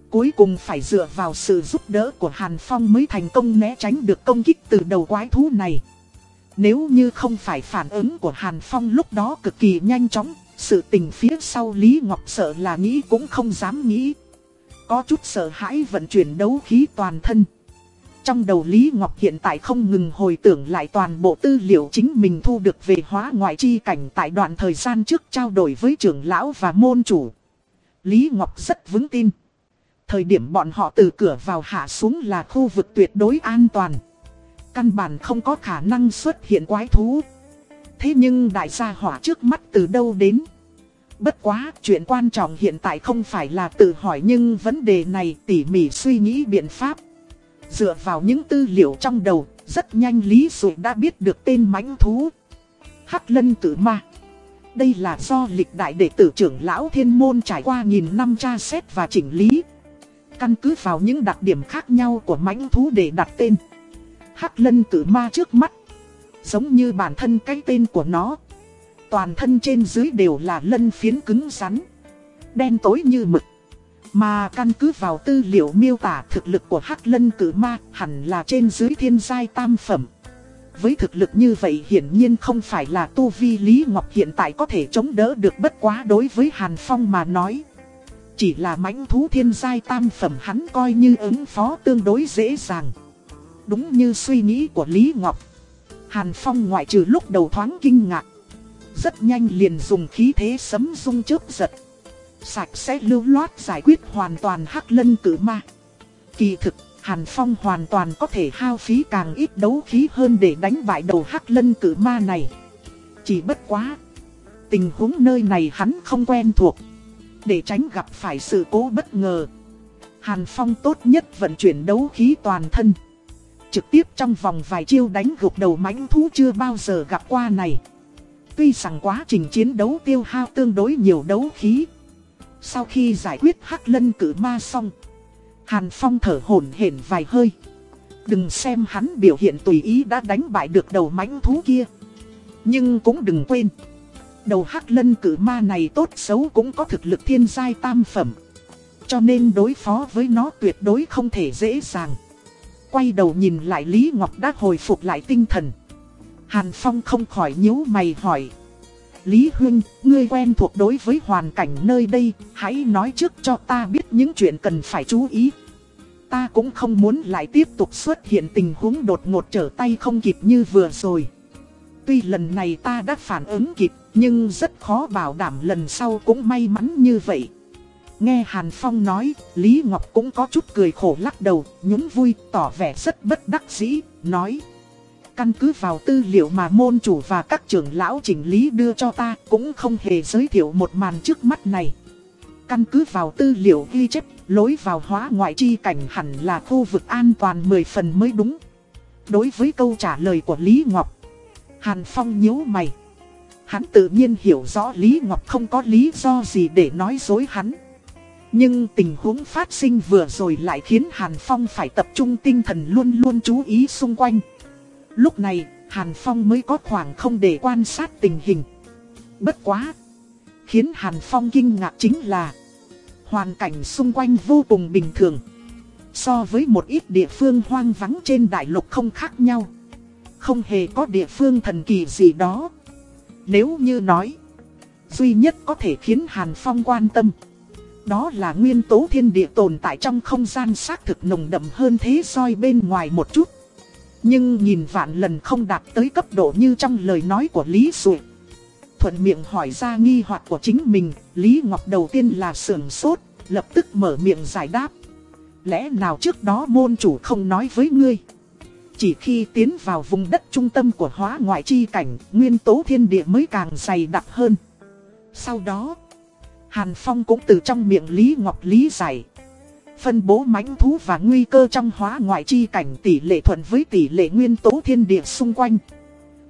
Cuối cùng phải dựa vào sự giúp đỡ của Hàn Phong mới thành công né tránh được công kích từ đầu quái thú này. Nếu như không phải phản ứng của Hàn Phong lúc đó cực kỳ nhanh chóng, sự tình phía sau Lý Ngọc sợ là nghĩ cũng không dám nghĩ. Có chút sợ hãi vận chuyển đấu khí toàn thân. Trong đầu Lý Ngọc hiện tại không ngừng hồi tưởng lại toàn bộ tư liệu chính mình thu được về hóa ngoại chi cảnh tại đoạn thời gian trước trao đổi với trưởng lão và môn chủ. Lý Ngọc rất vững tin. Thời điểm bọn họ từ cửa vào hạ xuống là khu vực tuyệt đối an toàn. Căn bản không có khả năng xuất hiện quái thú. Thế nhưng đại gia hỏa trước mắt từ đâu đến? Bất quá, chuyện quan trọng hiện tại không phải là tự hỏi nhưng vấn đề này tỉ mỉ suy nghĩ biện pháp. Dựa vào những tư liệu trong đầu, rất nhanh Lý Dụ đã biết được tên mãnh thú. Hắc lân tử ma. Đây là do lịch đại đệ tử trưởng lão thiên môn trải qua nghìn năm tra xét và chỉnh lý. Căn cứ vào những đặc điểm khác nhau của mãnh thú để đặt tên. Hắc lân tử ma trước mắt. Giống như bản thân cái tên của nó. Toàn thân trên dưới đều là lân phiến cứng rắn. Đen tối như mực. Mà căn cứ vào tư liệu miêu tả thực lực của Hắc Lân Cử Ma hẳn là trên dưới thiên giai tam phẩm. Với thực lực như vậy hiển nhiên không phải là tu vi Lý Ngọc hiện tại có thể chống đỡ được bất quá đối với Hàn Phong mà nói. Chỉ là mãnh thú thiên giai tam phẩm hắn coi như ứng phó tương đối dễ dàng. Đúng như suy nghĩ của Lý Ngọc. Hàn Phong ngoại trừ lúc đầu thoáng kinh ngạc. Rất nhanh liền dùng khí thế sấm rung chớp giật. Sạch sẽ lưu loát giải quyết hoàn toàn hắc lân cử ma. Kỳ thực, Hàn Phong hoàn toàn có thể hao phí càng ít đấu khí hơn để đánh bại đầu hắc lân cử ma này. Chỉ bất quá. Tình huống nơi này hắn không quen thuộc. Để tránh gặp phải sự cố bất ngờ. Hàn Phong tốt nhất vận chuyển đấu khí toàn thân. Trực tiếp trong vòng vài chiêu đánh gục đầu mãnh thú chưa bao giờ gặp qua này. Tuy rằng quá trình chiến đấu tiêu hao tương đối nhiều đấu khí. Sau khi giải quyết hắc lân cử ma xong. Hàn Phong thở hổn hển vài hơi. Đừng xem hắn biểu hiện tùy ý đã đánh bại được đầu mãnh thú kia. Nhưng cũng đừng quên. Đầu hắc lân cử ma này tốt xấu cũng có thực lực thiên giai tam phẩm. Cho nên đối phó với nó tuyệt đối không thể dễ dàng. Quay đầu nhìn lại Lý Ngọc đã hồi phục lại tinh thần. Hàn Phong không khỏi nhíu mày hỏi. Lý Huynh, ngươi quen thuộc đối với hoàn cảnh nơi đây, hãy nói trước cho ta biết những chuyện cần phải chú ý. Ta cũng không muốn lại tiếp tục xuất hiện tình huống đột ngột trở tay không kịp như vừa rồi. Tuy lần này ta đã phản ứng kịp, nhưng rất khó bảo đảm lần sau cũng may mắn như vậy. Nghe Hàn Phong nói, Lý Ngọc cũng có chút cười khổ lắc đầu, nhún vui, tỏ vẻ rất bất đắc dĩ, nói. Căn cứ vào tư liệu mà môn chủ và các trưởng lão chỉnh lý đưa cho ta cũng không hề giới thiệu một màn trước mắt này. Căn cứ vào tư liệu ghi chép, lối vào hóa ngoại chi cảnh hẳn là khu vực an toàn 10 phần mới đúng. Đối với câu trả lời của Lý Ngọc, Hàn Phong nhíu mày. Hắn tự nhiên hiểu rõ Lý Ngọc không có lý do gì để nói dối hắn. Nhưng tình huống phát sinh vừa rồi lại khiến Hàn Phong phải tập trung tinh thần luôn luôn chú ý xung quanh. Lúc này, Hàn Phong mới có khoảng không để quan sát tình hình. Bất quá! Khiến Hàn Phong kinh ngạc chính là Hoàn cảnh xung quanh vô cùng bình thường So với một ít địa phương hoang vắng trên đại lục không khác nhau Không hề có địa phương thần kỳ gì đó Nếu như nói Duy nhất có thể khiến Hàn Phong quan tâm Đó là nguyên tố thiên địa tồn tại trong không gian xác thực nồng đậm hơn thế soi bên ngoài một chút nhưng nhìn vạn lần không đạt tới cấp độ như trong lời nói của Lý Dụ. Thuận miệng hỏi ra nghi hoặc của chính mình, Lý Ngọc đầu tiên là sườn sốt, lập tức mở miệng giải đáp. Lẽ nào trước đó môn chủ không nói với ngươi? Chỉ khi tiến vào vùng đất trung tâm của hóa ngoại chi cảnh, nguyên tố thiên địa mới càng dày đặc hơn. Sau đó, Hàn Phong cũng từ trong miệng Lý Ngọc lý giải, Phân bố mãnh thú và nguy cơ trong hóa ngoại chi cảnh tỷ lệ thuận với tỷ lệ nguyên tố thiên địa xung quanh.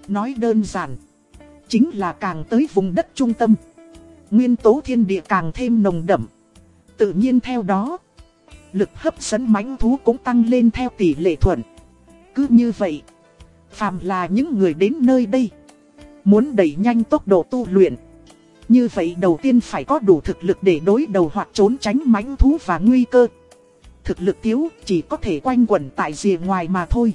Nói đơn giản, chính là càng tới vùng đất trung tâm, nguyên tố thiên địa càng thêm nồng đậm. Tự nhiên theo đó, lực hấp dẫn mãnh thú cũng tăng lên theo tỷ lệ thuận. Cứ như vậy, phàm là những người đến nơi đây, muốn đẩy nhanh tốc độ tu luyện. Như vậy đầu tiên phải có đủ thực lực để đối đầu hoặc trốn tránh mãnh thú và nguy cơ thực lực thiếu chỉ có thể quanh quẩn tại rìa ngoài mà thôi.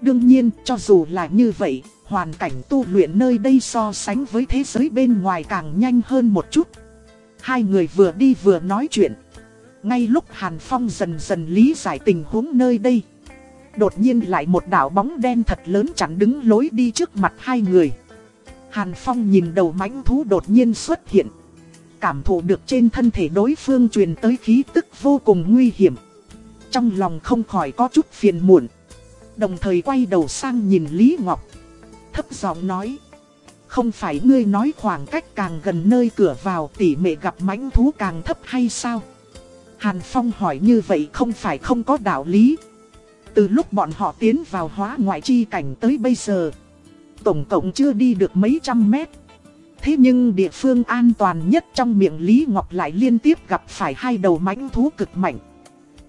Đương nhiên, cho dù là như vậy, hoàn cảnh tu luyện nơi đây so sánh với thế giới bên ngoài càng nhanh hơn một chút. Hai người vừa đi vừa nói chuyện. Ngay lúc Hàn Phong dần dần lý giải tình huống nơi đây. Đột nhiên lại một đảo bóng đen thật lớn chắn đứng lối đi trước mặt hai người. Hàn Phong nhìn đầu mãnh thú đột nhiên xuất hiện. cảm thụ được trên thân thể đối phương truyền tới khí tức vô cùng nguy hiểm. Trong lòng không khỏi có chút phiền muộn. Đồng thời quay đầu sang nhìn Lý Ngọc. Thấp giọng nói. Không phải ngươi nói khoảng cách càng gần nơi cửa vào tỉ mệ gặp mãnh thú càng thấp hay sao? Hàn Phong hỏi như vậy không phải không có đạo lý. Từ lúc bọn họ tiến vào hóa ngoại chi cảnh tới bây giờ, tổng cộng chưa đi được mấy trăm mét. Thế nhưng địa phương an toàn nhất trong miệng Lý Ngọc lại liên tiếp gặp phải hai đầu mãnh thú cực mạnh.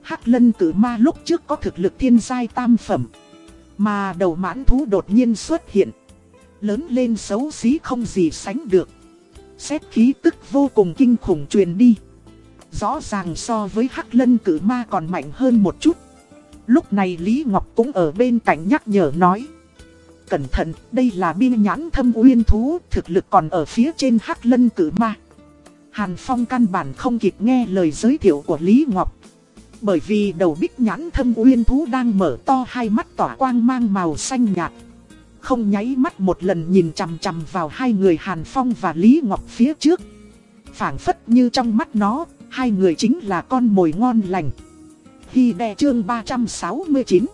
Hắc lân cử ma lúc trước có thực lực thiên giai tam phẩm. Mà đầu mãn thú đột nhiên xuất hiện. Lớn lên xấu xí không gì sánh được. Xét khí tức vô cùng kinh khủng truyền đi. Rõ ràng so với Hắc lân cử ma còn mạnh hơn một chút. Lúc này Lý Ngọc cũng ở bên cạnh nhắc nhở nói. Cẩn thận, đây là biên nhãn thâm uyên thú, thực lực còn ở phía trên Hắc lân cử ma. Hàn Phong căn bản không kịp nghe lời giới thiệu của Lý Ngọc. Bởi vì đầu bích nhãn thâm uyên thú đang mở to hai mắt tỏa quang mang màu xanh nhạt. Không nháy mắt một lần nhìn chằm chằm vào hai người Hàn Phong và Lý Ngọc phía trước. phảng phất như trong mắt nó, hai người chính là con mồi ngon lành. Hy đe chương 369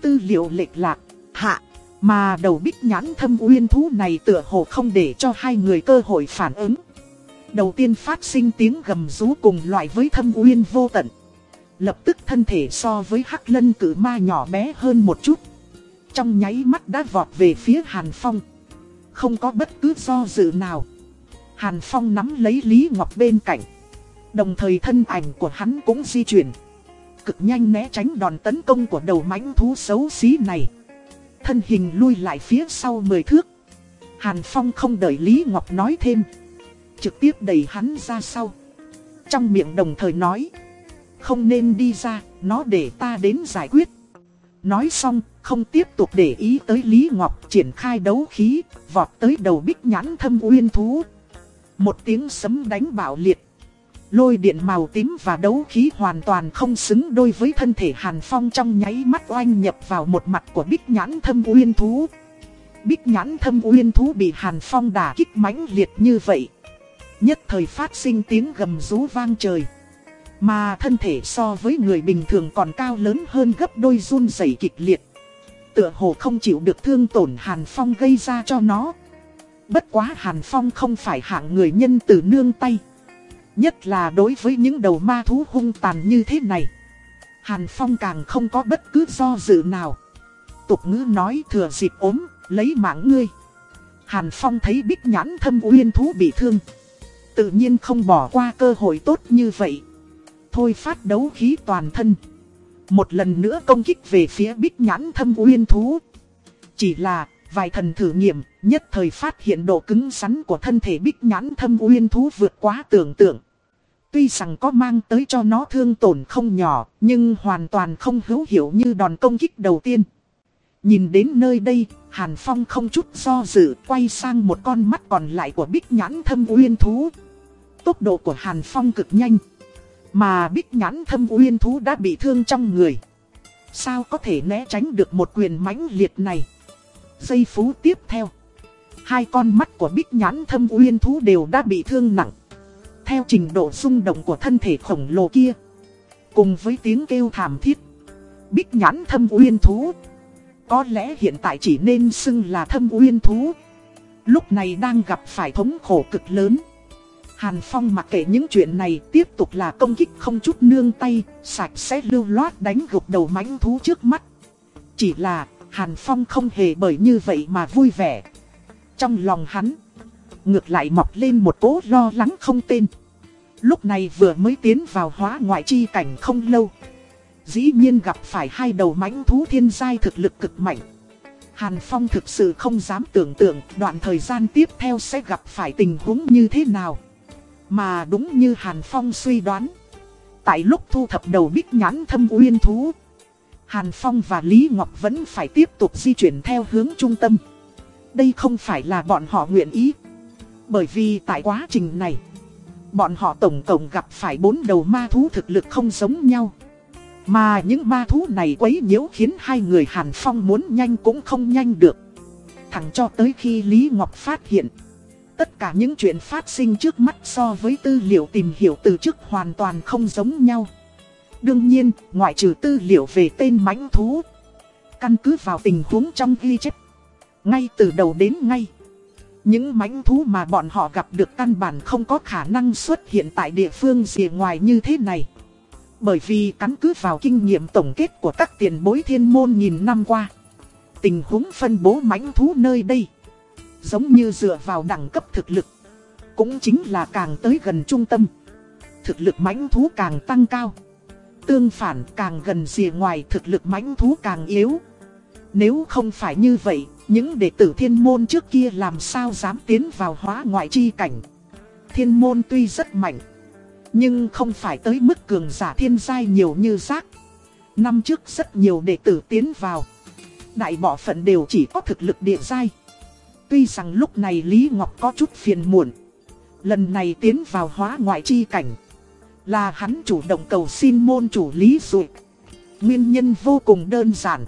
Tư liệu lệch lạc, hạ, mà đầu bích nhãn thâm uyên thú này tựa hồ không để cho hai người cơ hội phản ứng. Đầu tiên phát sinh tiếng gầm rú cùng loại với thâm uyên vô tận. Lập tức thân thể so với hắc lân cử ma nhỏ bé hơn một chút. Trong nháy mắt đã vọt về phía Hàn Phong. Không có bất cứ do dự nào. Hàn Phong nắm lấy Lý Ngọc bên cạnh. Đồng thời thân ảnh của hắn cũng di chuyển. Cực nhanh né tránh đòn tấn công của đầu mãnh thú xấu xí này. Thân hình lui lại phía sau 10 thước. Hàn Phong không đợi Lý Ngọc nói thêm. Trực tiếp đẩy hắn ra sau. Trong miệng đồng thời nói. Không nên đi ra, nó để ta đến giải quyết. Nói xong, không tiếp tục để ý tới Lý Ngọc triển khai đấu khí, vọt tới đầu bích nhãn thâm uyên thú. Một tiếng sấm đánh bạo liệt. Lôi điện màu tím và đấu khí hoàn toàn không xứng đôi với thân thể Hàn Phong trong nháy mắt oanh nhập vào một mặt của bích nhãn thâm uyên thú. Bích nhãn thâm uyên thú bị Hàn Phong đả kích mãnh liệt như vậy. Nhất thời phát sinh tiếng gầm rú vang trời. Mà thân thể so với người bình thường còn cao lớn hơn gấp đôi run rẩy kịch liệt. Tựa hồ không chịu được thương tổn Hàn Phong gây ra cho nó. Bất quá Hàn Phong không phải hạng người nhân từ nương tay. Nhất là đối với những đầu ma thú hung tàn như thế này. Hàn Phong càng không có bất cứ do dự nào. Tục ngữ nói thừa dịp ốm, lấy mạng ngươi. Hàn Phong thấy bích nhãn thâm uyên thú bị thương. Tự nhiên không bỏ qua cơ hội tốt như vậy thôi phát đấu khí toàn thân. Một lần nữa công kích về phía bích nhãn thâm uyên thú. Chỉ là, vài thần thử nghiệm, nhất thời phát hiện độ cứng rắn của thân thể bích nhãn thâm uyên thú vượt quá tưởng tượng. Tuy rằng có mang tới cho nó thương tổn không nhỏ, nhưng hoàn toàn không hữu hiệu như đòn công kích đầu tiên. Nhìn đến nơi đây, Hàn Phong không chút do dự, quay sang một con mắt còn lại của bích nhãn thâm uyên thú. Tốc độ của Hàn Phong cực nhanh. Mà bích nhãn thâm uyên thú đã bị thương trong người. Sao có thể né tránh được một quyền mãnh liệt này? Giây phú tiếp theo. Hai con mắt của bích nhãn thâm uyên thú đều đã bị thương nặng. Theo trình độ rung động của thân thể khổng lồ kia. Cùng với tiếng kêu thảm thiết. Bích nhãn thâm uyên thú. Có lẽ hiện tại chỉ nên xưng là thâm uyên thú. Lúc này đang gặp phải thống khổ cực lớn. Hàn Phong mặc kệ những chuyện này tiếp tục là công kích không chút nương tay, sạch sẽ lưu loát đánh gục đầu mãnh thú trước mắt. Chỉ là, Hàn Phong không hề bởi như vậy mà vui vẻ. Trong lòng hắn, ngược lại mọc lên một cố lo lắng không tên. Lúc này vừa mới tiến vào hóa ngoại chi cảnh không lâu. Dĩ nhiên gặp phải hai đầu mãnh thú thiên giai thực lực cực mạnh. Hàn Phong thực sự không dám tưởng tượng đoạn thời gian tiếp theo sẽ gặp phải tình huống như thế nào. Mà đúng như Hàn Phong suy đoán. Tại lúc thu thập đầu bích nhãn thâm uyên thú. Hàn Phong và Lý Ngọc vẫn phải tiếp tục di chuyển theo hướng trung tâm. Đây không phải là bọn họ nguyện ý. Bởi vì tại quá trình này, bọn họ tổng cộng gặp phải bốn đầu ma thú thực lực không giống nhau. Mà những ma thú này quấy nhiễu khiến hai người Hàn Phong muốn nhanh cũng không nhanh được. Thẳng cho tới khi Lý Ngọc phát hiện Tất cả những chuyện phát sinh trước mắt so với tư liệu tìm hiểu từ trước hoàn toàn không giống nhau. Đương nhiên, ngoại trừ tư liệu về tên mãnh thú. Căn cứ vào tình huống trong ghi chép. Ngay từ đầu đến ngay. Những mãnh thú mà bọn họ gặp được căn bản không có khả năng xuất hiện tại địa phương gì ngoài như thế này. Bởi vì căn cứ vào kinh nghiệm tổng kết của các tiền bối thiên môn nghìn năm qua. Tình huống phân bố mãnh thú nơi đây. Giống như dựa vào đẳng cấp thực lực. Cũng chính là càng tới gần trung tâm. Thực lực mãnh thú càng tăng cao. Tương phản càng gần rìa ngoài thực lực mãnh thú càng yếu. Nếu không phải như vậy, những đệ tử thiên môn trước kia làm sao dám tiến vào hóa ngoại chi cảnh. Thiên môn tuy rất mạnh, nhưng không phải tới mức cường giả thiên giai nhiều như rác. Năm trước rất nhiều đệ tử tiến vào. Đại bộ phận đều chỉ có thực lực địa giai. Tuy rằng lúc này Lý Ngọc có chút phiền muộn. Lần này tiến vào hóa ngoại chi cảnh. Là hắn chủ động cầu xin môn chủ Lý Dụ. Nguyên nhân vô cùng đơn giản.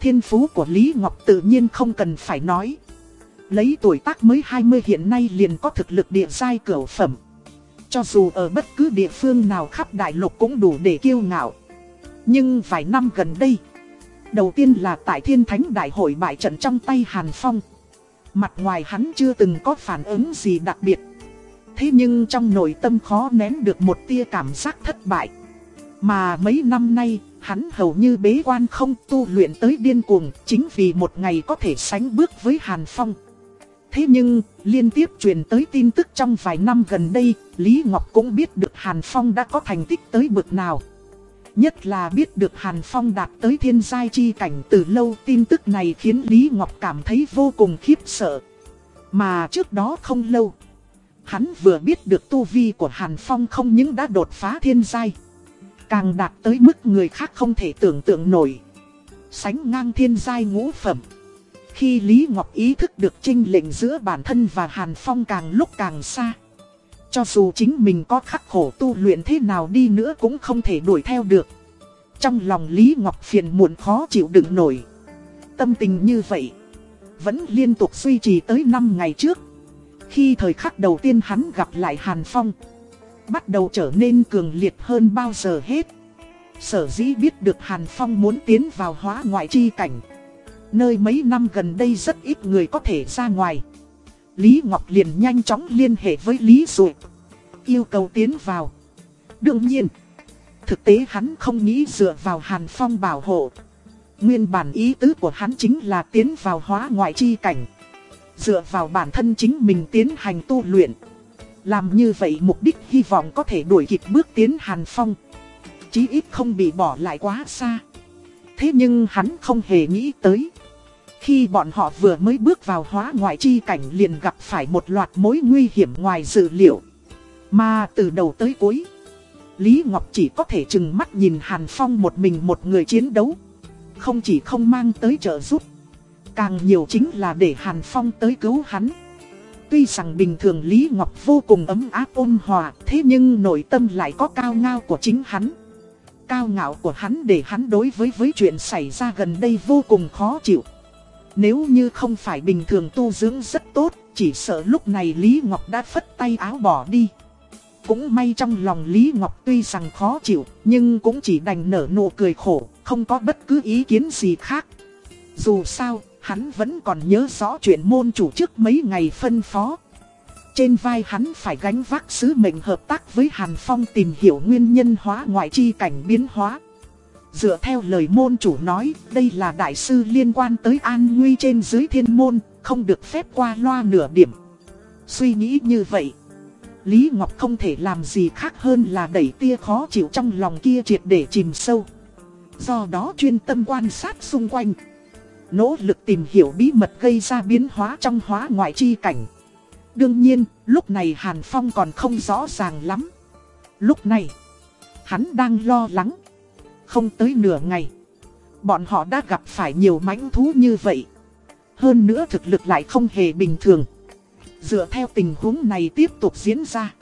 Thiên phú của Lý Ngọc tự nhiên không cần phải nói. Lấy tuổi tác mới 20 hiện nay liền có thực lực địa giai cửu phẩm. Cho dù ở bất cứ địa phương nào khắp đại lục cũng đủ để kiêu ngạo. Nhưng vài năm gần đây, đầu tiên là tại Thiên Thánh Đại hội bại trận trong tay Hàn Phong. Mặt ngoài hắn chưa từng có phản ứng gì đặc biệt. Thế nhưng trong nội tâm khó nén được một tia cảm giác thất bại. Mà mấy năm nay, hắn hầu như bế quan không tu luyện tới điên cuồng, chính vì một ngày có thể sánh bước với Hàn Phong. Thế nhưng, liên tiếp truyền tới tin tức trong vài năm gần đây, Lý Ngọc cũng biết được Hàn Phong đã có thành tích tới bực nào. Nhất là biết được Hàn Phong đạt tới thiên giai chi cảnh từ lâu tin tức này khiến Lý Ngọc cảm thấy vô cùng khiếp sợ. Mà trước đó không lâu, hắn vừa biết được tu vi của Hàn Phong không những đã đột phá thiên giai. Càng đạt tới mức người khác không thể tưởng tượng nổi. Sánh ngang thiên giai ngũ phẩm. Khi Lý Ngọc ý thức được trinh lệnh giữa bản thân và Hàn Phong càng lúc càng xa. Cho dù chính mình có khắc khổ tu luyện thế nào đi nữa cũng không thể đuổi theo được. Trong lòng Lý Ngọc phiền muộn khó chịu đựng nổi. Tâm tình như vậy, vẫn liên tục duy trì tới 5 ngày trước. Khi thời khắc đầu tiên hắn gặp lại Hàn Phong, bắt đầu trở nên cường liệt hơn bao giờ hết. Sở dĩ biết được Hàn Phong muốn tiến vào hóa ngoại chi cảnh. Nơi mấy năm gần đây rất ít người có thể ra ngoài. Lý Ngọc liền nhanh chóng liên hệ với Lý Dụ. Yêu cầu tiến vào. Đương nhiên, thực tế hắn không nghĩ dựa vào Hàn Phong bảo hộ. Nguyên bản ý tứ của hắn chính là tiến vào hóa ngoại chi cảnh. Dựa vào bản thân chính mình tiến hành tu luyện. Làm như vậy mục đích hy vọng có thể đuổi kịp bước tiến Hàn Phong. Chí ít không bị bỏ lại quá xa. Thế nhưng hắn không hề nghĩ tới. Khi bọn họ vừa mới bước vào hóa ngoại chi cảnh liền gặp phải một loạt mối nguy hiểm ngoài dự liệu. Mà từ đầu tới cuối, Lý Ngọc chỉ có thể chừng mắt nhìn Hàn Phong một mình một người chiến đấu. Không chỉ không mang tới trợ giúp, càng nhiều chính là để Hàn Phong tới cứu hắn. Tuy rằng bình thường Lý Ngọc vô cùng ấm áp ôn hòa, thế nhưng nội tâm lại có cao ngao của chính hắn. Cao ngạo của hắn để hắn đối với với chuyện xảy ra gần đây vô cùng khó chịu. Nếu như không phải bình thường tu dưỡng rất tốt, chỉ sợ lúc này Lý Ngọc đã phất tay áo bỏ đi. Cũng may trong lòng Lý Ngọc tuy rằng khó chịu, nhưng cũng chỉ đành nở nụ cười khổ, không có bất cứ ý kiến gì khác. Dù sao, hắn vẫn còn nhớ rõ chuyện môn chủ trước mấy ngày phân phó. Trên vai hắn phải gánh vác sứ mệnh hợp tác với Hàn Phong tìm hiểu nguyên nhân hóa ngoại chi cảnh biến hóa. Dựa theo lời môn chủ nói, đây là đại sư liên quan tới an nguy trên dưới thiên môn, không được phép qua loa nửa điểm. Suy nghĩ như vậy, Lý Ngọc không thể làm gì khác hơn là đẩy tia khó chịu trong lòng kia triệt để chìm sâu. Do đó chuyên tâm quan sát xung quanh. Nỗ lực tìm hiểu bí mật gây ra biến hóa trong hóa ngoại chi cảnh. Đương nhiên, lúc này Hàn Phong còn không rõ ràng lắm. Lúc này, hắn đang lo lắng. Không tới nửa ngày, bọn họ đã gặp phải nhiều mãnh thú như vậy. Hơn nữa thực lực lại không hề bình thường. Dựa theo tình huống này tiếp tục diễn ra.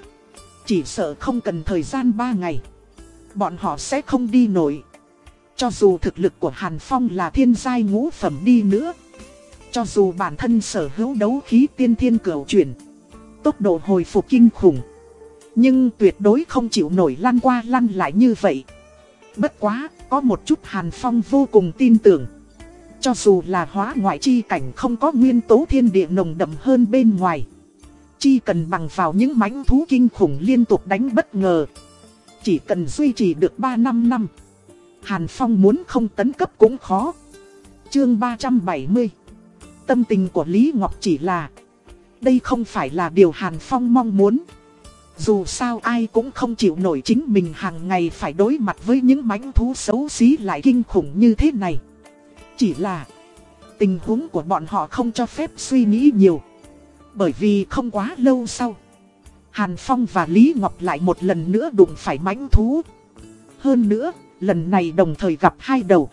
Chỉ sợ không cần thời gian 3 ngày. Bọn họ sẽ không đi nổi. Cho dù thực lực của Hàn Phong là thiên giai ngũ phẩm đi nữa. Cho dù bản thân sở hữu đấu khí tiên thiên cửu chuyển. tốc độ hồi phục kinh khủng. Nhưng tuyệt đối không chịu nổi lăn qua lăn lại như vậy. Bất quá, có một chút Hàn Phong vô cùng tin tưởng. Cho dù là hóa ngoại chi cảnh không có nguyên tố thiên địa nồng đậm hơn bên ngoài. Chi cần bằng vào những mãnh thú kinh khủng liên tục đánh bất ngờ. Chỉ cần duy trì được 3-5 năm. Hàn Phong muốn không tấn cấp cũng khó. Chương 370 Tâm tình của Lý Ngọc chỉ là Đây không phải là điều Hàn Phong mong muốn. Dù sao ai cũng không chịu nổi chính mình hàng ngày phải đối mặt với những mãnh thú xấu xí lại kinh khủng như thế này. Chỉ là Tình huống của bọn họ không cho phép suy nghĩ nhiều. Bởi vì không quá lâu sau Hàn Phong và Lý Ngọc lại một lần nữa đụng phải mãnh thú. Hơn nữa, lần này đồng thời gặp hai đầu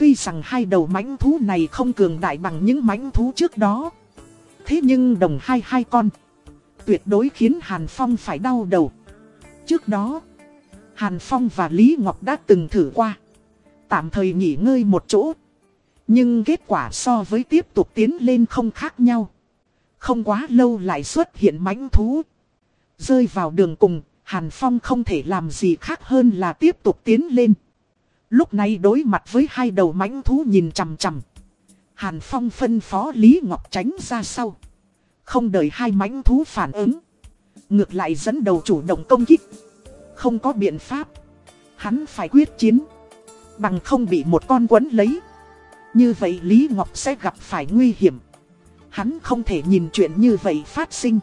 Tuy rằng hai đầu mãnh thú này không cường đại bằng những mãnh thú trước đó. Thế nhưng đồng hai hai con. Tuyệt đối khiến Hàn Phong phải đau đầu. Trước đó, Hàn Phong và Lý Ngọc đã từng thử qua. Tạm thời nghỉ ngơi một chỗ. Nhưng kết quả so với tiếp tục tiến lên không khác nhau. Không quá lâu lại xuất hiện mãnh thú. Rơi vào đường cùng, Hàn Phong không thể làm gì khác hơn là tiếp tục tiến lên. Lúc này đối mặt với hai đầu mãnh thú nhìn chằm chằm. Hàn Phong phân phó Lý Ngọc tránh ra sau. Không đợi hai mãnh thú phản ứng. Ngược lại dẫn đầu chủ động công kích. Không có biện pháp. Hắn phải quyết chiến. Bằng không bị một con quấn lấy. Như vậy Lý Ngọc sẽ gặp phải nguy hiểm. Hắn không thể nhìn chuyện như vậy phát sinh.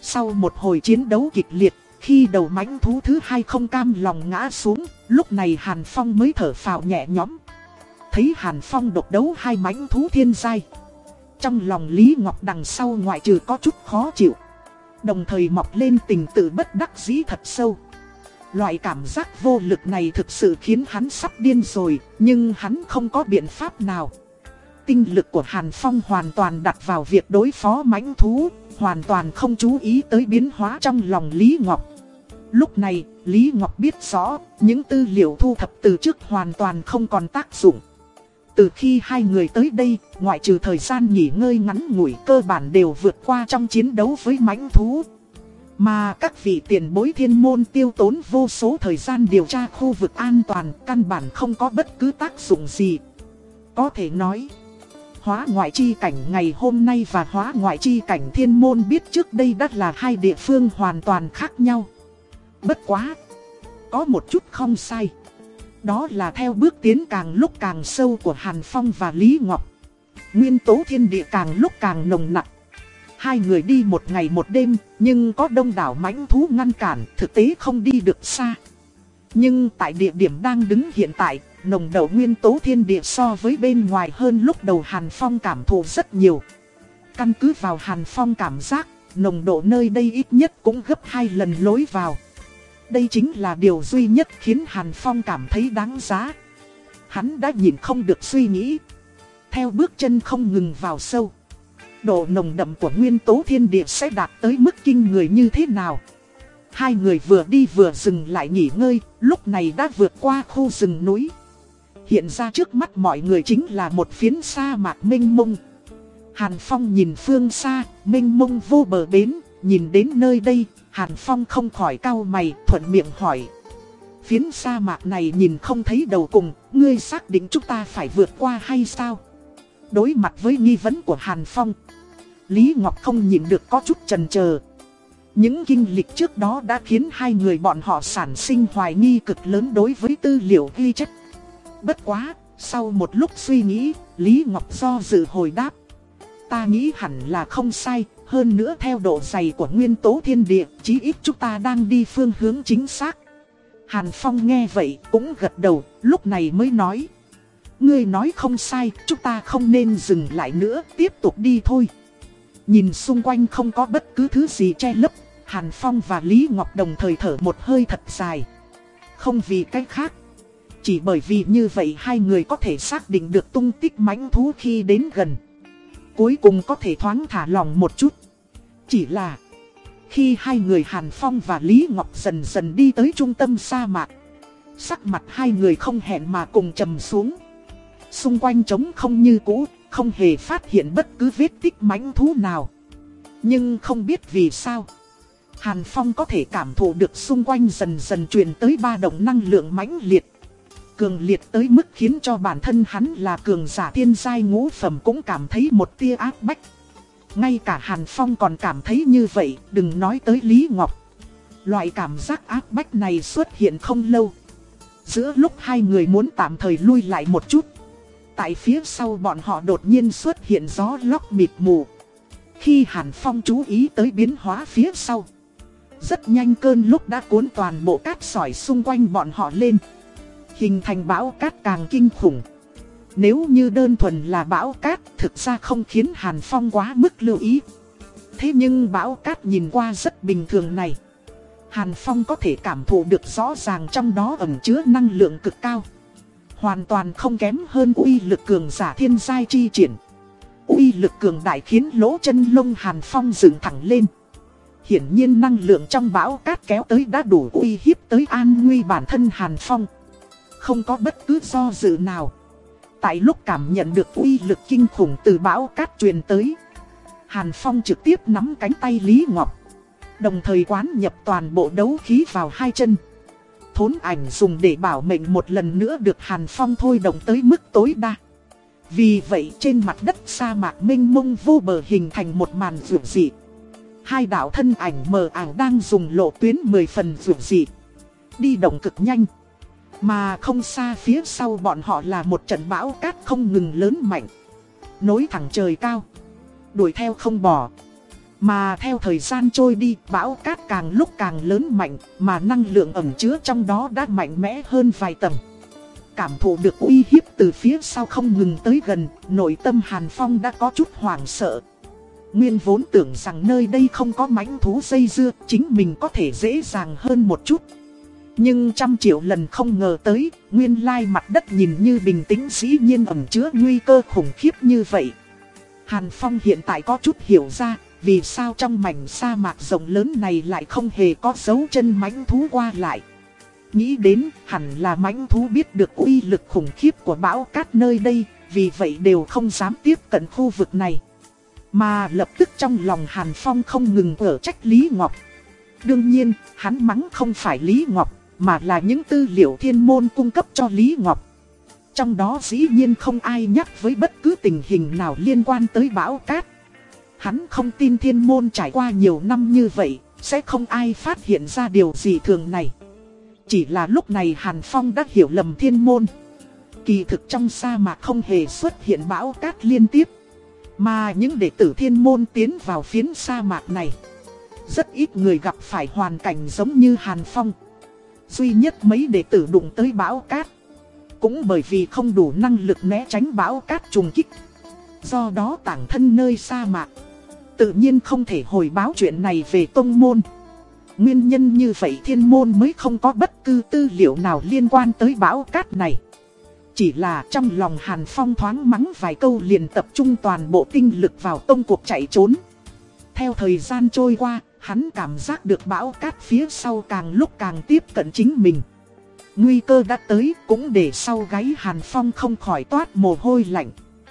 Sau một hồi chiến đấu kịch liệt, khi đầu mãnh thú thứ hai không cam lòng ngã xuống, lúc này Hàn Phong mới thở phào nhẹ nhõm. Thấy Hàn Phong độc đấu hai mãnh thú thiên giai. Trong lòng Lý Ngọc đằng sau ngoại trừ có chút khó chịu. Đồng thời mọc lên tình tự bất đắc dĩ thật sâu. Loại cảm giác vô lực này thực sự khiến hắn sắp điên rồi, nhưng hắn không có biện pháp nào. Tinh lực của Hàn Phong hoàn toàn đặt vào việc đối phó mãnh thú, hoàn toàn không chú ý tới biến hóa trong lòng Lý Ngọc. Lúc này, Lý Ngọc biết rõ, những tư liệu thu thập từ trước hoàn toàn không còn tác dụng. Từ khi hai người tới đây, ngoại trừ thời gian nghỉ ngơi ngắn ngủi cơ bản đều vượt qua trong chiến đấu với mãnh thú. Mà các vị tiền bối thiên môn tiêu tốn vô số thời gian điều tra khu vực an toàn, căn bản không có bất cứ tác dụng gì. Có thể nói, hóa ngoại chi cảnh ngày hôm nay và hóa ngoại chi cảnh thiên môn biết trước đây đã là hai địa phương hoàn toàn khác nhau. Bất quá. Có một chút không sai. Đó là theo bước tiến càng lúc càng sâu của Hàn Phong và Lý Ngọc. Nguyên tố thiên địa càng lúc càng nồng nặng. Hai người đi một ngày một đêm, nhưng có đông đảo mãnh thú ngăn cản, thực tế không đi được xa. Nhưng tại địa điểm đang đứng hiện tại, nồng độ nguyên tố thiên địa so với bên ngoài hơn lúc đầu Hàn Phong cảm thụ rất nhiều. Căn cứ vào Hàn Phong cảm giác, nồng độ nơi đây ít nhất cũng gấp hai lần lối vào. Đây chính là điều duy nhất khiến Hàn Phong cảm thấy đáng giá. Hắn đã nhìn không được suy nghĩ. Theo bước chân không ngừng vào sâu. Độ nồng đậm của nguyên tố thiên địa sẽ đạt tới mức kinh người như thế nào? Hai người vừa đi vừa dừng lại nghỉ ngơi, lúc này đã vượt qua khu rừng núi. Hiện ra trước mắt mọi người chính là một phiến sa mạc mênh mông. Hàn Phong nhìn phương xa, mênh mông vô bờ bến, nhìn đến nơi đây, Hàn Phong không khỏi cau mày, thuận miệng hỏi. Phiến sa mạc này nhìn không thấy đầu cùng, ngươi xác định chúng ta phải vượt qua hay sao? Đối mặt với nghi vấn của Hàn Phong, Lý Ngọc không nhìn được có chút chần chờ. Những kinh lịch trước đó đã khiến hai người bọn họ sản sinh hoài nghi cực lớn đối với tư liệu ghi chất. Bất quá, sau một lúc suy nghĩ, Lý Ngọc do dự hồi đáp. Ta nghĩ hẳn là không sai, hơn nữa theo độ dày của nguyên tố thiên địa, chí ít chúng ta đang đi phương hướng chính xác. Hàn Phong nghe vậy cũng gật đầu, lúc này mới nói. Ngươi nói không sai, chúng ta không nên dừng lại nữa, tiếp tục đi thôi. Nhìn xung quanh không có bất cứ thứ gì che lấp, Hàn Phong và Lý Ngọc đồng thời thở một hơi thật dài. Không vì cách khác. Chỉ bởi vì như vậy hai người có thể xác định được tung tích mãnh thú khi đến gần. Cuối cùng có thể thoáng thả lòng một chút. Chỉ là khi hai người Hàn Phong và Lý Ngọc dần dần đi tới trung tâm sa mạc. Sắc mặt hai người không hẹn mà cùng trầm xuống. Xung quanh trống không như cũ, không hề phát hiện bất cứ vết tích mãnh thú nào. Nhưng không biết vì sao. Hàn Phong có thể cảm thụ được xung quanh dần dần truyền tới ba động năng lượng mãnh liệt. Cường liệt tới mức khiến cho bản thân hắn là cường giả thiên giai ngũ phẩm cũng cảm thấy một tia áp bách. Ngay cả Hàn Phong còn cảm thấy như vậy, đừng nói tới Lý Ngọc. Loại cảm giác áp bách này xuất hiện không lâu. Giữa lúc hai người muốn tạm thời lui lại một chút. Tại phía sau bọn họ đột nhiên xuất hiện gió lóc mịt mù. Khi Hàn Phong chú ý tới biến hóa phía sau. Rất nhanh cơn lúc đã cuốn toàn bộ cát sỏi xung quanh bọn họ lên. Hình thành bão cát càng kinh khủng. Nếu như đơn thuần là bão cát, thực ra không khiến Hàn Phong quá mức lưu ý. Thế nhưng bão cát nhìn qua rất bình thường này. Hàn Phong có thể cảm thụ được rõ ràng trong đó ẩn chứa năng lượng cực cao. Hoàn toàn không kém hơn uy lực cường giả thiên giai chi triển. Uy lực cường đại khiến lỗ chân lông Hàn Phong dựng thẳng lên. Hiển nhiên năng lượng trong bão cát kéo tới đã đủ uy hiếp tới an nguy bản thân Hàn Phong. Không có bất cứ do dự nào. Tại lúc cảm nhận được uy lực kinh khủng từ bão cát truyền tới. Hàn Phong trực tiếp nắm cánh tay Lý Ngọc. Đồng thời quán nhập toàn bộ đấu khí vào hai chân. Thốn ảnh dùng để bảo mệnh một lần nữa được Hàn Phong thôi động tới mức tối đa. Vì vậy trên mặt đất sa mạc mênh mông vô bờ hình thành một màn rượu dị. Hai đạo thân ảnh mờ ảo đang dùng lộ tuyến 10 phần rượu dị. Đi động cực nhanh. Mà không xa phía sau bọn họ là một trận bão cát không ngừng lớn mạnh. Nối thẳng trời cao. Đuổi theo không bỏ. Mà theo thời gian trôi đi, bão cát càng lúc càng lớn mạnh, mà năng lượng ẩn chứa trong đó đã mạnh mẽ hơn vài tầng. Cảm thụ được uy hiếp từ phía sau không ngừng tới gần, nội tâm Hàn Phong đã có chút hoảng sợ. Nguyên vốn tưởng rằng nơi đây không có mãnh thú dây dưa, chính mình có thể dễ dàng hơn một chút. Nhưng trăm triệu lần không ngờ tới, nguyên lai mặt đất nhìn như bình tĩnh dĩ nhiên ẩn chứa nguy cơ khủng khiếp như vậy. Hàn Phong hiện tại có chút hiểu ra, vì sao trong mảnh sa mạc rộng lớn này lại không hề có dấu chân mãnh thú qua lại. Nghĩ đến hẳn là mãnh thú biết được uy lực khủng khiếp của bão cát nơi đây, vì vậy đều không dám tiếp cận khu vực này. Mà lập tức trong lòng Hàn Phong không ngừng ở trách Lý Ngọc. Đương nhiên, hắn mắng không phải Lý Ngọc, mà là những tư liệu thiên môn cung cấp cho Lý Ngọc. Trong đó dĩ nhiên không ai nhắc với bất cứ tình hình nào liên quan tới bão cát. Hắn không tin thiên môn trải qua nhiều năm như vậy, sẽ không ai phát hiện ra điều gì thường này. Chỉ là lúc này Hàn Phong đã hiểu lầm thiên môn. Kỳ thực trong sa mạc không hề xuất hiện bão cát liên tiếp. Mà những đệ tử thiên môn tiến vào phiến sa mạc này. Rất ít người gặp phải hoàn cảnh giống như Hàn Phong. Duy nhất mấy đệ tử đụng tới bão cát. Cũng bởi vì không đủ năng lực né tránh bão cát trùng kích. Do đó tảng thân nơi sa mạc. Tự nhiên không thể hồi báo chuyện này về tông môn. Nguyên nhân như vậy thiên môn mới không có bất cứ tư liệu nào liên quan tới bão cát này. Chỉ là trong lòng Hàn Phong thoáng mắng vài câu liền tập trung toàn bộ tinh lực vào tông cuộc chạy trốn. Theo thời gian trôi qua, hắn cảm giác được bão cát phía sau càng lúc càng tiếp cận chính mình. Nguy cơ đã tới cũng để sau gáy Hàn Phong không khỏi toát mồ hôi lạnh.